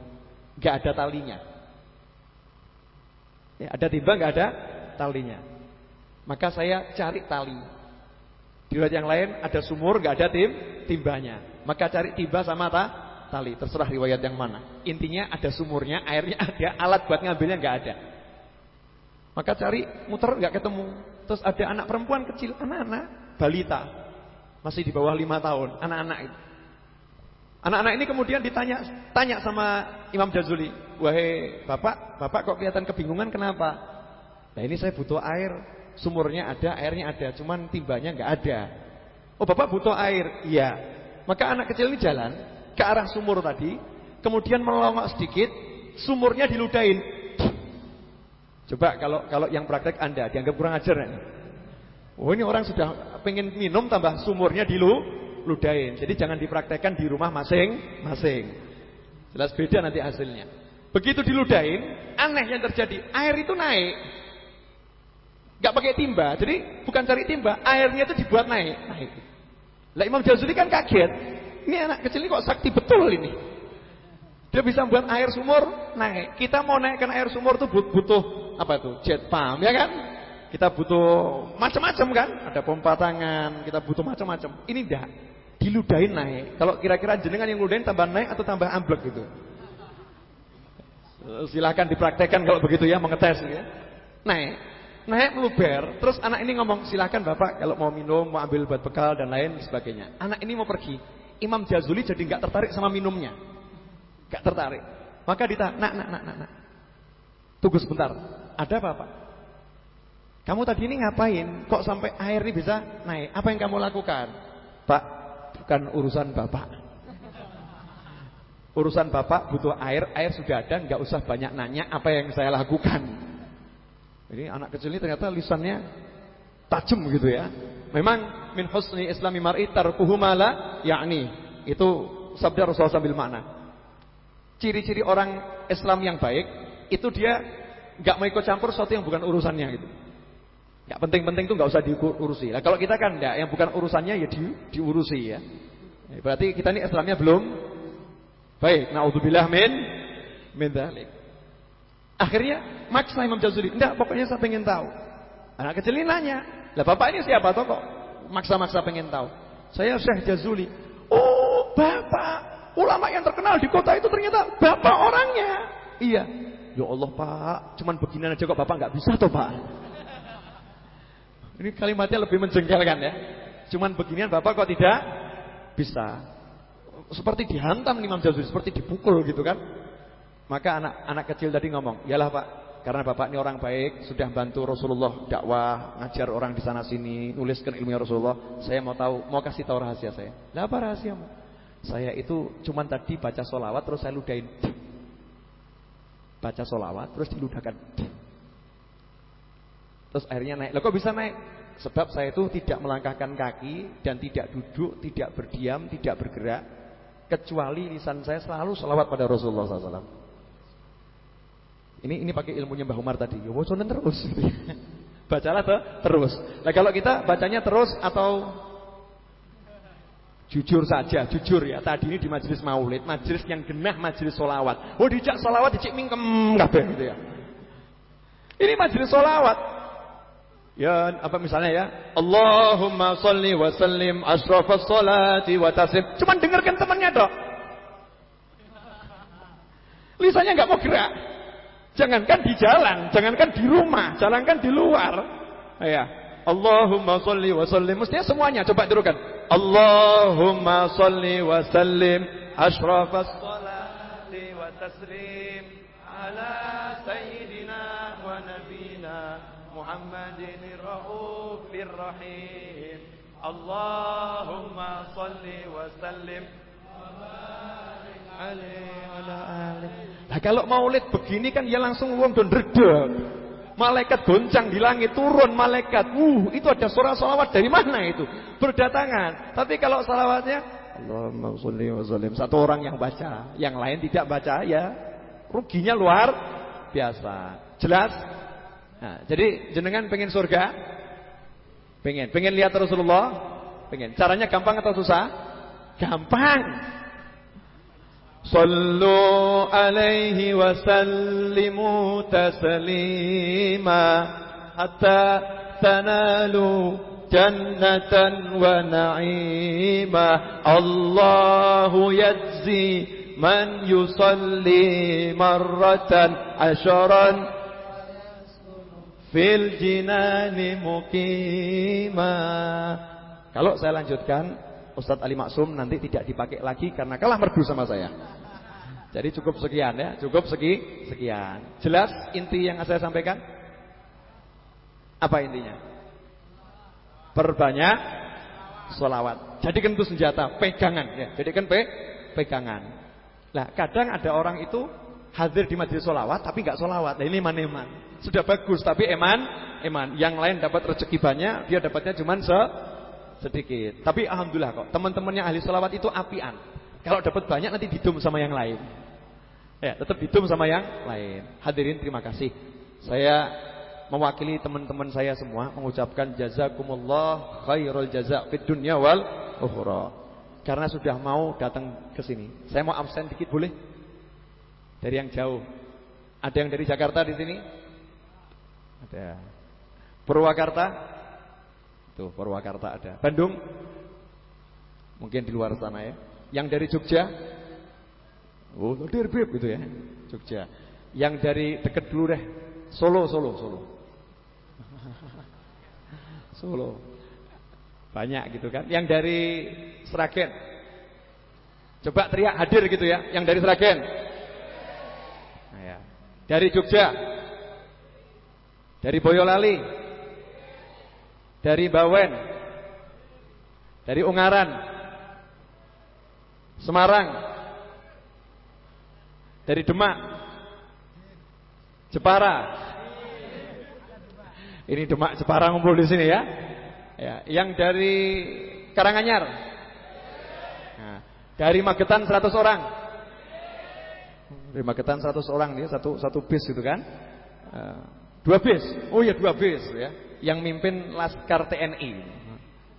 nggak ada talinya. Ya, ada timba nggak ada talinya. Maka saya cari tali. Di riwayat yang lain ada sumur nggak ada tim timbanya. Maka cari timba sama ta, tali. Terserah riwayat yang mana. Intinya ada sumurnya, airnya ada, alat buat ngambilnya nggak ada. Maka cari muter nggak ketemu. Terus ada anak perempuan kecil, anak-anak balita, masih di bawah lima tahun, anak-anak. Anak-anak ini kemudian ditanya tanya sama Imam Jazuli, "Wahai Bapak, Bapak kok kelihatan kebingungan kenapa?" Nah, ini saya butuh air, sumurnya ada, airnya ada, cuman timbanya nggak ada. Oh, Bapak butuh air. Iya. Maka anak kecil ini jalan ke arah sumur tadi, kemudian melongok sedikit, sumurnya diludahin. Coba kalau kalau yang praktek Anda dianggap kurang ajar. Oh, ini orang sudah pengen minum tambah sumurnya dilu ludahin. Jadi jangan dipraktekkan di rumah masing-masing. Jelas beda nanti hasilnya. Begitu diludahin, aneh yang terjadi, air itu naik. Gak pakai timba, jadi bukan cari timba, airnya itu dibuat naik, naik. Lah Imam Jazuli kan kaget. Ini anak kecil ini kok sakti betul ini. Dia bisa membuat air sumur naik. Kita mau naikkan air sumur tuh butuh apa itu? Jet pump, ya kan? Kita butuh macam-macam kan? Ada pompa tangan, kita butuh macam-macam. Ini enggak diludahin naik. Kalau kira-kira jenengan yang ludahin tambah naik atau tambah amblek gitu. Silahkan dipraktekkan kalau begitu ya, mengetes ya. Naik. Naik meluber, terus anak ini ngomong, "Silahkan Bapak kalau mau minum, mau ambil buat bekal dan lain sebagainya." Anak ini mau pergi. Imam Jazuli jadi nggak tertarik sama minumnya. nggak tertarik. Maka ditanya, "Nak, nak, nak, nak, nak. Tunggu sebentar. Ada apa, Pak?" Kamu tadi ini ngapain? Kok sampai air ini bisa naik? Apa yang kamu lakukan? Pak, bukan urusan bapak. Urusan bapak butuh air, air sudah ada, nggak usah banyak nanya apa yang saya lakukan. Ini anak kecil ini ternyata lisannya tajam gitu ya. Memang min husni islami mar'i tarkuhu mala yakni. Itu sabda Rasulullah sambil makna. Ciri-ciri orang Islam yang baik itu dia nggak mau ikut campur sesuatu yang bukan urusannya gitu. Gak penting-penting tuh nggak usah diurusi. Nah, kalau kita kan enggak, yang bukan urusannya ya di, diurusi ya. ya. Berarti kita ini Islamnya belum baik. Nauzubillah min min dzalik. Akhirnya maksa Imam Jazuli, enggak, pokoknya saya pengen tahu. Anak kecil ini nanya, "Lah bapak ini siapa toh kok maksa-maksa pengen tahu?" Saya Syekh Jazuli. "Oh, bapak, ulama yang terkenal di kota itu ternyata bapak orangnya." Iya. Ya Allah, Pak, cuman beginian aja kok bapak nggak bisa toh, Pak. Ini kalimatnya lebih menjengkelkan ya. Cuman beginian Bapak kok tidak bisa. Seperti dihantam Imam Jazuli, seperti dipukul gitu kan. Maka anak-anak kecil tadi ngomong, "Yalah Pak, karena Bapak ini orang baik, sudah bantu Rasulullah dakwah, ngajar orang di sana sini, nuliskan ilmu Rasulullah. Saya mau tahu, mau kasih tahu rahasia saya." Lah apa rahasiamu? Saya itu cuman tadi baca solawat terus saya ludahin. Baca solawat terus diludahkan. Terus airnya naik. Lah kok bisa naik? Sebab saya itu tidak melangkahkan kaki dan tidak duduk, tidak berdiam, tidak bergerak kecuali lisan saya selalu selawat pada Rasulullah SAW. Ini ini pakai ilmunya Mbah Umar tadi. Ya woconen terus. Bacalah tuh, terus. Nah kalau kita bacanya terus atau Jujur saja, jujur ya. Tadi ini di majelis maulid, majelis yang genah majelis solawat. Oh dijak solawat dicik mingkem kabeh gitu ya. Ini majelis solawat. Ya apa misalnya ya? Allahumma salli wa sallim asrafas salati wa taslim. Cuman dengarkan temannya dok Lisannya enggak mau gerak. Jangankan di jalan Jangankan di rumah jalankan di luar. Ya Allahumma salli wa sallim. Mestinya semuanya coba dirukan. Allahumma salli wa sallim asrafas salati wa taslim Ala sayyidina wa nabina Muhammadin الرحيم اللهم صل وسلم Nah kalau maulid begini kan ya langsung uang dan redep. Malaikat goncang di langit turun malaikat. Uh, itu ada suara salawat dari mana itu? Berdatangan. Tapi kalau salawatnya Allahumma sholli wa sallim satu orang yang baca, yang lain tidak baca ya ruginya luar biasa. Jelas? Nah, jadi jenengan pengen surga? Pengen. Pengen lihat Rasulullah? Pengen. Caranya gampang atau susah? Gampang. Sallu alaihi wa sallimu taslima hatta tanalu jannatan wa na'ima Allahu yajzi man yusalli marratan asharan fil jinani muqima Kalau saya lanjutkan Ustadz Ali Maksum nanti tidak dipakai lagi karena kalah merdu sama saya. Jadi cukup sekian ya, cukup segi sekian. Jelas inti yang saya sampaikan? Apa intinya? Perbanyak solawat. Jadikan itu senjata, pegangan ya. Jadikan pe pegangan. Nah, kadang ada orang itu hadir di majelis solawat tapi nggak solawat. Nah, ini eman-eman. Sudah bagus tapi eman, eman. Yang lain dapat rezeki banyak, dia dapatnya cuma se sedikit. Tapi alhamdulillah kok, teman-temannya ahli solawat itu apian. Kalau dapat banyak nanti didum sama yang lain. Ya, tetap hidup sama yang lain. Hadirin terima kasih. Saya mewakili teman-teman saya semua mengucapkan jazakumullah khairul jazak fid dunya wal ukhra. Karena sudah mau datang ke sini. Saya mau absen dikit boleh? Dari yang jauh. Ada yang dari Jakarta di sini? Ada. Purwakarta? Tuh, Purwakarta ada. Bandung? Mungkin di luar sana ya. Yang dari Jogja? Oh, Dirbib gitu ya. Jogja. Yang dari dekat dulu deh. Solo, Solo, Solo. Solo. Banyak gitu kan. Yang dari Seragen. Coba teriak hadir gitu ya. Yang dari Seragen. Nah, ya. Dari Jogja. Dari Boyolali. Dari Bawen. Dari Ungaran. Semarang. Dari Demak Jepara Ini Demak Jepara ngumpul di sini ya Ya, yang dari Karanganyar nah, Dari Magetan 100 orang Dari Magetan 100 orang nih Satu, satu bis gitu kan uh, Dua bis Oh iya dua bis ya Yang mimpin Laskar TNI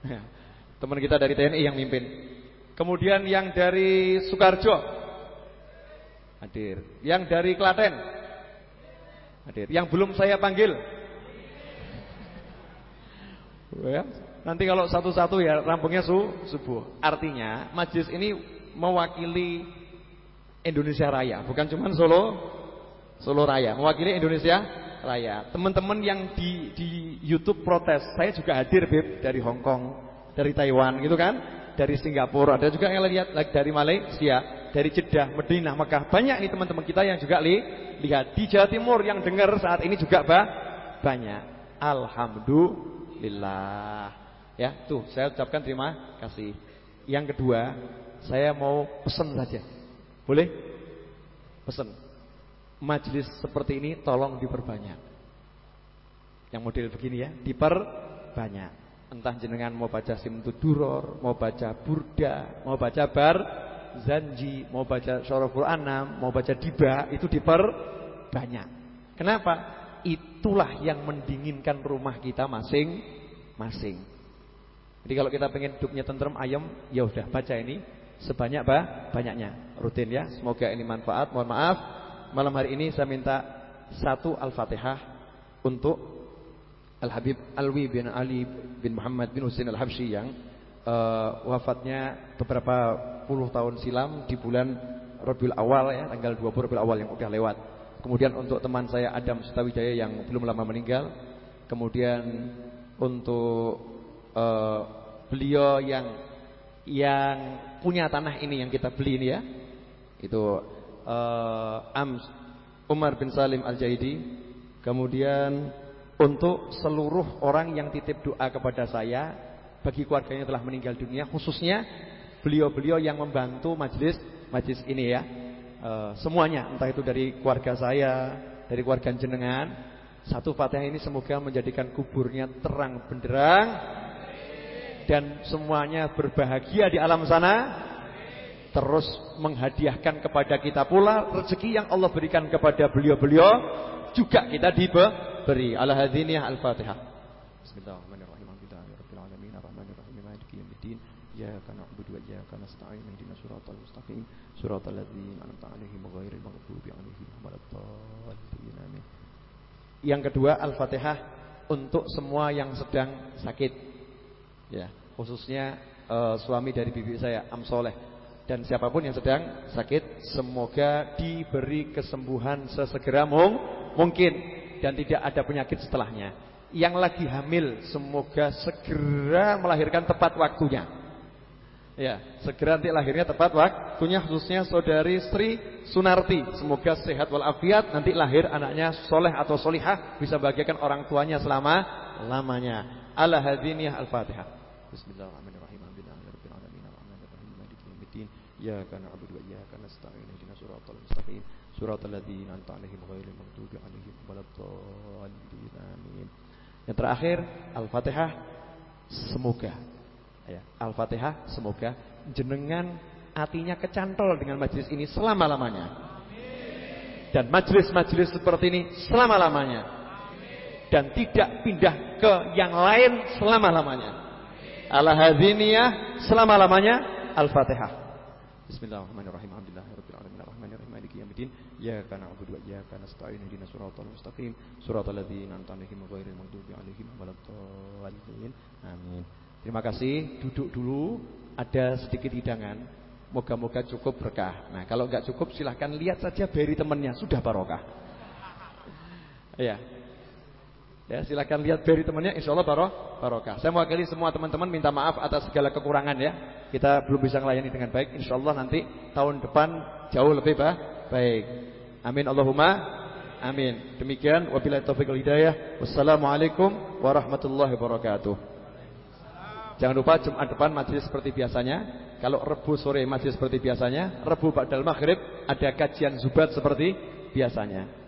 ya, Teman kita dari TNI yang mimpin Kemudian yang dari Sukarjo Hadir. Yang dari Klaten? Hadir. Yang belum saya panggil? Ya. Nanti kalau satu-satu ya rampungnya su subuh. Artinya majlis ini mewakili Indonesia Raya, bukan cuma Solo Solo Raya, mewakili Indonesia Raya. Teman-teman yang di di YouTube protes, saya juga hadir Beb dari Hong Kong, dari Taiwan gitu kan, dari Singapura, ada juga yang lihat dari Malaysia dari Jeddah, Medina, Mekah. Banyak nih teman-teman kita yang juga li, lihat di Jawa Timur yang dengar saat ini juga bah, banyak. Alhamdulillah. Ya, tuh saya ucapkan terima kasih. Yang kedua, saya mau pesan saja. Boleh? Pesan. Majelis seperti ini tolong diperbanyak. Yang model begini ya, diperbanyak. Entah jenengan mau baca Simtuduror, mau baca Burda, mau baca Bar zanji, mau baca Syaraful Anam, mau baca Diba itu diperbanyak. Kenapa? Itulah yang mendinginkan rumah kita masing-masing. Jadi kalau kita pengen hidupnya tentrem ayam, ya udah baca ini sebanyak bah banyaknya. Rutin ya. Semoga ini manfaat. Mohon maaf malam hari ini saya minta satu Al-Fatihah untuk Al-Habib Alwi bin Ali bin Muhammad bin Husain Al-Habsyi yang uh, wafatnya beberapa puluh tahun silam di bulan Rabiul Awal ya, tanggal 20 Rabiul Awal yang udah lewat. Kemudian untuk teman saya Adam Sutawijaya yang belum lama meninggal. Kemudian untuk uh, beliau yang yang punya tanah ini yang kita beli ini ya. Itu uh, Umar bin Salim Al-Jaidi. Kemudian untuk seluruh orang yang titip doa kepada saya bagi keluarganya telah meninggal dunia khususnya beliau-beliau yang membantu majelis ini ya e, semuanya entah itu dari keluarga saya dari keluarga jenengan Satu Fatihah ini semoga menjadikan kuburnya terang benderang dan semuanya berbahagia di alam sana. Terus menghadiahkan kepada kita pula rezeki yang Allah berikan kepada beliau-beliau juga kita diberi. Al-Hadiniyah Al-Fatihah. Bismillahirrahmanirrahim. Alhamdulillahirabbil alamin arrahmanirrahim maliki yaumiddin. Iyyaka na'budu wa iyyaka nasta'in ihdinas siratal mustaqim siratal ladzina an'amta 'alaihim ghairil maghdubi 'alaihim waladdallin. Amin. Yang kedua Al-Fatihah untuk semua yang sedang sakit. Ya, khususnya uh, suami dari bibi saya Am Soleh dan siapa pun yang sedang sakit semoga diberi kesembuhan sesegera mung mungkin dan tidak ada penyakit setelahnya. Yang lagi hamil semoga segera melahirkan tepat waktunya. Ya, segera nanti lahirnya tepat waktunya khususnya saudari Sri Sunarti. Semoga sehat walafiat nanti lahir anaknya soleh atau solihah bisa bahagiakan orang tuanya selama lamanya. Ala hadiniyah al-Fatihah. Bismillahirrahmanirrahim. Alhamdulillahirabbil alamin arrahmanirrahim maliki yaumiddin. Iyyaka na'budu wa iyyaka nasta'in ihdinas siratal mustaqim. Siratal ladzina an'amta 'alaihim ghairil maghdubi 'alaihim waladdallin. Amin. Yang terakhir Al-Fatihah semoga ya, Al-Fatihah semoga jenengan hatinya kecantol dengan majelis ini selama-lamanya. Dan majelis-majelis seperti ini selama-lamanya. Dan tidak pindah ke yang lain selama-lamanya. Al-Hadiniyah selama-lamanya Al-Fatihah. Bismillahirrahmanirrahim. Alhamdulillahirabbil alamin arrahmanirrahim maliki yaumiddin. Iyyaka na'budu wa iyyaka nasta'in ihdinas siratal mustaqim siratal ladzina an'amta 'alaihim ghairil maghdubi 'alaihim waladdallin. Amin. Terima kasih. Duduk dulu. Ada sedikit hidangan. Moga-moga cukup berkah. Nah, kalau enggak cukup silahkan lihat saja beri temannya, sudah barokah. Ya. Ya, silakan lihat beri temannya insya Allah barokah. Saya mewakili semua teman-teman minta maaf atas segala kekurangan ya. Kita belum bisa melayani dengan baik. Insya Allah nanti tahun depan jauh lebih bah, baik. Amin Allahumma amin. Demikian wabillahi taufiq wal hidayah. Wassalamualaikum warahmatullahi wabarakatuh. Jangan lupa Jumat depan majelis seperti biasanya. Kalau Rebu sore majelis seperti biasanya. Rebu Ba'dal Maghrib ada kajian zubat seperti biasanya.